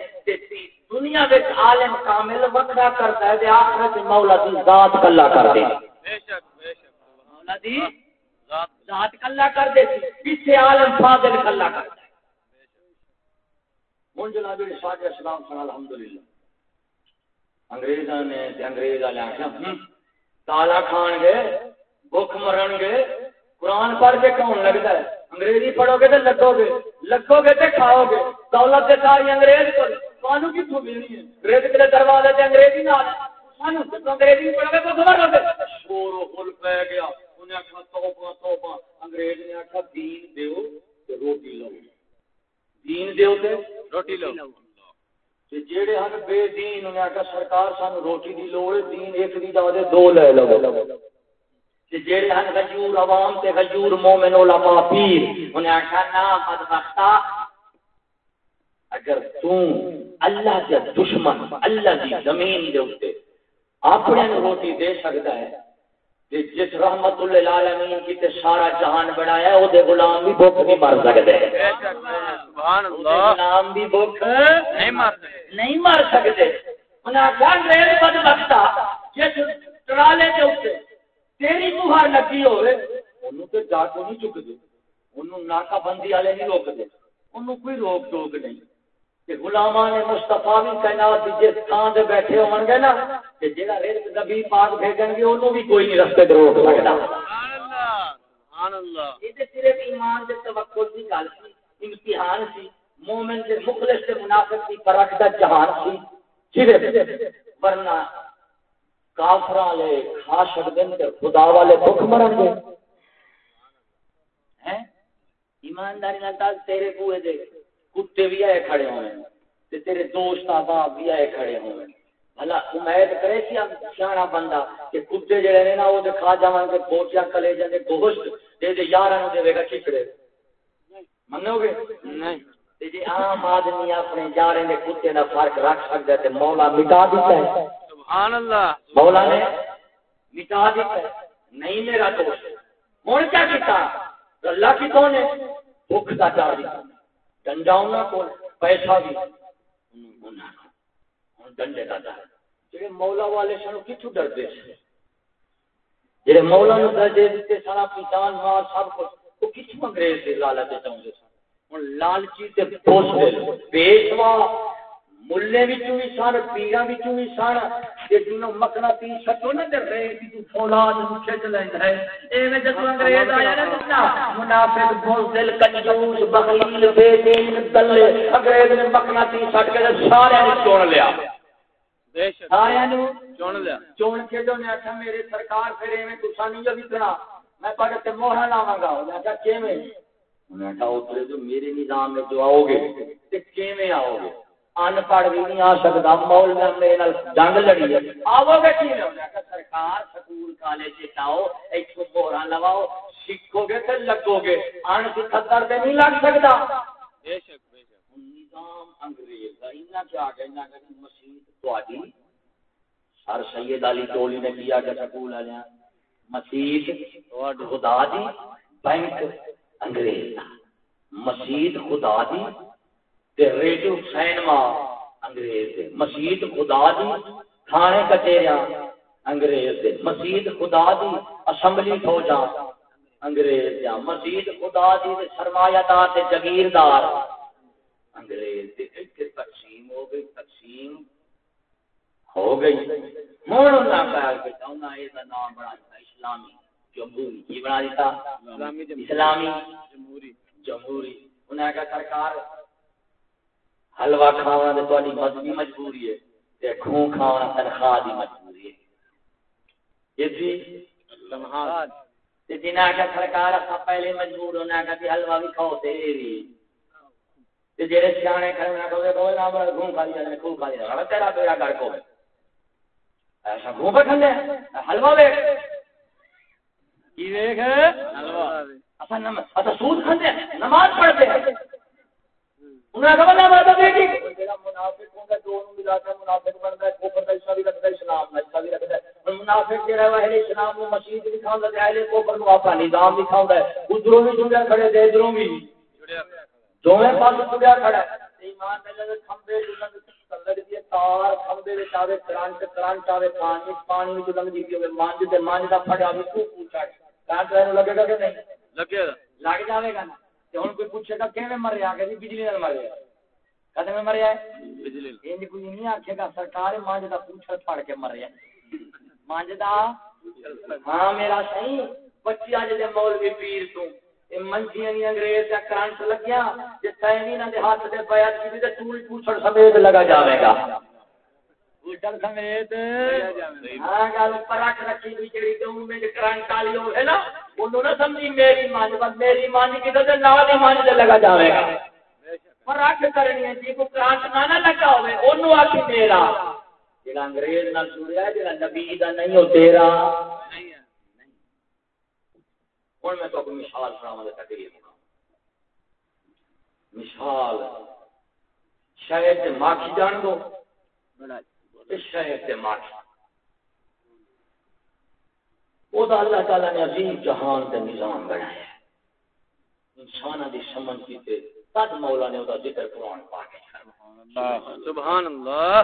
دنیا میں عالم کامل وکڑا کرتا ہے آخرت مولا کی ذات کلا کر دے۔ بے شک بے شک۔ مولا دی ذات کلا کر دے پیچھے عالم فاضل کلا کر دے۔ ہوں جناب ساڈے اسلام سن الحمدللہ۔ انگریزاں نے تے انگریز والے ہوں، تالا کھان گے بھوک مرن گے قرآن پڑھ کے کون لگتا ہے؟ انگریزی پڑھو گے تو لگو گے لگو گے تو کھاؤ گے دولت سے ساری انگریز کو سانو کتوں ملنی ہے؟ انگریز کے دروازے سے انگریزی نہ سانو انگریزی پڑھو گے تو خبر شور و غل پہ گیا۔ انہیں توبہ توبہ۔ انگریز نے دین دیو تے روٹی لو۔ دین دیو تے روٹی لو۔ تے جیڑے ہن بے دین، انہیں سرکار سانو روٹی دی لوڑ دین ایک دی دو لے لو۔ جیڑے ہن غیور عوام تے غیور مومن علماء پیر انہیں آخیا نا بدبختا اگر تو اللہ کے دشمن اللہ دی زمین دے اوتے اپنے نوں روٹی دے سکتا ہے تے جس رحمت للعالمین کی تے سارا جہان بنایا او دے غلام بھی بھوک نہیں مر سکدے سبحان دے اللہ۔ غلام بھی بھوک نہیں مارتے نہیں مر سکتے انہیں آخیا ریل بد بختا جس ٹرالے کے اتنے تیری مہر لگی ہوئے۔ انہوں تے ڈاکو نہیں چکتے انہوں ناکا بندی والے نہیں انہوں کوئی روک ٹوک نہیں۔ کہ غلامان مصطفیٰ بھی کائنات دی جس تھان بیٹھے ہون گے نا کہ نبی پاک بھیجن گے انہوں بھی کوئی نہیں رستے تے روک سکتا سبحان اللہ سبحان اللہ یہ تے صرف ایمان دے توکل دی گل سی امتحان سی۔ مومن دے مخلص تے منافق دی فرق دا جہان سی۔ صرف ورنہ کافراں والے کھا چھڑدے تے خدا والے بھوک مرن گے۔ ہیں؟ ایمانداری نال تیرے بوئے دے کتے بھی آئے کھڑے ہوئے ہیں۔ تے تیرے دوست احباب بھی آئے کھڑے ہوئے ہیں۔ بھلا امید کرے سی اب سیاح بندہ کہ کتے جڑے نے نا وہ تے کھا جاون گے بوٹیاں کلے جاندے گوشت تے دے یاراں نوں دے گا چکڑے منو گے؟ نہیں۔ تے جے عام آدمی اپنے یارے دے کتے دا فرق رکھ سکدا ہے تے مولا مٹا دیتا ہے۔ سبحان اللہ. مولا نے مٹا دیتا نہیں میرا دوست۔ ہوں کیا کیتا؟ اللہ کی کون ہے؟ بھوک کا ڈر دیتا ڈنڈا ہونا کون پیسہ بھی ڈنڈے کا ڈر جڑے مولا والے سن کتوں ڈرتے سے جڑے مولا نو درجے دیتے سارا اپنی جان مال، سب کچھ، وہ کتوں انگریز کے لالچ چاہتے سن ہوں لالچی تے پوستے پیشوا ملے وچوں بھی سن پیراں وچوں بھی سن جنوں مکنا پی تے ریت تو فولاد نوں کھچ لیندا ہے ایویں جدوں انگریز آیا نا نا منافق بزدل کنجوس بخیل بے دین دلے انگریز نے مکنا پی سٹ کے تے سارے نوں چون لیا بے شک سارے نوں چون لیا چون کے جو نے آخیا میرے سرکار پھر ایویں تسا نہیں جو وکنا میں پڑھ تے موہر لاواں گا کیویں جو میرے نظام میں جو آؤ گے تے کیویں آؤ گے ان پڑھ بھی نہیں آ سکتا مول میں میرے نال جنگ لڑی ہے آو گے آخیا سرکار سکول کالج آؤ ایتھوں لواؤ سیکھو گے تے لگو گے ان کی خطر تے نہیں لگ سکتا بے شک بے شک نظام انگریز کا انہیں کیا کہ تواڈی سر سید علی ٹولی نے کیا کہ سکول والے مسجد خدا دی بینک انگریز دا مسجد خدا دی تے ریڈیو سینما انگریز دے۔ مسجد خدا دی تھانے کچہریاں انگریز دے۔ مسجد خدا دی اسمبلی فوجاں انگریز دیا مسجد خدا دی تے سرمایہ دار تے جگیردار انگریز دے۔ ایک تقسیم ہو گئی تقسیم ہو گئی۔ ہوں انہیں کہا کہ انہیں یہ نام بنا دیتا اسلامی جمہوری کی بنا دیتا۔ اسلامی جمہوری۔ جمہوری۔ انہیں کہا سرکار حلوہ کھانا تو تاری مذہبی مجبوری ہے تے خون کھانا تنخواہ دی مجبوری ہے۔ یہ تھی لمحات۔ تے جنہیں کہا سرکار اصا پہلے مجبور ہونا کہ بھی حلوہ بھی کھاؤ تیری تے جڑے سیانے کھڑے ہونا کہ وہ نام گھوم کھا لیا خوب کھا لیا۔ تیرا بیڑا گھر کو ایسا گھوم پہ کھندے حلوہ ویک کی ویک حلوہ۔ اصا نم اصا سود کھندے نماز پڑھتے ہیں؟ انہیں کہا بندہ بڑا دیکھی جڑا منافق ہوندا دو نوں ملا کے منافق بندا ہے کوفر دا حصہ بھی رکھدا ہے اسلام دا حصہ بھی رکھدا ہے۔ اور منافق جڑا ہے اہل اسلام نو مسجد بھی کھاوندا ہے اہل کوفر نو اپنا نظام بھی کھاوندا ہے۔ ادھروں بھی جڑیا کھڑے دے ادھروں بھی جڑیا دوویں پاس جڑیا کھڑا ہے۔ ایمان دے لے کھمبے جڑا کلڑ دی تار کھمبے وچ آوے کرنٹ کرنٹ آوے پانی پانی وچ لنگ دی ہوے مانج تے مانج دا پھڑا وی تو پوچھا کرنٹ رہن لگے گا کہ نہیں؟ لگے لگ جاوے گا نا۔ تے ہن کوئی پوچھے گا کیویں مریا؟ کہ جی بجلی نال مریا۔ کدے میں مریا ہے؟ بجلی انج کوئی نہیں آکھے گا سرکار مانج دا پوچھا پھڑ کے مریا مانج دا؟ ہاں میرا صحیح بچی اج دے مولوی پیر تو۔ اے منجیاں دی انگریز دا کرنٹ لگیا۔ جے سینی نہ دے ہاتھ دے پیا کی تے ٹول پوچھڑ سمیت لگا جاوے گا۔ پوچھڑ سمیت۔ ہاں گل پرکھ رکھی بھی جڑی دوں میں کرنٹ والی ہو ہے نا اونوں نہ سمجھی میری مان بس میری مان کی تے نال دی مان تے لگا جاوے گا۔ پرکھ کرنی ہے جی کو کرنٹ نہ نہ لگا ہوے اونوں آکھی میرا۔ جڑا انگریز نال جڑیا ہے جڑا نبی دا نہیں ہو تیرا۔ ہوں میں تو مثال سناوا دے تقریر مثال شاید ماکھی جان دو۔ شاید ماکھی۔ وہ تو اللہ تعالیٰ نے عظیم جہان کے نظام بنایا انسان کی سمجھ کی تے تد مولا نے وہ ذکر قرآن پا کے سبحان اللہ۔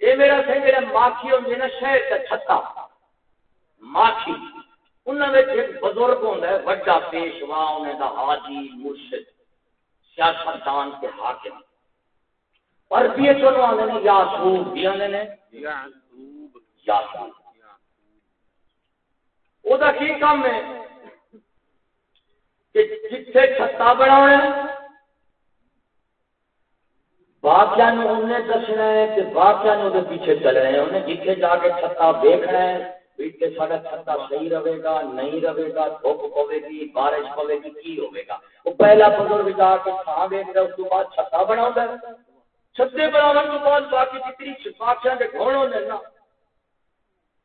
یہ میرا سے میرا ماکھی ہوندے نا شہر کا چھتا۔ ماکھی انہاں وچ ایک بزرگ ہوندا ہے بڑا پیشوا انہاں دا حاجی مرشد سیاستدان کے حاکم۔ اور بھی آندے نے یاسوب بھی آندے نے؟ یعقوب یاسوب۔ او دا کی کام ہے کہ جتھے چھتا بناونا ہے باقیاں انہیں دسنا ہے کہ باقیاں نو دے پیچھے چلنا ہے انہیں جتھے جا کے چھتا دیکھنا ہے بھی سارا چھتا صحیح رہے گا نہیں رہے گا دھوپ پوے گی بارش پوے گی کی ہوے گا وہ پہلا بزرگ جا کے تھان دیکھ رہا اس کے بعد چھتا بناوندا ہے چھتے بناون تو بعد باقی جتنی چھپاکیاں دے گھون ہوندے نا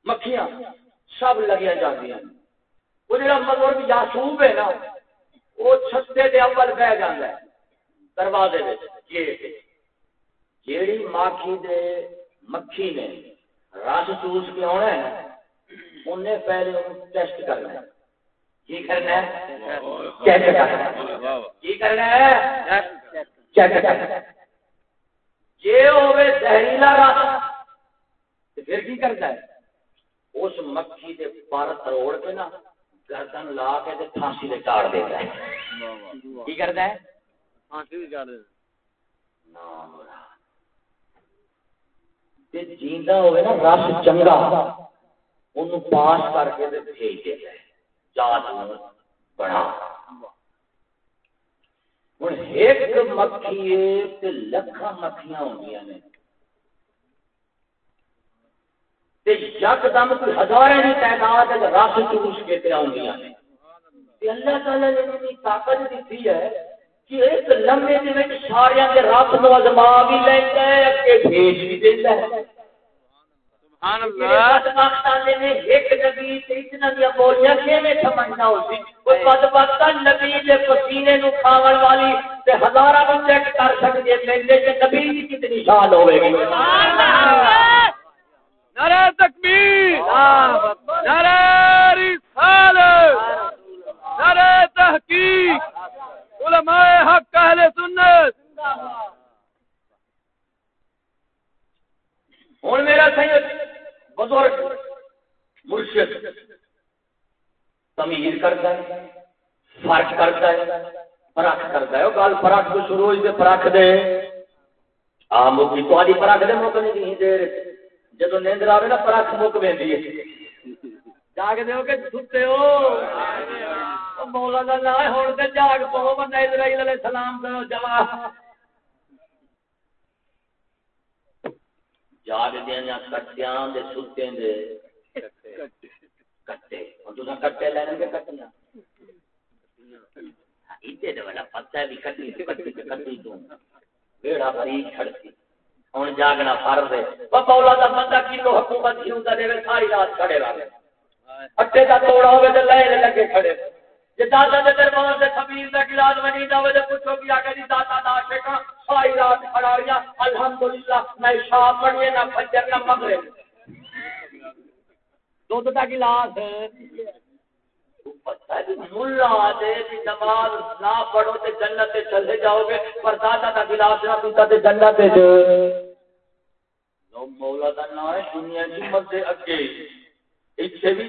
مکھیاں سب لگیاں جاندیاں۔ وہ جڑا بزرگ یاسوب ہے نا، وہ چھتے دے اول بہ جاندا ہے۔ دروازے وچ، گیٹ جیڑی ماکھی دے مکھی نے رس چوس کے آنا ہے، انہیں پہلے ان ٹیسٹ کرنا ہے۔ کی کرنا ہے؟ چیک کرنا ہے۔ کی کرنا ہے؟ چیک کرنا ہے۔ جے ہوے زہریلا رس پھر کی کرتا ہے؟ اس مکھی دے پر تروڑ کے نا گردن لا کے تے پھانسی دے چاڑ دیتا ہے کی کرتا ہے؟ پھانسی چاڑ دے نام مراد۔ تے جیندا ہوئے نا رس چنگا اونوں پاس کر کے تے بھیج ہے جات بڑا ہن ایک مکھی تے لکھاں مکھیاں ہوندیاں نے۔ تے یکدم کوئی دی تعداد رس چوس کے تے آوندیاں نے۔ تے اللہ تعالی نے انہوں طاقت دتی ہے کہ ایک لمحے دے وچ سارے دے رس نو ازما بھی لیندا ہے اگے بھیج بھی دیندا ہے۔ سبحان اللہ۔ نے ایک نبی تے اتنا دیا بولیاں کیویں سمجھنا ہو سی کوئی بدبخت نبی دے پسینے نو کھاون والی تے ہزاراں نو چیک کر سکدی ہے کہندے کہ نبی دی کتنی شان ہوے گی۔ نعرہ تکبیر! نعرہ رسالت! نعرہ تحقیق! علماء حق اہل سنت! ہوں میرا سید بزرگ مرشد تمیز کرتا ہے فرق کرتا ہے فرق کرتا ہے۔ وہ گل فرق تو شروع ہوئی فرق دے۔ آ مکی تاری فرق دے مک نہیں دے جب نیندر آئے نا فرق مک وی جاگ دو کہ ستے ہو۔ مولا کا نا ہوں تو جاگ پو بندہ اسرائیل علیہ السلام کرو جواب جاگ دیا کٹیا ستے کٹے۔ ہوں تو کٹے لینے کے کٹیاں ادے والا پتہ بھی کٹی کٹی کٹی تو۔ بیڑا بری چھڑتی ہوں جاگنا فرض ہے۔ بابا اولاد دا بندہ کلو حکومت کیوں دا دے ساری رات کھڑے رہے۔ اٹے دا توڑا ہوے تے لے لگے کھڑے۔ جے دادا دے دربار خبیر دا گلاس بنی دا پوچھو کہ دادا دا عاشق ہاں۔ ساری رات کھڑا رہیا۔ الحمدللہ، نہ شام نہ فجر، نہ مغرب۔ دودھ دا گلاس۔ ملا دے بھی نماز نہ پڑھو تے جنت تے چلے جاؤ گے، پر دادا دا گلاس نہ پیتا تے جنت تے مولا دا نام ہے دنیا کی مدد اگے۔ اتنے بھی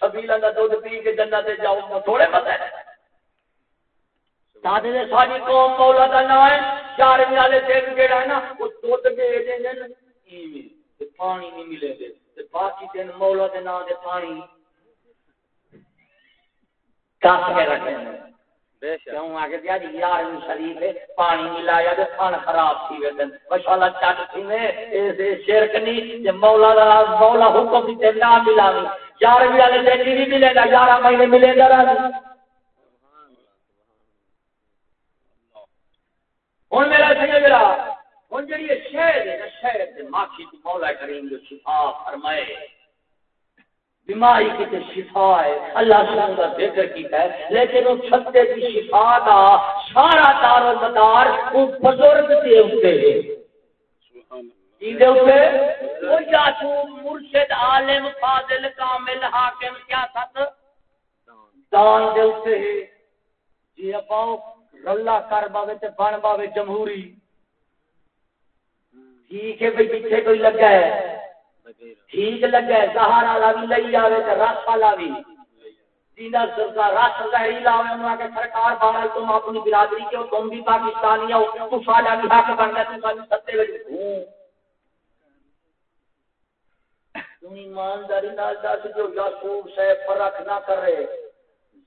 سبیلا کا دودھ پی کے جنت جاؤ تھوڑے پتہ ہے۔ سادے دے ساری قوم مولا دا نام ہے چار والے دن جڑا ہے نا، وہ دودھ کے دے دے تے پانی نہیں ملے گے تے باقی دن مولا دے نام دے پانی کاس کے رکھے کیوں؟ جی یار شریف ہے پانی ملایا تو کھان خراب تھی وے دن۔ ماشاءاللہ چٹ تھی میں ایسے شرک نہیں کہ مولا دا مولا حکم دی تے نہ ملاوی یار بھی والے دن نہیں ملے گا یارہ مہینے ملے گا رہا ہوں میرا سنگھ میرا ہوں شہر ہے شہر سے ماکھی تو مولا کریم جو شفا فرمائے۔ بیماری کی شفا ہے۔ اللہ سلام کا ذکر کیتا ہے۔ لیکن وہ چھتے کی شفا کا سارا دار و مدار وہ بزرگ کے اوپر ہے۔ مرشد عالم فاضل کامل حاکم کیا سات دان دے اوپر ہے۔ جی اپاؤ رلا کر باوے تے بن باوے جمہوری۔ ٹھیک ہے بھائی پیچھے کوئی لگا ہے۔ ٹھیک لگے سہار والا بھی لئی آئے تو رس والا بھی۔ سیدھا سرکار رس ظاہری لاوے، انہوں کے سرکار باہر تم اپنی برادری کے تم بھی پاکستانی ہو تو فالا بھی حق بن گیا تم سب ستے وجہ ہوں۔ تم ایمانداری نال دس جو یاسوب سے فرق نہ کر رہے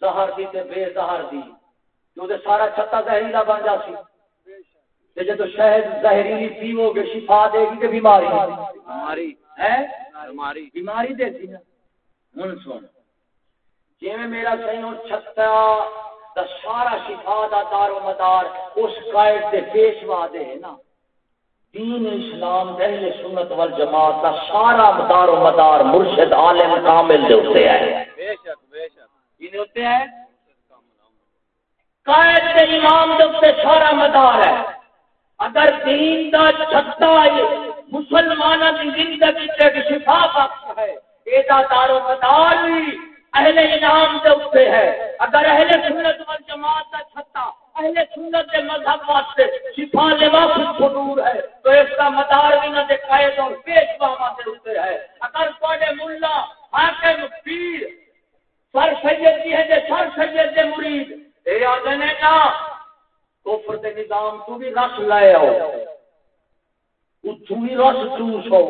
زہر دی تے بے زہر دی۔ جو دے سارا چھتا زہریلا بن جاسی تے جے تو شہد زہریلی پیو گے شفا دے گی کہ بیماری۔ بیماری۔ بیماری بیماری دیتی نا ہوں سن۔ جی میرا سینو چھتا دا سارا شفا دا دار و مدار اس قائد دے پیشوا دے نا۔ دین اسلام دہل سنت والجماعت دا سارا مدار و مدار مرشد عالم کامل دے ہوتے ہیں بے شک بے شک۔ یہ ہوتے ہیں قائد دے امام دے سارا مدار ہے۔ اگر دین دا چھتا مسلمان کی زندگی ایک شفا بخش ہے۔ یہ دار و مدار بھی اہل انعام دے اوپر ہے۔ اگر اہل سنت و جماعت کا چھتا، اہل سنت کے مذہب واسطے شفا لباس صدور ہے، تو اس کا مدار بھی نہ قائد اور پیشوا دے اوپر ہے۔ اگر تھوڑے ملا، حاکم، پیر، سر سید جی ہے، سر سید دے مرید، اے آدھنے نا کفر دے نظام تو بھی رس لائے آؤ اتو بھی رس چوس ہو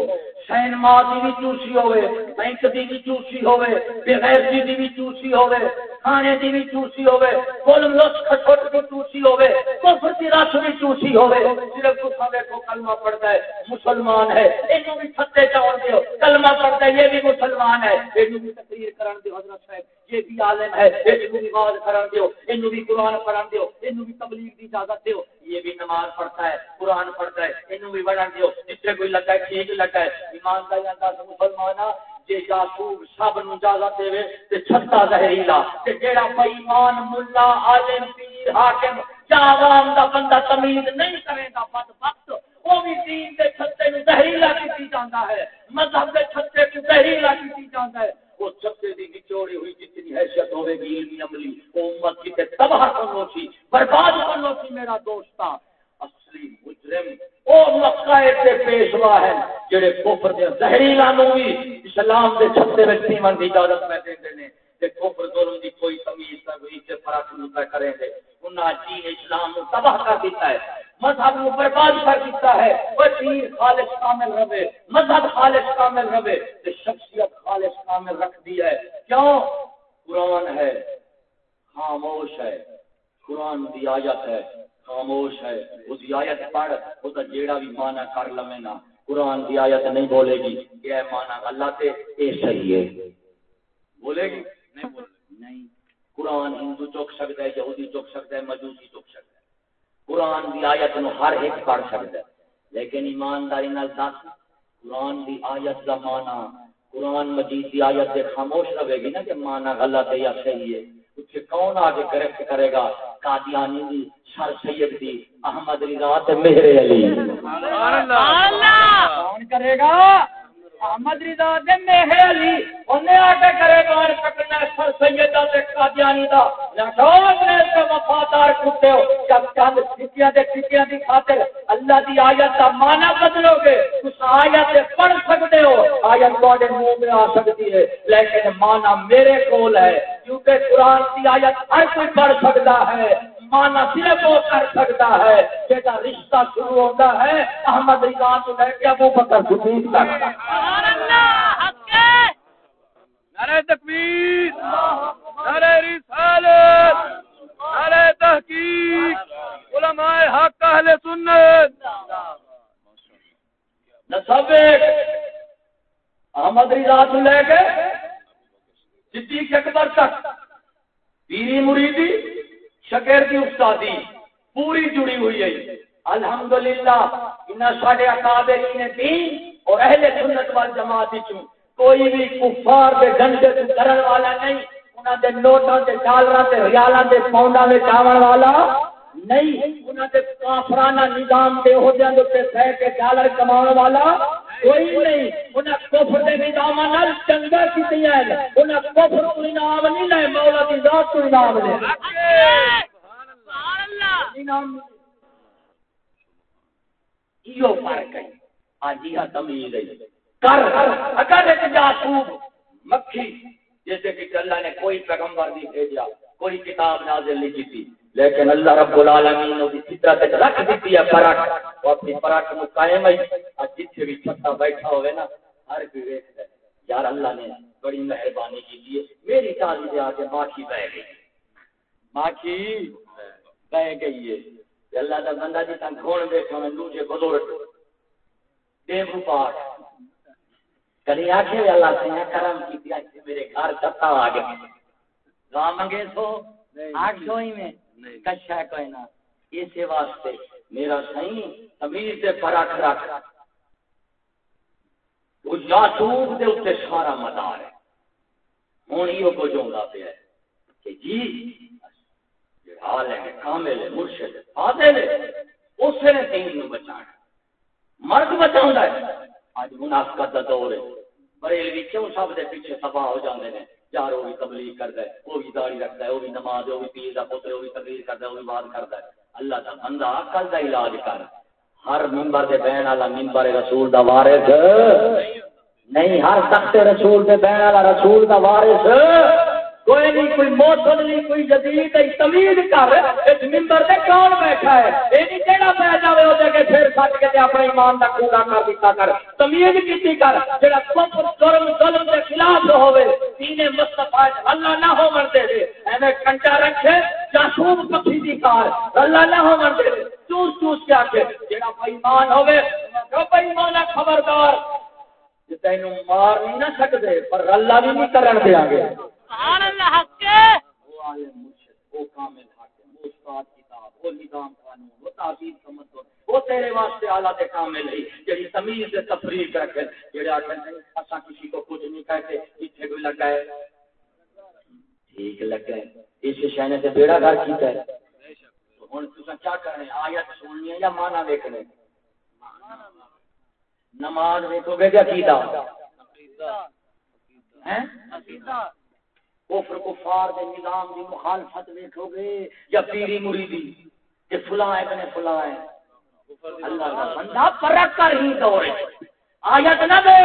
سین ماں کی بھی چوسی ہوئے بینک دی بھی چوسی ہوئے بغیر دی بھی چوسی ہوئے کھانے دی بھی چوسی ہوئے کل لس کھٹوٹ کی چوسی ہوئے کفر دی رس بھی چوسی ہوئے صرف تو سب کو کلمہ پڑھتا ہے، مسلمان ہے۔ انہوں بھی چھتے چاؤ دیو، کلمہ پڑھتا ہے، یہ بھی مسلمان ہے۔ انہوں بھی تقریر کرن دیو، حضرت صاحب، یہ بھی عالم ہے۔ انہوں بھی نماز کرن دیو انہوں بھی قرآن پڑھن دیو انہوں بھی تبلیغ دی اجازت دیو۔ یہ بھی نماز پڑھتا ہے، قرآن پڑھتا ہے انہوں بھی بڑھن دیو۔ جتنے کوئی لگا ہے ٹھیک لگا ہے؟ ایمان کا یا مسلمان جے جاسوب سب نو اجازت دے تے چھتا زہریلا۔ تے جیڑا بے ایمان مولا عالم، پیر، حاکم یا دا بندہ تمیز نہیں کرے گا بدبخت وہ بھی دین دے چھتے نو زہریلا کیتی جاندا ہے، مذہب دے چھتے کو زہریلا کیتی جاندا ہے۔ وہ چھتے دی نچوڑی ہوئی جتنی حیثیت ہوے گی علمی عملی وہ امت کی تے تباہ کرنو سی برباد کرنو سی میرا دوستا اصلی مجرم او مقائد دے پیشوا ہے جڑے کفر دے زہریلا نو بھی اسلام دے چھتے وچ پیون دی اجازت میں دیندے نے تے کفر ظلم دی کوئی تمیز نہ کوئی تے فرق نہ کرے دے۔ انہاں دین اسلام نو تباہ کر دیتا ہے۔ مذہب نو برباد کر دیتا ہے۔ وہ دین خالص کامل رہے۔ مذہب خالص کامل رہے۔ تے شخصیت خالص کامل رکھ دی ہے۔ کیوں؟ قرآن ہے، خاموش ہے۔ قرآن دی آیت ہے۔ خاموش ہے۔ اس آیت پڑھ، اس کا جیڑا بھی مانا کر لمے نا قرآن کی آیت نہیں بولے گی۔ یہ مانا اللہ تے اے صحیح ہے۔ بولے گی؟ نہیں بولے نہیں۔ قرآن ہندو چک سکتا ہے، یہودی چک سکتا ہے، مجوسی چک سکتا ہے۔ قرآن کی آیت نو ہر ایک پڑھ سکتا ہے۔ لیکن ایمانداری نال دس، قرآن کی آیت کا مانا قرآن مجید کی آیت سے خاموش رہے گی نا کہ مانا غلط ہے یا صحیح ہے۔ اسے کون آگے کریکٹ کرے گا؟ قادیانی دی سر سید دی احمد رضا تے مہر علی۔ کون کرے گا؟ احمد رضا دے میہ علی اونے آ کے کرے بار پکڑنا سر سیدہ تے قادیانی دا۔ نشوق نے تے وفادار کتے ہو۔ جب چند ٹکیاں دے ٹکیاں دی خاطر اللہ دی آیت دا معنی بدلو گے، اس آیت تے پڑھ سکتے ہو۔ آیت تواڈے منہ میں آ سکتی ہے، لیکن معنی میرے کول ہے۔ کیونکہ قرآن کی آیت ہر کوئی پڑھ سکتا ہے۔ مانا صرف وہ کر سکتا ہے۔ جیسا رشتہ شروع ہوتا ہے۔ احمد رضا تو لے کے ابو بکر صدیق تک۔ نعرہ تکبیر نعرہ رسالت نعرہ تحقیق علماء حق اہل سنت۔ نصب احمد رضا تو لے کے صدیق اکبر تک۔ پیری مریدی شکر کی استادی، پوری جڑی ہوئی ہے۔ الحمدللہ ان ساڈے اکابرین دین اور اہل سنت وال جماعت وچوں کوئی بھی کفار دے گنڈے تو کرن والا نہیں، انہاں دے نوٹاں تے ڈالراں تے ریالاں تے پاؤنڈاں وچ آون والا نہیں، انہاں دے کافرانہ نظام دے ہو جاندے تے سہ کے ڈالر کماون والا کوئی نہیں۔ انہاں کفر دے نظام نال چنگا کیتیاں ہیں۔ انہاں کفر کو انعام نہیں لے مولا دی ذات کو انعام لے۔ انعام ایو فرق ہے آجی ہاں تمیز ہے کر، اگر ایک جاسوس مکھی، جیسے کہ اللہ نے کوئی پیغمبر نہیں بھیجا، کوئی کتاب نازل نہیں کی۔ تھی لیکن اللہ رب العالمین نے فطرت رکھ دیتی ہے فرق۔ وہ اپنی فرق کو قائم ہے۔ اور جتھے بھی چھتا بیٹھا ہوئے نا ہر کوئی ویکھ ہے یار اللہ نے بڑی مہربانی کی ہے میری تالی دے آگے ماکھی بہ گئی۔ ماکھی بہ گئی ہے۔ اللہ دا بندہ جی تن کھوڑ بیٹھا میں دوجے بزرگ دیو پاک کدی آخے اللہ سے کرم کی میرے گھر چتا آ گیا گاہ منگے سو آٹھ سو ہی میں۔ کچھ کوئی نہ اسی واسطے میرا صحیح تمیز سے فرق رکھ۔ وہ جاسوس دے اتنے سارا مدار ہے۔ ہوں یہ کچھ ہوتا پیا کہ جی حال ہے، کامل ہے، مرشد ہے، فاضل ہے اس نے دین نو بچانا۔ مرد بچاؤں ہے۔ اج منافقت دا دور ہے۔ بریلوی کیوں سب دے پیچھے تباہ ہو جاندے نے؟ یار وہ بھی تبلیغ کرتا ہے، وہ بھی داڑھی رکھتا ہے، وہ بھی نماز، وہ بھی پیر کا پتر، وہ بھی تقریر کرتا ہے، وہ بھی بات کرتا ہے۔ اللہ کا بندہ کل کا علاج کر۔ ہر ممبر دے بہن والا ممبر رسول دا وارث۔ نہیں، ہر تخت رسول دے بہن والا رسول دا وارث۔ کوئی نہیں، کوئی موسم نہیں کوئی جدید تمیز کر۔ اس ممبر سے کون بیٹھا ہے۔ یہ نہیں کہنا پہ جائے وہ جگہ پھر سٹ کے اپنے ایمان کا کوڑا کر دیتا کر۔ تمیز کی کر۔ جڑا کفر، ظلم ظلم کے خلاف ہوے تینے مصطفی اللہ نہ ہو مرتے دے۔ ایویں کنٹا رکھے جاسوس پکھی دی کار اللہ نہ ہو مرتے دے۔ چوس چوس کے آکے جڑا بے ایمان ہوے جو ایمان خبردار۔ تینوں مار نہیں نہ سکتے پر اللہ بھی نہیں کرن دیا گے سبحان اللہ حق کے۔ وہ عالم مرشد وہ کامل حاکم وہ استاد کتاب وہ نظام قانون وہ تعبیر سمجھ وہ تیرے واسطے اعلیٰ تے کامل ہے جڑی تمیز سے تفریق رکھے جڑے آخر اسا کسی کو کچھ نہیں کہتے اتنے کوئی لگا ہے؟ ٹھیک لگا ہے۔ اس شہنے سے بیڑا گھر کیتا ہے۔ ہوں تم کیا کریں آیت سننی ہے یا مانا دیکھنے نماز دیکھو گے کیا کیتا کفر کفار دے نظام دی مخالفت دیکھو گے یا پیری مریدی کہ فلاں ابن فلاں ہے۔ اللہ کا بندہ فرق کر ہی دور آیت نہ دے،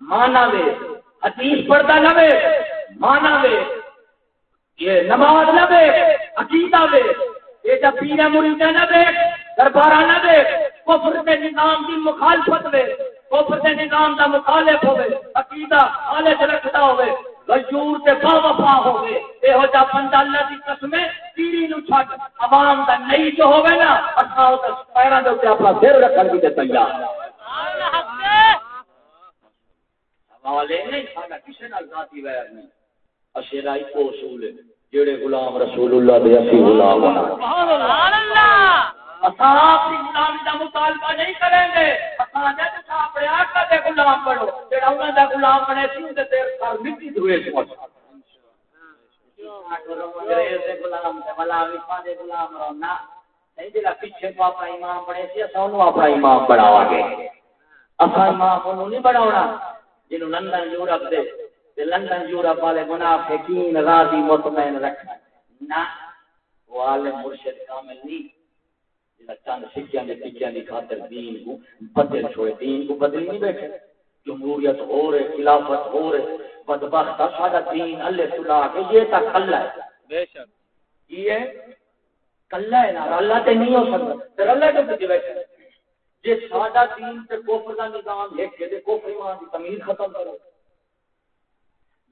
مانا دے۔ حدیث پڑھتا نہ دے، مانا دے۔ یہ نماز نہ دے، عقیدہ دے۔ یہ جب پیرا مریدہ نہ دے، دربارہ نہ دے، کفر کے نظام کی مخالفت دے۔ کفر کے نظام کا مخالف ہوئے، عقیدہ حالت رکھتا ہوئے۔ غیور تے با وفا ہوے ایہو جا بندہ اللہ دی قسم پیری نو چھڈ۔ عوام دا نہیں جو ہوے نا اساں او پیراں دے اوپر اپنا سر رکھن دی تیار۔ حوالے نہیں ساڈا کسے نال ذاتی ویر نہیں۔ اشیرا ایک اصول ہے جڑے غلام رسول اللہ دے اسی غلام ہونا۔ سبحان اللہ! اساں آپ کی غلامی دا مطالبہ نہیں کریں گے۔ اپنے آقا دے غلام جڑا انہاں دا غلام بنے سی تے مٹی انگریز دے غلام تے بلا وفا دے غلام رونا۔ نہیں جڑا پیچھے اپنا امام بنے سی، اساں اپنا امام گے۔ نہیں بڑھاؤنا جنہوں لندن، یورپ دے، تے لندن، یورپ والے منافقین راضی مطمئن رکھنا۔ نہ، وہ عالم مرشد کامل نہیں۔ چند سکیاں دے ٹکیاں دی خاطر دین کو بدل چھوڑے دین کو بدل نہیں بیٹھے۔ جمہوریت ہو رہے خلافت ہو رہے بدبخت سارا دین اللہ سلا کے یہ ہے۔ بے شک۔ یہ کلا ہے نا اللہ تے نہیں ہو سکتا۔ پھر اللہ کے بیٹھے؟ دین تے کفر دا نظام دے کفر ایمان کی تمیز ختم کرو۔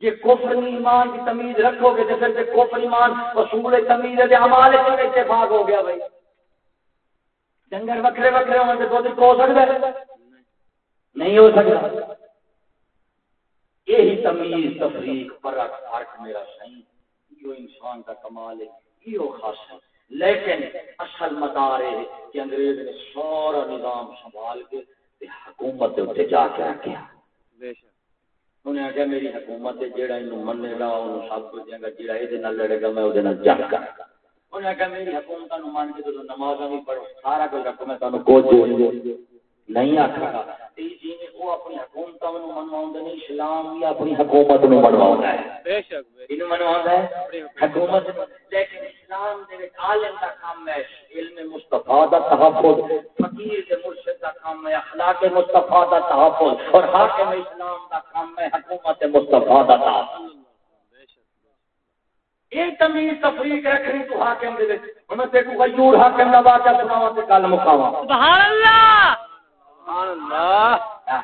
کفر ایمان کی تمیز رکھو گے تو پھر تے کفر ایمان اصول تمیز دے اعمال وچ اتفاق ہو گیا بھائی۔ ڈنگر وکھرے وکھرے ہون تے دودھ کو سکدا ہے نہیں ہو سکتا یہی تمیز تفریق فرق فرق میرا صحیح یہ انسان کا کمال ہے یہ خاص ہے لیکن اصل مدار ہے کہ انگریز نے سارا نظام سنبھال کے حکومت دے اوپر جا کے شک انہیں آخیا میری حکومت جیڑا انہوں منے گا سب کچھ دیں گا جیڑا یہ لڑے گا میں وہ جنگ کرا گا انہیں آخیا میری حکومت نو مان کے تو نمازاں بھی پڑھو سارا کچھ رکھو میں تانوں کچھ دے نہیں آکھا۔ گا تے جی نے وہ اپنی حکومت نو منواؤں نہیں اسلام بھی اپنی حکومت نو منواؤں ہے۔ بے شک بے انہوں منواؤں ہے؟ حکومت۔ نو۔ لیکن اسلام دے وچ عالم دا کام ہے علم مصطفی دا تحفظ فقیر دے مرشد دا کام ہے اخلاق مصطفی دا تحفظ اور حاکم اسلام دا کام ہے حکومت مصطفی دا تحفظ۔ یہ تمیز تفریق رکھنی تو حاکم دے وچ۔ ہن تے کو غیور حاکم دا واقعہ سناواں تے گل مکاواں سبحان اللہ سبحان اللہ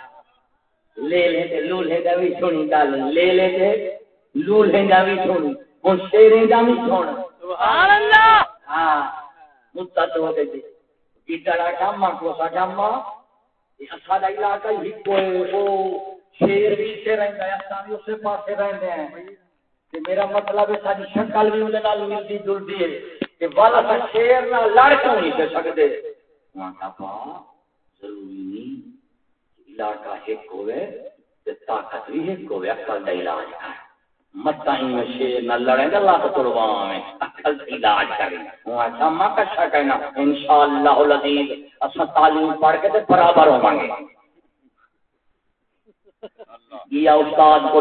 لے لے تے لولے دا بھی سنی گل۔ لے لے تے لولے دا بھی سنی ہن شیرے دا بھی سن سبحان اللہ ہاں مدت ہو گئی کیڑا کام کو سا کام یہ ساڈا علاقہ ہی کوئی وہ شیر بھی سے رہندا ہے اساں بھی اسے پاسے رہندے ہیں۔ میرا مطلب ہے ساری شکل بھی ملدی جلدی ہے کہ والا سا شیر نال لڑ کیوں نہیں دے پا ضروری نہیں علاقہ ایک ہوئے تے طاقت بھی ایک ہوئے عقل دا علاج میں شیر نہ لڑیں گے لاکھ قربان میں عقل دا علاج کریں اچھا ماں کچھا کہنا انشاءاللہ العزیز اسا تعلیم پڑھ کے تے برابر ہوں گے۔ <laughs> یہ استاد کو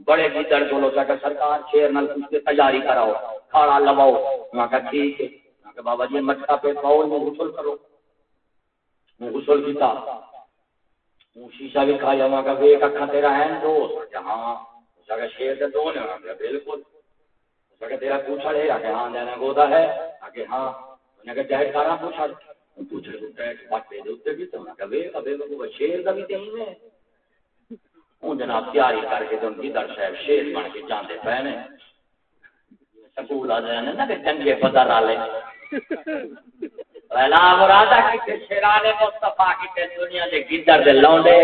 بڑے گدڑ کو سکا سرکار شیر نال کچھ کی تیاری کراؤ کھاڑا لواؤ وہاں کا ٹھیک ہے وہاں کہ بابا جی مٹکا پہ پاؤ میں غسل کرو میں غسل کیتا وہ شیشہ بھی کھایا وہاں کا ایک اکھا تیرا ہے دو ہاں اس کا شیر دے دو نے بالکل اس کا تیرا پوچھا ہے کہ ہاں دینا گودا ہے کہ ہاں انہیں کہ جہر کارا پوچھا پوچھے تو ٹیٹ باٹے دے اوتے بھی تو میں کہ وے ابے کو شیر دا بھی تے ہی میں وہ جناب تیاری کر کے تو جدھر صاحب شیر بن کے جاندے پے نے۔ سکول آ جانے نا کہ چنگے بدر والے پہلا <laughs> مرادا کتے شیران مصطفیٰ کتے دنیا دے گدر دے لونڈے۔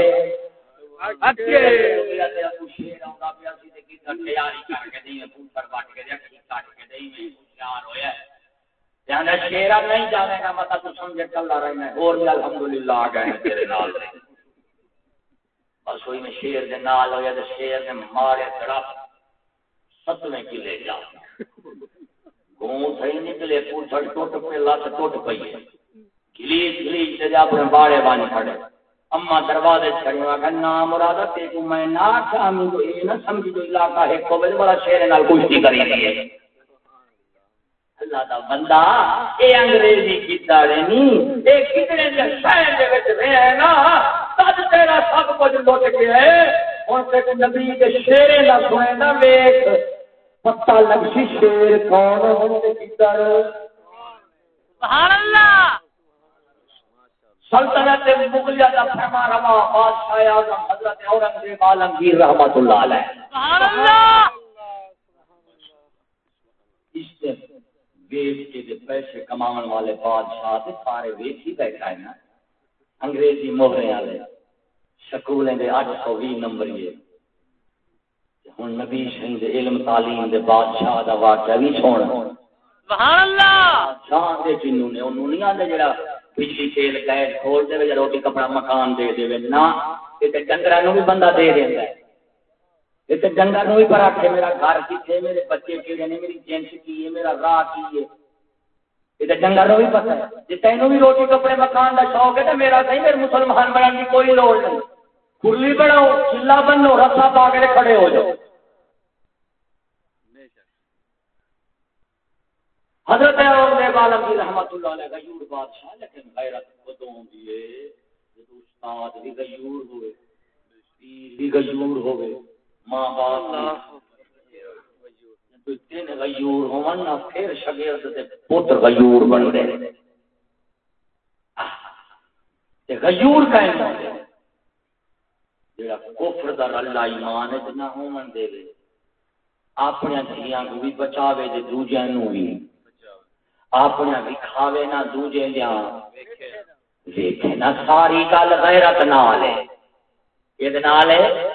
ہے۔ شیرا نہیں جانے کا مطلب تو سمجھے رہا ہے۔ اور الحمدللہ آ گئے تیرے نال۔ بس ہوئی میں شیر دے نال ہویا تے شیر نے مارے تڑپ ستویں کلے جا۔ گوں تھئی نکلے پوچھڑ ٹوٹ پہ لت ٹوٹ پئی ہے۔ گلیس گلیس تے جا اپنے باڑے بانی کھڑے۔ اما دروازے چھڑیا کہ نام مراد تے کو میں نہ شامل کو یہ نہ سمجھ جو علاقہ ہے کو بڑا شیر نال کشتی کری دی ہے۔ اللہ دا بندہ، اے انگریزی کی کیتاڑے نہیں اے کتنے دے شہر دے وچ رہے نا تد تیرا سب کچھ لٹ گیا ہے۔ تے کو نبی دے شیرے دا سنے نا ویکھ۔ پتہ لگ سی شیر کون سبحان اللہ۔ سلطنت مغلیہ دا فرما روا بادشاہ اعظم حضرت اورنگزیب عالمگیر رحمت اللہ علیہ۔ سبحان اللہ۔ اس سے ویچ کے دے پیسے کمان والے بادشاہ سارے ویچ ہی بیٹھا ہے نا۔ انگریزی مہرے والے سکولیں دے اٹھ سو بھی نمبر یہ۔ ہن نبی علم تعلیم دے بادشاہ دا واقعہ بھی سونا سبحان اللہ شان دے جنوں نے انہوں نہیں آندے جڑا بجلی تیل گیس کھول دے یا روٹی کپڑا مکان دے دے۔ تے بھی بندہ دے دیندا ہے۔ تے بھی پر آکھے میرا گھر کتھے میرے بچے کیڑے نے میری جنس کی ہے میرا راہ کی ہے۔ یہ ڈنگر بھی پتا ہے۔ جی تینوں بھی روٹی کپڑے مکان کا شوق ہے تو میرا صحیح میرے مسلمان بنانے کی کوئی لوڑ نہیں۔ کھلی بڑھاؤ چلا بنو، رسا پا کے کھڑے ہو جاؤ۔ حضرت عالم کی رحمت اللہ علیہ غیور بادشاہ، لیکن غیرت کدوں دی جب استاد بھی غیور ہوئے، پیر بھی غیور ہوئے، ماں باپ تین غیور ہون نہ پھر شاگرد تے پتر غیور بن گئے۔ تے غیور قائم ہو گئے۔ جڑا کفر دا اللہ ایمان وچ نہ ہون دے اپنے دھیاں کو بھی بچاوے تے دوجیاں نو بھی۔ اپنے بھی کھاوے نہ دوجے دیاں ویکھے نہ ساری گل غیرت نال ہے۔ یہ نال ہے؟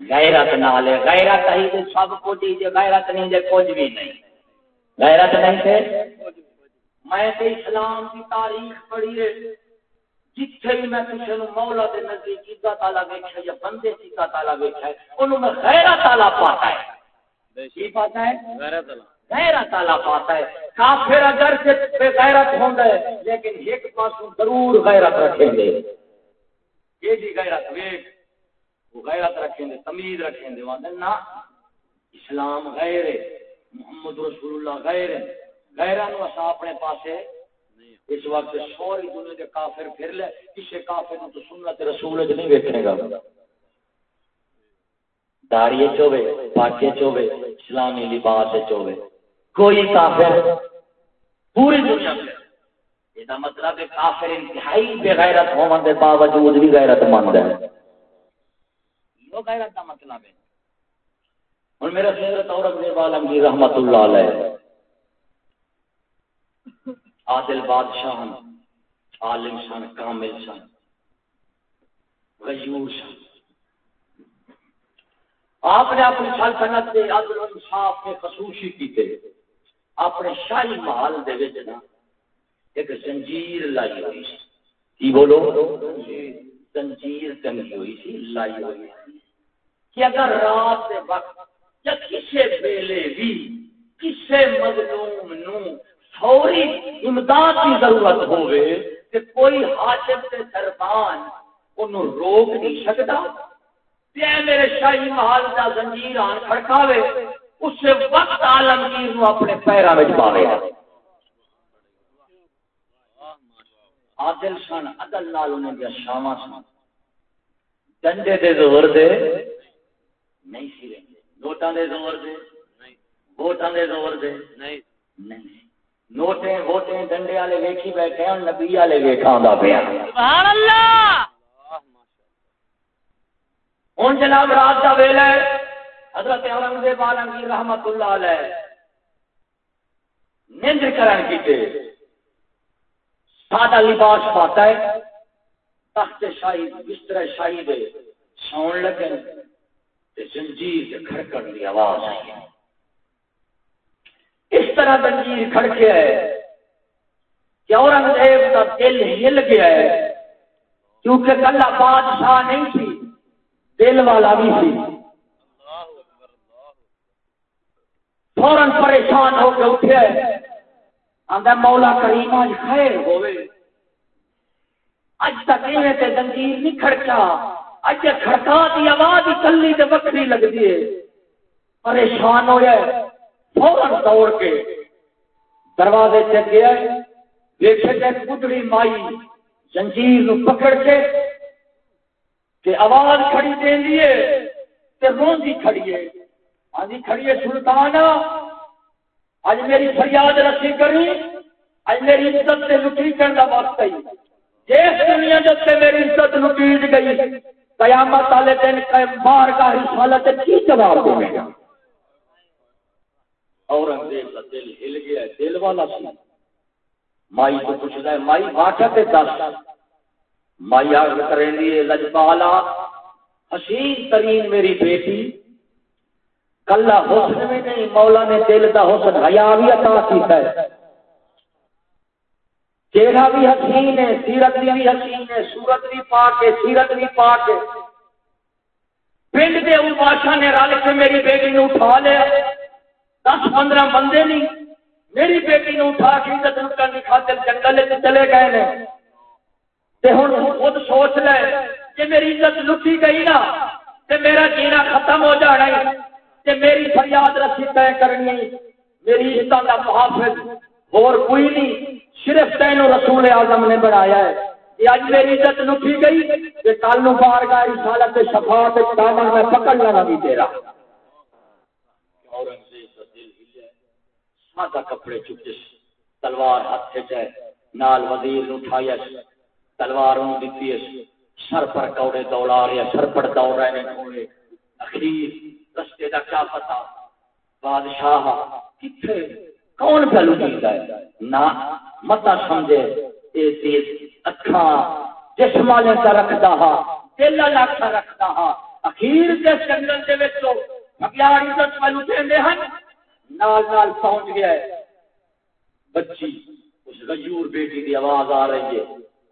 غیرت نال غیرت ہی تے سب ہی جے غیرت نہیں جے کچھ بھی نہیں۔ غیرت نہیں تے میں تے اسلام کی تاریخ پڑھی ہے۔ جتھے بھی میں کسی نو مولا دے نزدیک عزت تعالی ویکھیا یا بندے کی عزت تعالی ویکھیا ہے اونوں میں غیرت تعالی پاتا ہے۔ کی پاتا ہے؟ غیرت تعالی غیرت تعالی پاتا ہے۔ کافر اگر سے بے غیرت ہوندا ہے لیکن ایک پاسوں ضرور غیرت رکھیں گے۔ یہ جی غیرت ویکھ غیرت رکھیں دے، تمیز رکھیں دے، وہاں نا اسلام غیر محمد رسول اللہ غیر غیرہ نو اسا اپنے پاسے اس وقت سوری دنیا دے کافر پھر لے، کسے کافر نو تو سنت رسول اج نہیں ویکھے گا۔ داڑھی چوبے، پاکے چوبے، اسلامی لباس چوبے۔ کوئی کافر پوری دنیا میں، یہ مطلب ہے کافر انتہائی بے غیرت ہونے کے باوجود بھی غیرت مند ہے۔ وہ غیرت کا مطلب ہے اور میرا حضرت اورنگزیب عالم کی رحمت اللہ علیہ، عادل بادشاہ عالم سن کامل سن غیور سن آپ نے اپنی سلطنت کے عدل انصاف میں خصوصی کی تھے اپنے شاہی محل دے وچ نا ایک زنجیر لائی ہوئی سی۔ کی بولو؟ زنجیر ٹنگی ہوئی سی، لائی ہوئی سی۔ کہ اگر رات کے وقت یا کسی ویلے بھی کسی مظلوم نو فوری امداد کی ضرورت ہوئے کہ کوئی حاجب سے دربان انہوں روک نہیں سکتا میرے شاہی محل کا زنجیر آن کھڑکاوے اس وقت عالمگیر نو اپنے پیروں میں پاوے عادل سن، عدل نال انہیں دیا شاواں سن۔ ڈنڈے دے زور دے نہیں سی رہے۔ نوٹاں دے زور دے۔ ووٹاں دے زور دے۔ نہیں۔ نہیں نوٹیں ووٹیں ڈنڈے والے ویکھی بیٹھے نبی والے پیا۔ سبحان اللہ! ہن جناب رات دا ویلا ہے حضرت اورنگزیب کی رحمت اللہ علیہ کرن کیتے سادہ لباس پاتا ہے تخت شاہی بستر شاہی دے سون لگے۔ زنجیر سے کھڑکڑ کی آواز آئی ہے۔ اس طرح زنجیر کھڑکے ہے کہ اورنگزیب کا دل ہل گیا ہے، کیونکہ کلا بادشاہ نہیں تھی، دل والا بھی تھی۔ فوراً پریشان ہو کے اٹھے آدھا مولا کریم آج خیر ہوئے۔ اج تک ایویں تے زنجیر نہیں کھڑکا۔ اچھا اج کھڑکا دی آواز کلی تے وکری لگدی ہے۔ پریشان ہو جائے فوراً دوڑ کے دروازے سے گیا دیکھے تے پتڑی مائی زنجیر نو پکڑ کے کہ آواز کھڑی دین دیے تے روندی کھڑی ہے۔ آدھی کھڑی ہے سلطان۔ اج میری فریاد رسی کری اج میری عزت سے لٹی کرنا وقت ہے جس دنیا جب میری عزت لٹیج گئی۔ قیامت والے دن بار کا رسالت کی جواب دے گا۔ اورنگزیب کا دل ہل گیا، دل والا سی۔ مائی کو پوچھتا ہے، مائی واقع تے دس۔ مائی آگ کریں دی لجپالا۔ حسین ترین میری بیٹی۔ کلا حسن میں نہیں، مولا نے دل دا حسن حیا بھی عطا کیتا ہے۔ چہرہ بھی حسین ہے، سیرت بھی حسین ہے، سورت بھی پاک ہے، سیرت بھی پاک ہے۔ پنڈ کے ان بادشاہ نے رل کے میری بیٹی نے اٹھا لیا۔ دس پندرہ بندے نہیں، میری بیٹی نو اٹھا کے عزت لٹن کی خاطر جنگل چلے گئے نے۔ تے ہن خود سوچ لے کہ میری عزت لٹی گئی نا، تے میرا جینا ختم ہو جانا ہے۔ تے میری فریاد رسی طے کرنی میری عزت کا محافظ اور کوئی نہیں، صرف تینوں رسول اعظم نے بنایا ہے۔ یہ اج میری عزت لٹھی گئی کہ کل نو بار گاہ رسالت شفاعت دامن میں پکڑ لینا بھی تیرا۔ سادہ کپڑے چکس تلوار ہاتھ چ نال وزیر اٹھایا۔ تلوار دیتی سر پر کوڑے دوڑا رہے سر پر دوڑ رہے ہیں کوڑے۔ اخیر، رستے کا کیا پتا بادشاہ کتنے کون پہلو چلتا ہے؟ نہ متا سمجھے، اے تیز اکھا جسم والے کا رکھتا ہا، دل لاکھا رکھتا ہا۔ اخیر کے جنگل دے وچ تو بگیار عزت والو چندے ہن، نال نال پہنچ گیا ہے۔ بچی، اس غیور بیٹی دی آواز آ رہی ہے۔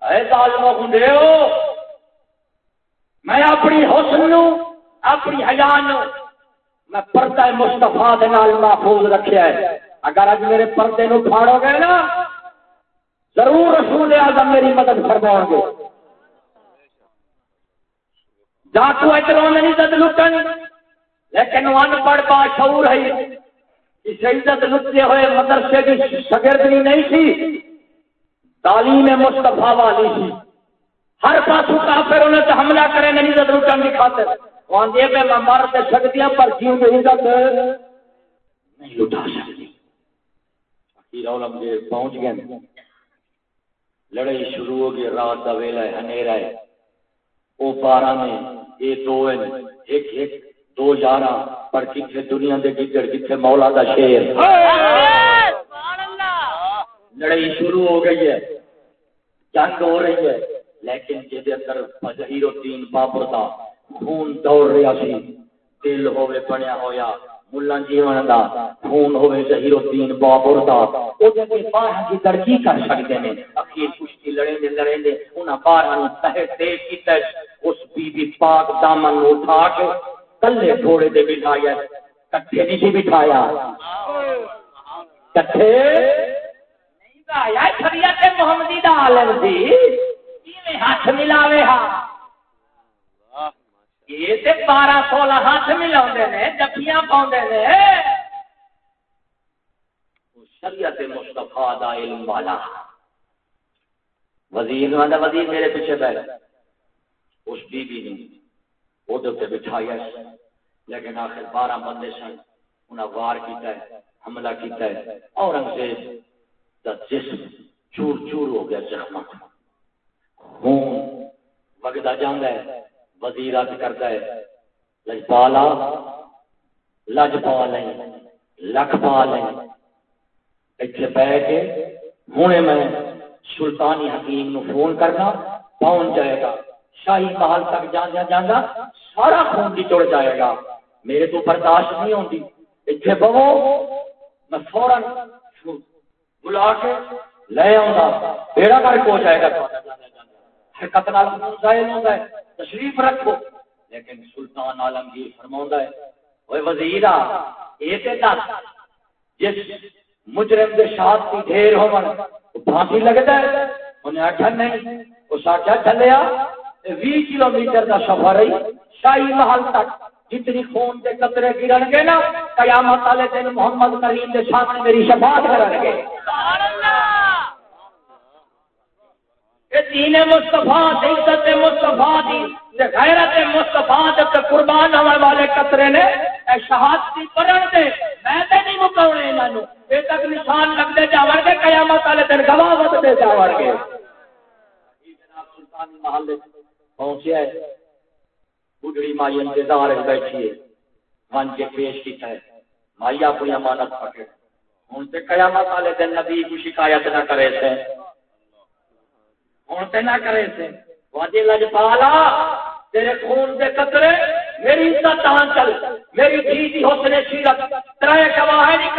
اے ظالمو گنڈیو، میں اپنی حسن نو اپنی حیا نو میں پردہ مصطفیٰ دے نال محفوظ رکھیا ہے۔ اگر اج میرے پردے نو پھاڑو گے نا، ضرور رسول اعظم میری مدد فرماؤ گے۔ ڈاکو ادھر نہیں عزت لٹن لیکن ان پڑھ باشعور ہے۔ اس عزت لٹتے ہوئے مدرسے کی شگردنی نہیں تھی، تعلیم مصطفیٰ والی تھی۔ ہر پاسو کافر انہیں تو حملہ کرے نہیں عزت لٹن کی خاطر وہاں دے میں مر سے سکتی ہوں پر کیوں عزت نہیں لٹا سکتی۔ پہنچ گئے۔ لڑائی شروع ہو گئی رات کا ویلا ہے ہنیرا ہے۔ وہ بارہ میں یہ دو ایک ایک دو یارہ پر کتنے دنیا دے گدڑ کتنے مولا دا شیر۔ لڑائی شروع ہو گئی ہے جنگ ہو رہی ہے لیکن جہد اندر ظہیر الدین بابر دا خون دوڑ رہا سی دل ہوئے بنیا ہویا۔ ملا جیون دا، خون ہوئے ظہیر الدین بابر دا۔ او دے باہر کی ترقی کر سکتے ہیں اخیر کشتی لڑیں دے لڑیں دے انہاں باہر نو تہ تیز کیتا اس بی بی پاک دامن نو اٹھا کے کلے تھوڑے دے جی بٹھایا کٹھے نہیں سی بٹھایا۔ کٹھے؟ نہیں بھایا شریعت محمدی دا عالم سی کیویں ہاتھ ملاوے ہاں؟ یہ بارہ سولہ ہاتھ ملا جفیاں پاؤں شریعت مستفا دا علم والا۔ وزیر وزیر میرے پیچھے بیٹھ۔ اس بی بی نے وہ بٹھایا۔ لیکن آخر بارہ بندے سن انہیں وار کیتا ہے، حملہ کیتا ہے۔ اورنگزیب دا جسم چور چور ہو گیا زخم خون وگدا جانا ہے۔ وزیر ارد کرتا ہے، لجپالا لجپال لکھپال اتنے بہ کے ہوں میں سلطانی حکیم نو فون کرنا پہنچ جائے گا۔ شاہی محل تک جانا جانا سارا خون کی چڑ جائے گا۔ میرے تو برداشت نہیں ہوتی اتنے بہو، میں فورن بلا کے لے آؤں بیڑا کر کے ہو جائے گا۔ حرکت نال ظاہر ہوتا ہے۔ تشریف رکھو۔ لیکن سلطان عالمگیر فرما ہے وہ وزیر یہ دس، جس مجرم کے شاد کی ڈھیر ہو پھانسی لگتا ہے، انہیں آخیا نہیں اس آخیا چلیا بھی کلو میٹر کا سفر ہے شاہی محل تک۔ جتنی خون کے قطرے گرن گے نا، قیامت والے دن محمد کریم کے سامنے میری شفاعت کرن گے۔ اللہ! دین مصطفیٰ عزت مصطفیٰ دی غیرت مصطفیٰ تے قربان ہونے والے قطرے نے اے شہادتی پڑھن دے، میں تے نہیں مکاونے انہاں نو۔ اے تک نشان لگ دے جاون گے، قیامت والے دن گواہ ود دے جاون گے۔ جناب سلطانی محل پہنچیا ہے۔ بڈڑی مائی انتظار وچ بیٹھی ہے۔ من کے پیش کیتا ہے۔ مائی اپنی امانت پکڑ۔ ہن تے قیامت والے دن نبی کو شکایت نہ کرے سے ہوں تو نہ کرے سے واجی لجپالا جی تیرے خون دے قطرے، میری عزت چل۔ میری دھی دی حسن سیرت ترے گواہ نہیں